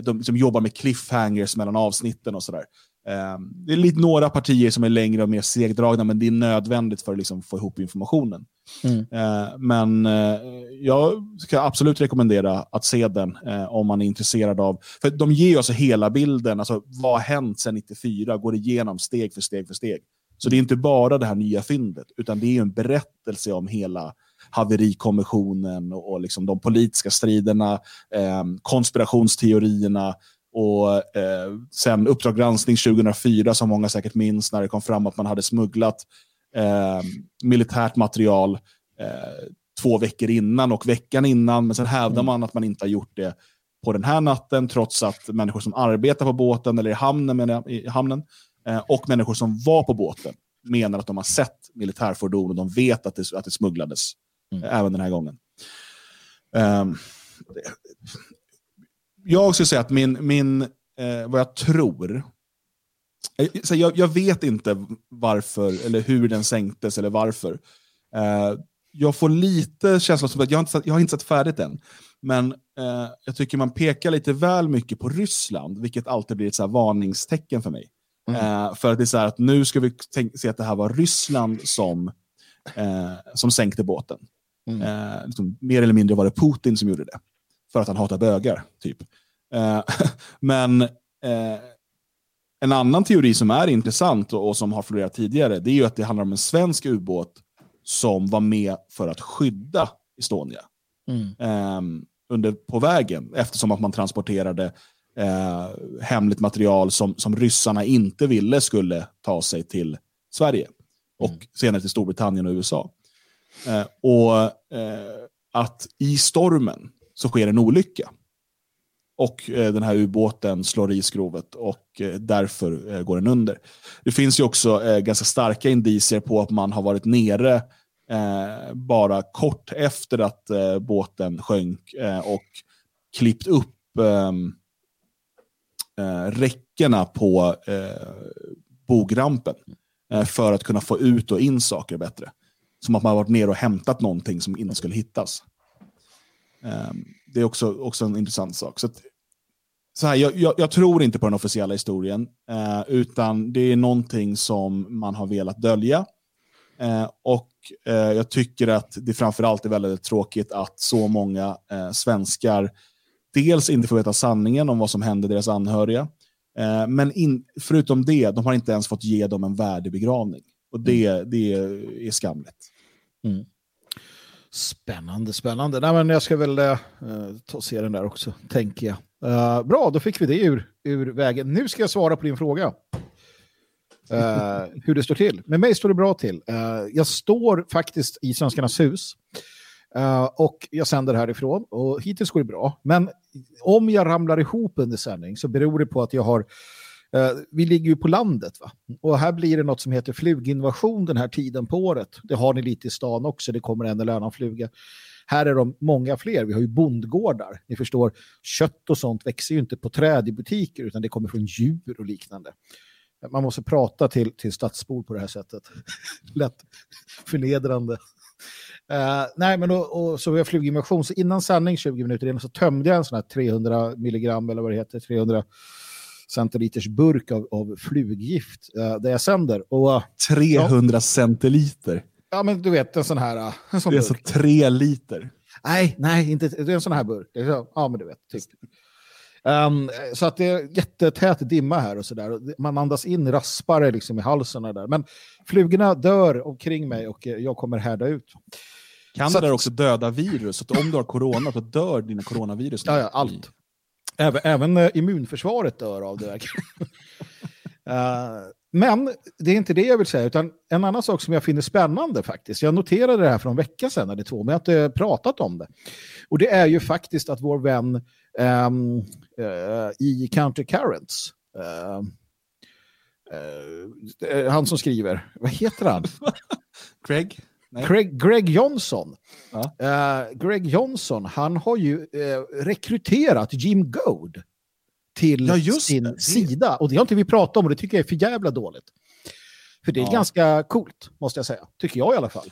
de som jobbar med cliffhangers mellan avsnitten och sådär. Eh, det är lite några partier som är längre och mer segdragna, men det är nödvändigt för att liksom få ihop informationen. Mm. Eh, men eh, jag ska absolut rekommendera att se den eh, om man är intresserad av... För de ger ju alltså hela bilden, alltså vad har hänt sedan 94, går igenom steg för steg för steg. Så det är inte bara det här nya fyndet, utan det är en berättelse om hela haverikommissionen och, och liksom de politiska striderna, eh, konspirationsteorierna och eh, sen Uppdrag granskning 2004 som många säkert minns när det kom fram att man hade smugglat eh, militärt material eh, två veckor innan och veckan innan, men sen hävdar man att man inte har gjort det på den här natten, trots att människor som arbetar på båten eller i hamnen, menar i hamnen eh, och människor som var på båten menar att de har sett militärfordon och de vet att det, att det smugglades eh, även den här gången. Ehm, jag skulle säga att min, min eh, vad jag tror, Eh, så jag, jag vet inte varför eller hur den sänktes eller varför. Eh, jag får lite känslan som att jag har inte, jag har inte sett färdigt än. Men eh, jag tycker man pekar lite väl mycket på Ryssland, vilket alltid blir ett så här varningstecken för mig. Eh, för att det är så här att nu ska vi se att det här var Ryssland som, eh, som sänkte båten. Eh, liksom, mer eller mindre var det Putin som gjorde det. För att han hatar bögar, typ. Eh, men eh, en annan teori som är intressant och, och som har florerat tidigare, det är ju att det handlar om en svensk ubåt som var med för att skydda Estonia ehm, under, på vägen, eftersom att man transporterade eh, hemligt material som, som ryssarna inte ville skulle ta sig till Sverige och senare till Storbritannien och USA. Eh, och eh, att i stormen så sker en olycka. Och eh, den här ubåten slår i skrovet och eh, därför eh, går den under. Det finns ju också eh, ganska starka indicier på att man har varit nere eh, bara kort efter att eh, båten sjönk eh, och klippt upp ehm, eh, räckena på eh, bogrampen eh, för att kunna få ut och in saker bättre. Som att man har varit nere och hämtat någonting som inte skulle hittas. Ehm, det är också, också en intressant sak. Så att, så här, jag, jag, jag tror inte på den officiella historien, eh, utan det är någonting som man har velat dölja. Eh, och eh, jag tycker att det framförallt är väldigt tråkigt att så många svenskar dels inte får veta sanningen om vad som hände deras anhöriga, men in, förutom det, de har inte ens fått ge dem en värdig begravning. Och det, det är skamligt. Mm. Spännande, spännande. Nej, men jag ska väl eh, ta och se den där också, tänker jag. Eh, bra, då fick vi det ur, ur vägen. Nu ska jag svara på din fråga. Eh, hur det står till. Med mig står det bra till. Eh, jag står faktiskt i Svenskarnas hus. Eh, och jag sänder härifrån och hittills går det bra. Men om jag ramlar ihop under sändning så beror det på att jag har Eh, vi ligger ju på landet va? och här blir det något som heter fluginvasion den här tiden på året. Det har ni lite i stan också, det kommer en eller annan fluga. Här är de många fler, vi har ju bondgårdar. Ni förstår, kött och sånt växer ju inte på träd i butiker utan det kommer från djur och liknande. Man måste prata till, till stadsbor på det här sättet. Lätt förnedrande. Uh, nej, men och, och, så vi har fluginvasion. Så innan sändning, 20 minuter innan, så tömde jag en sån här 300 milligram eller vad det heter, 300 centiliters burk av, av fluggift uh, där jag sänder. Och, eh, 300 centiliter. ja, men du vet en sån här... eh, en sån Det är burk. alltså tre liter. Nej, nej, inte, det är en sån här burk. Så, ja, men du vet. Typ. Um, så att det är jättetät dimma här och sådär. Man andas in raspare liksom i halsen där. Men flugorna dör omkring mig och jag kommer härda ut. Kan Så det där också döda virus? Så att om du har corona så dör dina coronavirus? Ja, ja, allt. Även, även immunförsvaret dör av det. där. Eh, men det är inte det jag vill säga, utan en annan sak som jag finner spännande faktiskt. Jag noterade det här för en vecka sedan eller två, men jag har inte pratat om det. Och det är ju faktiskt att vår vän um, uh, i Counter Currents, uh, han som skriver, vad heter han? Craig? Greg, Greg Johnson. Eh, Greg Johnson, han har ju eh, rekryterat Jim Goad till Ja, sin. Det- sida. Och det har inte vi pratat om och det tycker jag är för jävla dåligt. För det är Ja. ganska coolt, måste jag säga. Tycker jag i alla fall.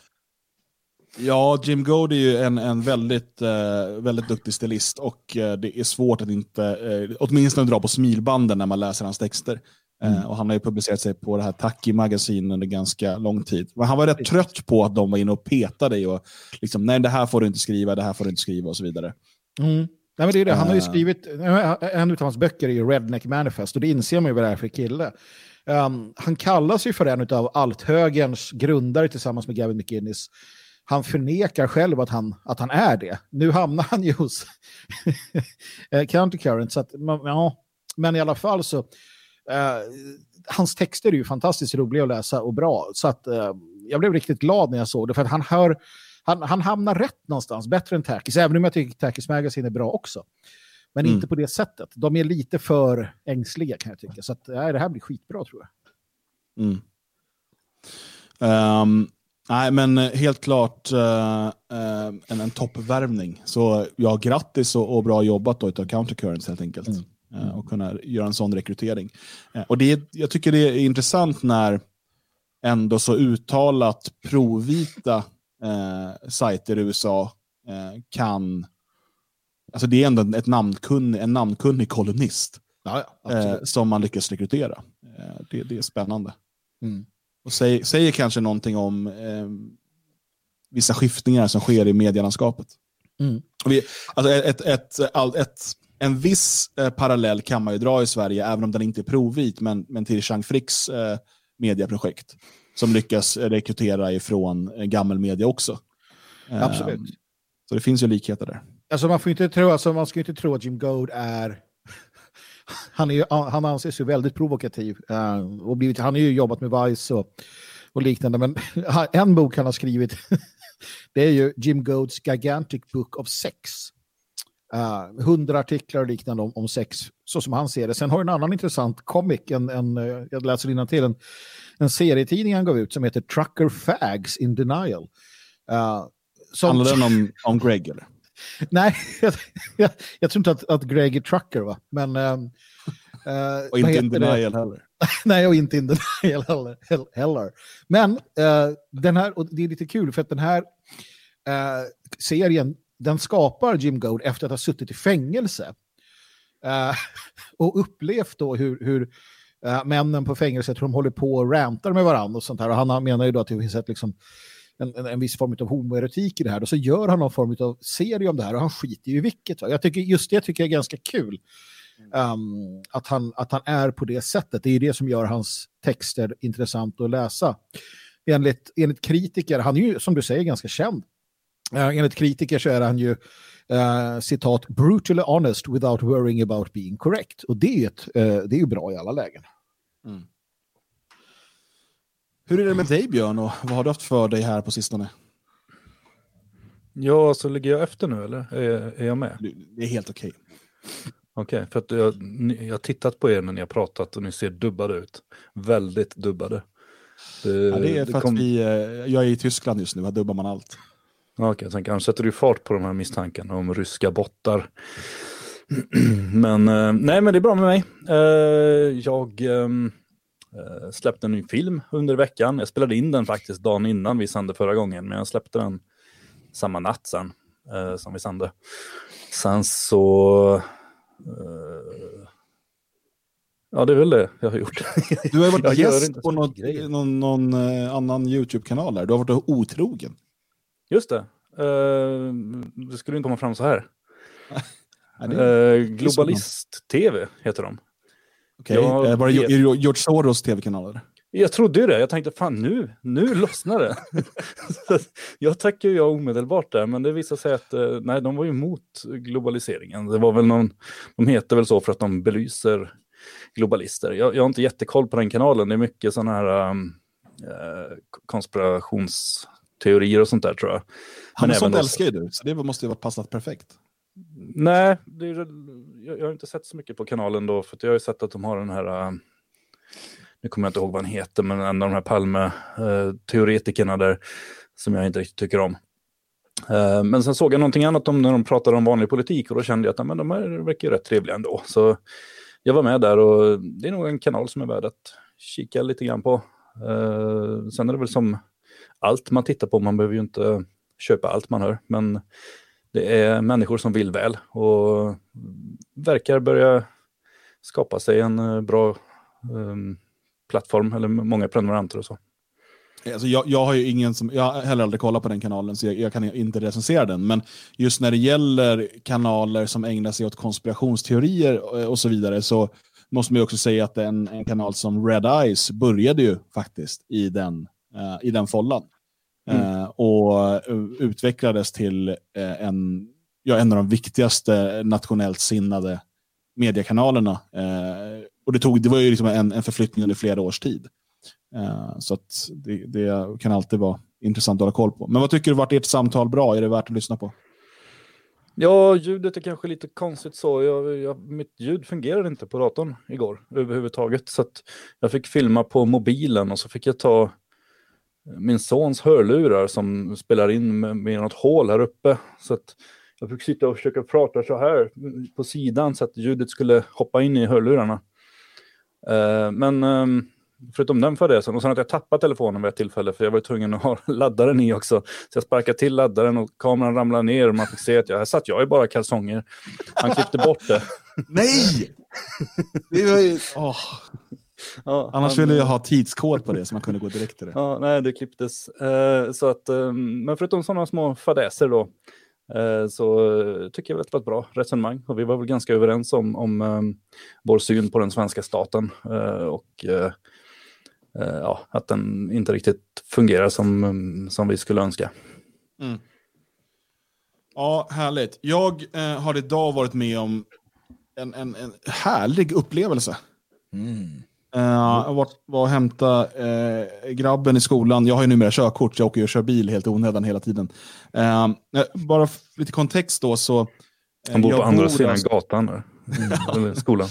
Ja, Jim Goad är ju en, en väldigt, eh, väldigt duktig stilist och eh, det är svårt att inte, eh, åtminstone dra på smilbanden när man läser hans texter. Eh, och han har ju publicerat sig på det här Taki magasin under ganska lång tid. Men han var rätt trött på att de var inne och petade i och liksom, nej det här får du inte skriva, det här får du inte skriva och så vidare. Mm. Nej, men det är det. Han har ju Eh. skrivit, en av hans böcker är ju Redneck Manifest och det inser man ju vad det är för kille. Um, han kallas ju för en av althögerns grundare tillsammans med Gavin McInnes. Han förnekar själv att han, att han är det. Nu hamnar han ju hos eh, Countercurrent. Så att, ja, men i alla fall så, hans texter är ju fantastiskt roliga att läsa och bra. Så att, eh, jag blev riktigt glad när jag såg det, för att han, hör, han, han hamnar rätt någonstans, bättre än Takis, även om jag tycker Takis Magazine är bra också. Men Mm. inte på det sättet. De är lite för ängsliga kan jag tycka. Så att, ja, det här blir skitbra tror jag. Mm. Ehm, nej, men eh, helt klart eh, eh, en, en toppvärvning. Så ja, grattis och, och bra jobbat då utav Countercurrents helt enkelt. Eh, och kunna göra en sån rekrytering. Eh, och det, jag tycker det är intressant när ändå så uttalat provvita eh, sajter i USA eh, kan... Alltså det är ändå ett namnkunnig, en namnkunnig kolumnist Ja, ja, eh, som man lyckas rekrytera. Eh, det, det är spännande. Mm. Och säger, säger kanske någonting om eh, vissa skiftningar som sker i medielandskapet. Mm. Vi, alltså ett, ett, all- ett, en viss eh, parallell kan man ju dra i Sverige, även om den inte är provvit, men, men till Jean Fricks eh, medieprojekt. Som lyckas rekrytera ifrån eh, gammal media också. Eh, Absolut. Så det finns ju likheter där. Alltså man, får inte tro, alltså man ska inte tro att Jim Goad är... Han, är han anses ju väldigt provokativ. eh, och blivit, han har ju jobbat med Vice och, och liknande. Men en bok han har skrivit, det är ju Jim Goads Gigantic Book of Sex. Uh, hundra artiklar och liknande om, om sex, så som han ser det. Sen har en annan intressant comic, en, en, eh, jag läser till en, en serietidning han gav ut som heter Trucker Fags in Denial. Uh, som- Handlar den om, om Greg eller? Nej, jag, jag, jag tror inte att, att Greg är trucker, va? Men... eh, Och inte in heter det? denial heller. Nej, och inte in denial heller. hell- heller. Men eh, den här, och det är lite kul för att den här eh, serien, den skapar Jim Goad efter att ha suttit i fängelse. Eh, och upplevt då hur, hur eh, männen på fängelset hur de håller på och rantar med varandra och sånt här. Och han menar ju då att det finns ett, liksom, en, en, en viss form av homoerotik i det här. Och så gör han någon form av serie om det här och han skiter ju i vilket. Va? Jag tycker, just det tycker jag är ganska kul. Um, att, han, att han är på det sättet. Det är ju det som gör hans texter intressant att läsa. Enligt, enligt kritiker, han är ju som du säger ganska känd. Uh, enligt kritiker så är han ju uh, citat brutally honest without worrying about being correct. Och det är ju, ett, uh, det är ju bra i alla lägen. Hur är det med dig Björn och vad har du haft för dig här på sistone? Ja, så ligger jag efter nu eller? Är, är jag med? Det är helt okej. Okej, för att jag, jag har tittat på er när ni har pratat och ni ser dubbade ut. Väldigt dubbade. Det, Ja, det är för kom- att vi, eh, jag är i Tyskland just nu, här dubbar man allt. Okej, sen kanske sätter du fart på de här misstankarna om ryska bottar. men eh, nej, men det är bra med mig. Eh, jag ehm, eh, släppte en ny film under veckan. Jag spelade in den faktiskt dagen innan vi sände förra gången, men jag släppte den samma natt sen som vi sände. Sen så... ja, det är väl det jag har gjort. Du har varit gäst på något, någon, någon annan YouTube-kanal där. Du har varit otrogen. Just det. Uh, det skulle inte komma fram så här. det- Eh, Globalist-TV heter de. Okej, Jag eh, var det George Soros tv-kanaler? Jag trodde ju det. Jag tänkte fan nu, nu lossnar det. Jag tackade ju omedelbart där, men det visade sig att nej, de var ju emot globaliseringen. Det var väl någon, de heter väl så för att de belyser globalister. Jag, jag har inte jättekoll på den kanalen. Det är mycket sådana här um, eh, konspirationsteorier och sånt där tror jag. Ja, men sånt då- älskar ju du, så det måste ju ha passat perfekt. Nej, det är, jag, jag har inte sett så mycket på kanalen då, för jag har ju sett att de har den här, äh, nu kommer jag inte ihåg vad han heter, men en av de här Palme-teoretikerna där, som jag inte riktigt tycker om. Eh, men sen såg jag någonting annat om när de pratade om vanlig politik och då kände jag att men de här verkar ju rätt trevliga ändå. Så jag var med där och det är nog en kanal som är värd att kika lite grann på. Eh, sen är det väl som allt man tittar på, man behöver ju inte köpa allt man hör, men det är människor som vill väl och verkar börja skapa sig en eh, bra um, plattform eller många prenumeranter och så. Alltså jag, jag har ju ingen som, jag har heller aldrig kollat på den kanalen så jag, jag kan inte recensera den. Men just när det gäller kanaler som ägnar sig åt konspirationsteorier och, och så vidare så måste man ju också säga att en, en kanal som Red Eyes började ju faktiskt i den, i den follan. Mm. Eh, och eh, utvecklades till eh, en, ja, en av de viktigaste nationellt sinnade mediekanalerna. Eh, och det, tog, det var ju liksom en, en förflyttning under flera års tid. Eh, så att det, det kan alltid vara intressant att hålla koll på. Men vad tycker du, vart ert samtal bra? Är det värt att lyssna på? Ja, ljudet är kanske lite konstigt så. Jag, jag, mitt ljud fungerade inte på datorn igår överhuvudtaget. Så jag fick filma på mobilen och så fick jag ta min sons hörlurar som spelar in med, med något hål här uppe. Så att jag fick sitta och försöka prata så här på sidan så att ljudet skulle hoppa in i hörlurarna. Eh, men ehm, förutom den fadäsen, och sen att jag tappade telefonen vid ett tillfälle för jag var tvungen att ha laddaren i också. Så jag sparkade till laddaren och kameran ramlade ner och man fick se att jag, här satt jag i bara kalsonger. Han klippte bort det. Nej! Det var ju, åh. Ja, Annars han- ville jag ha tidskod på det så man kunde gå direkt till det. Ja, nej, det klipptes. Eh, så att, eh, men förutom sådana små fadäser då, eh, så eh, tycker jag väl att det var ett bra resonemang. Och vi var väl ganska överens om, om eh, vår syn på den svenska staten. Eh, och eh, eh, ja, att den inte riktigt fungerar som, mm, som vi skulle önska. Mm. Ja, härligt. Jag eh, har idag varit med om en, en, en härlig upplevelse. Eh, jag har varit, var och hämtat eh, grabben i skolan. Jag har ju numera körkort, jag åker ju och kör bil helt onödan hela tiden. Eh, eh, bara lite kontext då så... eh, Han bor på andra sidan alltså- gatan där, eller skolan.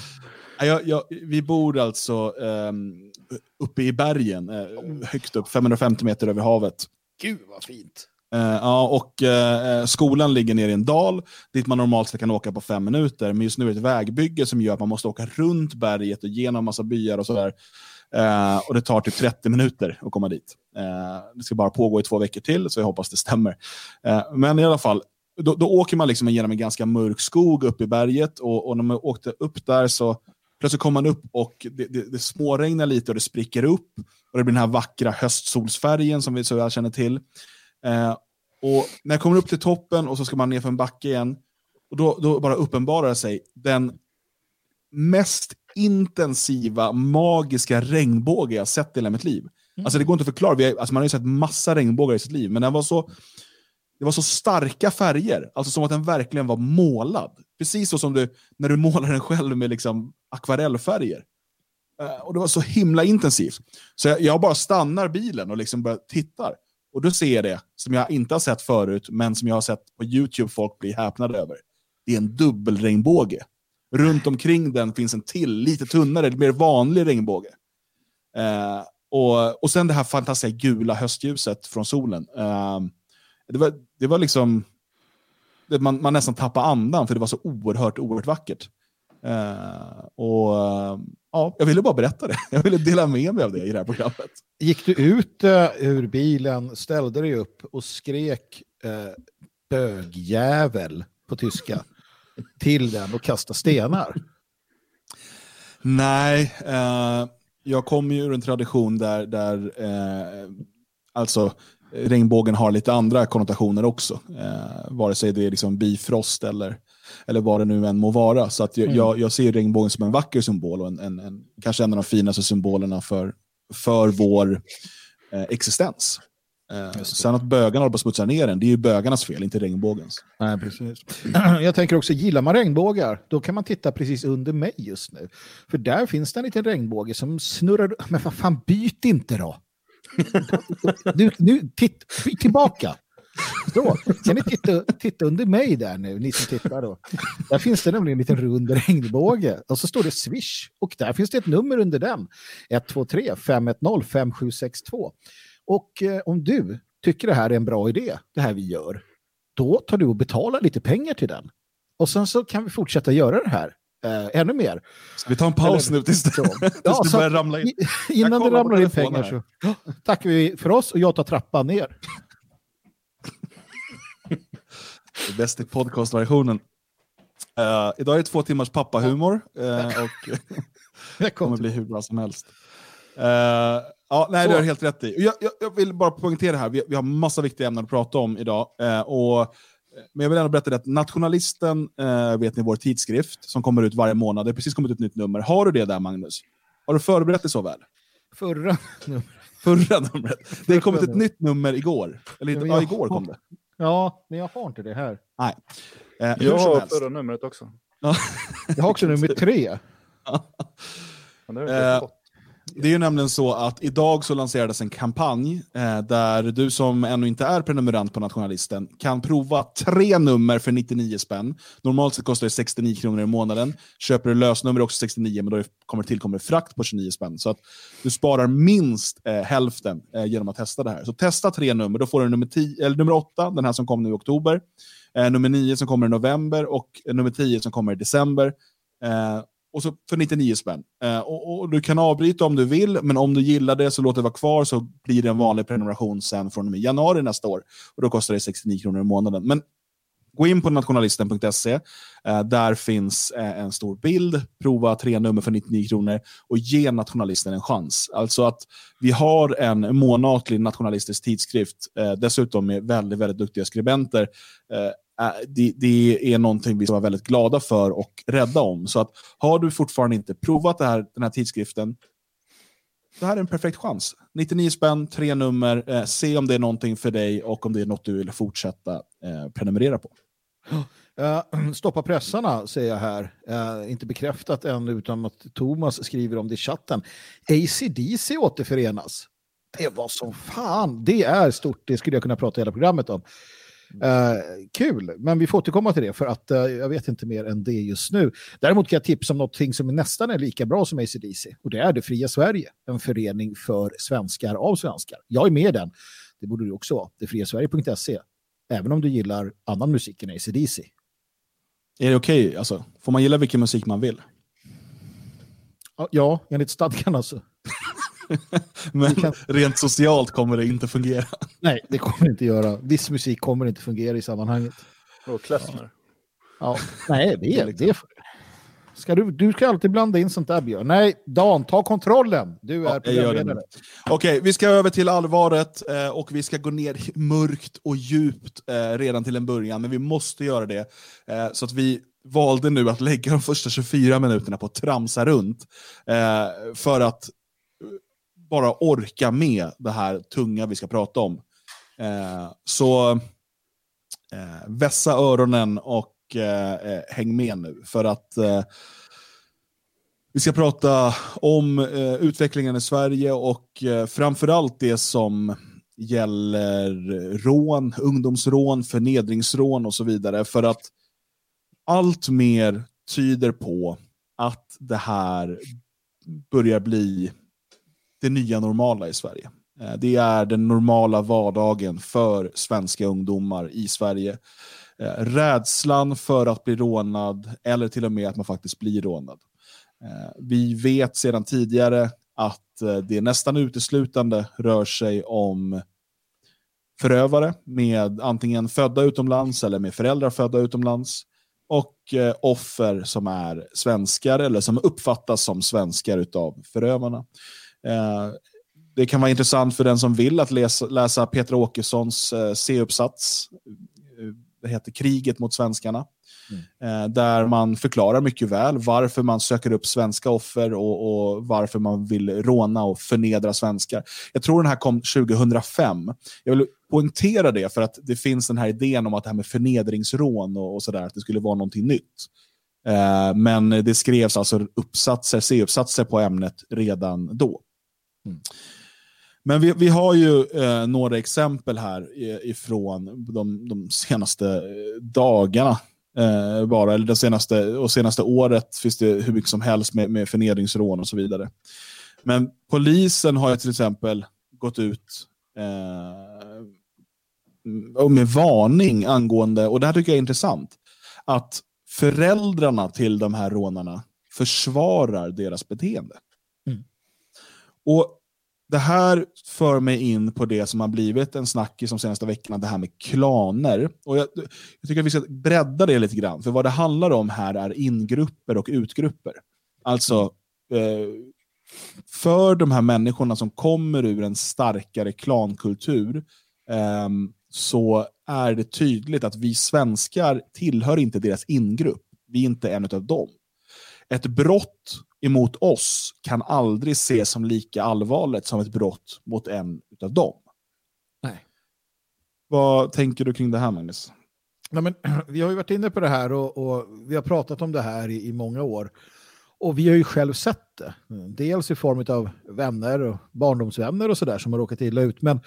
Ja, Jag, jag, vi bor alltså ehm, uppe i bergen, eh, högt upp, 550 meter över havet. Gud vad fint. Eh, ja, och eh, skolan ligger nere i en dal dit man normalt sett kan åka på fem minuter. Men just nu är det ett vägbygge som gör att man måste åka runt berget och genom massa byar och sådär. Uh, eh, och det tar typ 30 minuter att komma dit. Uh, det ska bara pågå i två veckor till, så jag hoppas det stämmer. Uh, men i alla fall, då, då åker man liksom genom en ganska mörk skog upp i berget och, och när man åkte upp där så plötsligt kommer man upp och det, det, det småregnar lite och det spricker upp. Och det blir den här vackra höstsolsfärgen som vi så väl känner till. Eh, och när jag kommer upp till toppen och så ska man ner för en backe igen, och då, då bara uppenbarar sig den mest intensiva, magiska regnbåge jag sett i hela mitt liv. Alltså det går inte att förklara. Har, alltså man har ju sett massa regnbågar i sitt liv, men den var så, det var så starka färger. Alltså som att den verkligen var målad. Precis så som du, när du målar den själv med liksom akvarellfärger. Eh, och det var så himla intensivt. Så jag, jag bara stannar bilen och liksom bara tittar. Och då ser jag det som jag inte har sett förut, men som jag har sett på YouTube folk bli häpnade över. Det är en dubbelregnbåge. Runt omkring den finns en till, lite tunnare, mer vanlig regnbåge. Eh, och, och sen det här fantastiska gula höstljuset från solen. Eh, det, var, det var liksom... Det, man, man nästan tappade andan för det var så oerhört, oerhört vackert. Eh, och ja, Jag ville bara berätta det. Jag ville dela med mig av det i det här programmet. Gick du ut uh, ur bilen, ställde dig upp och skrek uh, bögjävel på tyska till den och kastade stenar? Nej, eh, jag kommer ju ur en tradition där, där eh, alltså regnbågen har lite andra konnotationer också. Eh, vare sig det är liksom bifrost eller, eller vad det nu än må vara. Så att jag, Mm. jag, jag ser regnbågen som en vacker symbol och en, en, en, kanske en av de finaste symbolerna för, för vår eh, existens. Eh, sen att bögarna håller på att smutsa ner den, det är ju bögarnas fel, inte regnbågens. Nej, precis. Jag tänker också, gillar man regnbågar, då kan man titta precis under mig just nu. För där finns det en liten regnbåge som snurrar... Men vad fan, byt inte då! Du, nu, titt, byt tillbaka! Så, kan ni titta, titta under mig där nu, ni som tittar då. Där finns det nämligen en liten rund regnbåge. Och så står det Swish. Och där finns det ett nummer under den. 123 510 5762. Och eh, om du tycker det här är en bra idé, det här vi gör, då tar du och betalar lite pengar till den. Och sen så kan vi fortsätta göra det här eh, ännu mer. Ska vi ta en paus nu tills tills Ja, det så ramla in? Innan det på ramlar in pengar så tackar vi för oss och jag tar trappan ner. Det är bäst i podcastversionen. Uh, idag är det två timmars pappahumor uh, och det kommer bli hur bra som helst. Uh, ja, nej, Så. du har helt rätt i. Jag, jag, jag vill bara poängtera här, vi, vi har massa viktiga ämnen att prata om idag. eh, och, men jag vill ändå berätta det att Nationalisten, eh, vet ni, vår tidskrift som kommer ut varje månad. Det har precis kommit ett nytt nummer. Har du det där, Magnus? Har du förberett dig så väl? Förra Förra numret. Det har kommit ett numret. nytt nummer igår. Eller Ja, igår kom det. Ja, men jag har inte det här. Nej. Eh, Jag har helst. förra numret också. Jag har också nummer tre. Men det är Eh, det är ju nämligen så att idag så lanserades en kampanj eh, där du som ännu inte är prenumerant på Nationalisten kan prova tre nummer för 99 spänn. Normalt sett kostar det 69 kronor i månaden. Köper du lösnummer är också 69, men då kommer tillkommer frakt på 29 spänn. Så att du sparar minst eh, hälften eh, genom att testa det här. Så testa tre nummer, då får du nummer, tio, eller nummer åtta, den här som kom nu i oktober, eh, nummer 9 som kommer i november och eh, nummer 10 som kommer i december. Eh, och så för 99 spänn. Eh, och, och Du kan avbryta om du vill, men om du gillar det så låt det vara kvar så blir det en vanlig prenumeration sen från och med januari nästa år. Och Då kostar det 69 kronor i månaden. Men gå in på nationalisten.se. Eh, där finns eh, en stor bild. Prova tre nummer för 99 kronor och ge Nationalisten en chans. Alltså att vi har en månatlig nationalistisk tidskrift, eh, dessutom med väldigt, väldigt duktiga skribenter. Eh, Äh, det, det är någonting vi ska vara väldigt glada för och rädda om. Så att har du fortfarande inte provat det här, den här tidskriften, det här är en perfekt chans. 99 spänn, tre nummer, eh, se om det är någonting för dig och om det är något du vill fortsätta eh, prenumerera på. Eh, stoppa pressarna, säger jag här. Eh, inte bekräftat än, utan att Thomas skriver om det i chatten. ACDC återförenas. Det var som fan. Det är stort. Det skulle jag kunna prata hela programmet om. Eh, kul, men vi får återkomma till det för att eh, jag vet inte mer än det just nu. Däremot kan jag tipsa om något som nästan är lika bra som ACDC och det är Det fria Sverige, en förening för svenskar av svenskar. Jag är med i den. Det borde du också vara. Detfriasverige.se. Även om du gillar annan musik än ACDC. Är det okej? Alltså, får man gilla vilken musik man vill? Ja, Ja, enligt stadgan alltså. Men rent socialt kommer det inte fungera. Nej, det kommer det inte göra. Viss musik kommer inte fungera i sammanhanget. Och Klezmer. Ja, nej, det är det. Ska du, du ska alltid blanda in sånt där, Björn. Nej, Dan, ta kontrollen. Du är Ja, jag gör det programledare. Okej, vi ska över till allvaret eh, och vi ska gå ner mörkt och djupt eh, redan till en början, men vi måste göra det. Eh, så att vi valde nu att lägga de första 24 minuterna på att tramsa runt eh, för att bara orka med det här tunga vi ska prata om. Eh, så eh, vässa öronen och eh, eh, häng med nu, för att eh, vi ska prata om eh, utvecklingen i Sverige och eh, framförallt det som gäller rån, ungdomsrån, förnedringsrån och så vidare. För att allt mer tyder på att det här börjar bli det nya normala i Sverige. Eh, det är den normala vardagen för svenska ungdomar i Sverige. Eh, rädslan för att bli rånad eller till och med att man faktiskt blir rånad. Eh, vi vet sedan tidigare att det nästan uteslutande rör sig om förövare med antingen födda utomlands eller med föräldrar födda utomlands och offer som är svenskar eller som uppfattas som svenskar utav förövarna. Eh, Det kan vara intressant för den som vill att läsa, läsa Peter Åkessons eh, C-uppsats. Eh, Det heter Kriget mot svenskarna. Eh, där man förklarar mycket väl varför man söker upp svenska offer och, och varför man vill råna och förnedra svenskar. Jag tror den här kom 2005. Jag vill poängtera det för att det finns den här idén om att det här med förnedringsrån och, och sådär, att det skulle vara någonting nytt. Eh, men det skrevs alltså uppsatser, C-uppsatser på ämnet redan då. Men vi, vi har ju eh, några exempel här ifrån de, de senaste eh, dagarna. Eh, bara, eller det senaste, och senaste året finns det hur mycket som helst med, med förnedringsrån och så vidare. Men polisen har ju till exempel gått ut eh, med varning angående, och det här tycker jag är intressant, att föräldrarna till de här rånarna försvarar deras beteende. Och det här för mig in på det som har blivit en snackis de senaste veckorna, det här med klaner. Och jag, jag tycker att vi ska bredda det lite grann, för vad det handlar om här är ingrupper och utgrupper. Alltså, eh, för de här människorna som kommer ur en starkare klankultur eh, så är det tydligt att vi svenskar tillhör inte deras ingrupp. Vi är inte en av dem. Ett brott emot oss kan aldrig ses som lika allvarligt som ett brott mot en av dem. Nej. Vad tänker du kring det här, Magnus? Ja, men, vi har ju varit inne på det här och, och vi har pratat om det här i, i många år. Och vi har ju själv sett det. Dels i form av vänner och barndomsvänner och sådär som har råkat illa ut. Men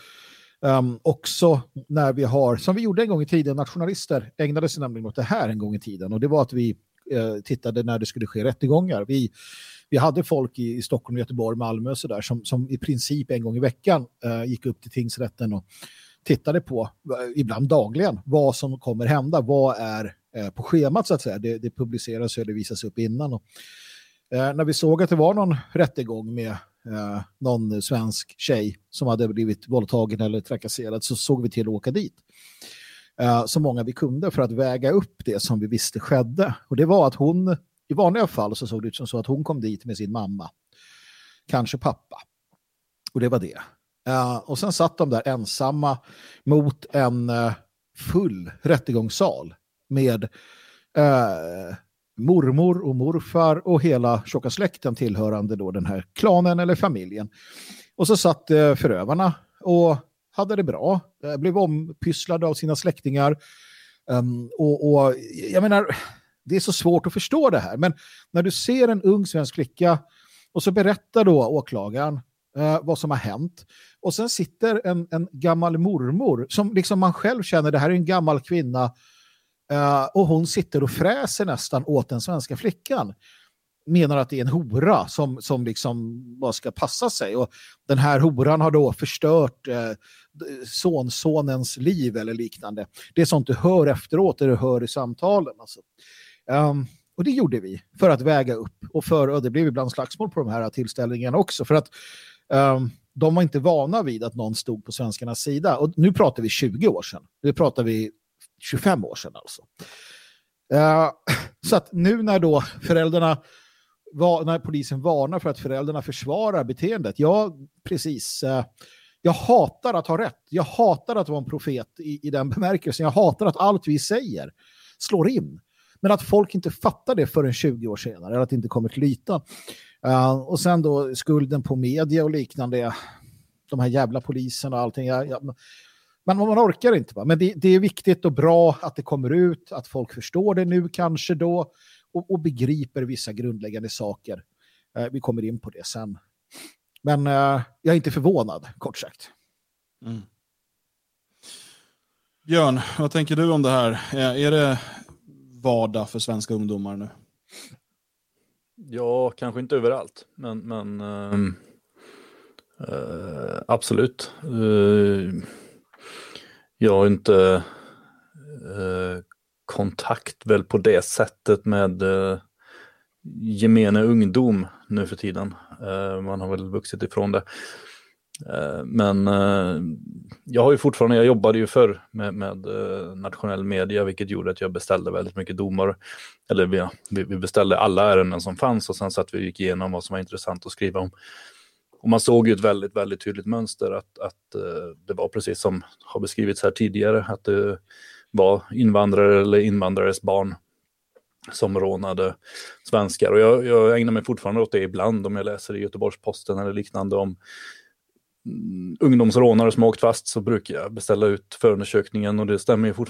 ehm, också när vi har, som vi gjorde en gång i tiden, nationalister ägnade sig nämligen åt det här en gång i tiden. Och det var att vi Eh, tittade när det skulle ske rättegångar. Vi, vi hade folk i, i Stockholm, Göteborg, Malmö och sådär som, som i princip en gång i veckan eh, gick upp till tingsrätten och tittade på, eh, ibland dagligen, vad som kommer hända. Vad är eh, på schemat så att säga. Det, det publiceras och det visas upp innan. Och, eh, när vi såg att det var någon rättegång med eh, någon svensk tjej som hade blivit våldtagen eller trakasserad så såg vi till att åka dit. Eh, så många vi kunde för att väga upp det som vi visste skedde. Och det var att hon, i vanliga fall så såg det ut som så att hon kom dit med sin mamma. Kanske pappa. Och det var det. Eh, och sen satt de där ensamma mot en eh, full rättegångssal med eh, mormor och morfar och hela tjocka släkten tillhörande då den här klanen eller familjen. Och så satt eh, förövarna och hade det bra, eh, blev ompysslade av sina släktingar. Um, och, och jag menar, det är så svårt att förstå det här, men när du ser en ung svensk flicka och så berättar då åklagaren uh, vad som har hänt. Och sen sitter en, en gammal mormor som liksom man själv känner, det här är en gammal kvinna Uh, och hon sitter och fräser nästan åt den svenska flickan. Menar att det är en hora som, som liksom bara ska passa sig. Och den här horan har då förstört eh, sonsonens liv eller liknande. Det är sånt du hör efteråt, det du hör i samtalen. Alltså. Um, och det gjorde vi för att väga upp. Och, för, och det blev ibland slagsmål på de här tillställningarna också. För att um, de var inte vana vid att någon stod på svenskarnas sida. Och nu pratar vi 20 år sedan. Nu pratar vi 25 år sedan alltså. Uh, så att nu när då föräldrarna, när polisen varnar för att föräldrarna försvarar beteendet, ja precis. Eh, jag hatar att ha rätt. Jag hatar att vara en profet i, i den bemärkelsen. Jag hatar att allt vi säger slår in. Men att folk inte fattar det förrän 20 år senare, eller att det inte kommer till ytan. Uh, och sen då skulden på media och liknande, de här jävla poliserna och allting. Jag, jag, men man orkar inte. Va? Men det, det är viktigt och bra att det kommer ut, att folk förstår det nu kanske då och, och begriper vissa grundläggande saker. Eh, vi kommer in på det sen. Men eh, jag är inte förvånad, kort sagt. Björn, vad tänker du om det här? Är, är det vardag för svenska ungdomar nu? Ja, kanske inte överallt, men, men ehm, eh, absolut. Eh, jag har inte eh, kontakt väl på det sättet med eh, gemene ungdom nu för tiden. Eh, man har väl vuxit ifrån det. Eh, Men eh, jag har ju fortfarande, jag jobbade ju förr med, med eh, nationell media vilket gjorde att jag beställde väldigt mycket domar. Eller vi, vi beställde alla ärenden som fanns och sen satt vi och gick igenom vad som var intressant att skriva om. Och man såg ju ett väldigt, väldigt tydligt mönster att, att eh, det var precis som har beskrivits här tidigare, att det var invandrare eller invandrares barn som rånade svenskar. Och jag, jag ägnar mig fortfarande åt det ibland om jag läser i Göteborgs-Posten eller liknande om mm, ungdomsrånare som har åkt fast så brukar jag beställa ut förundersökningen och det stämmer ju fortfarande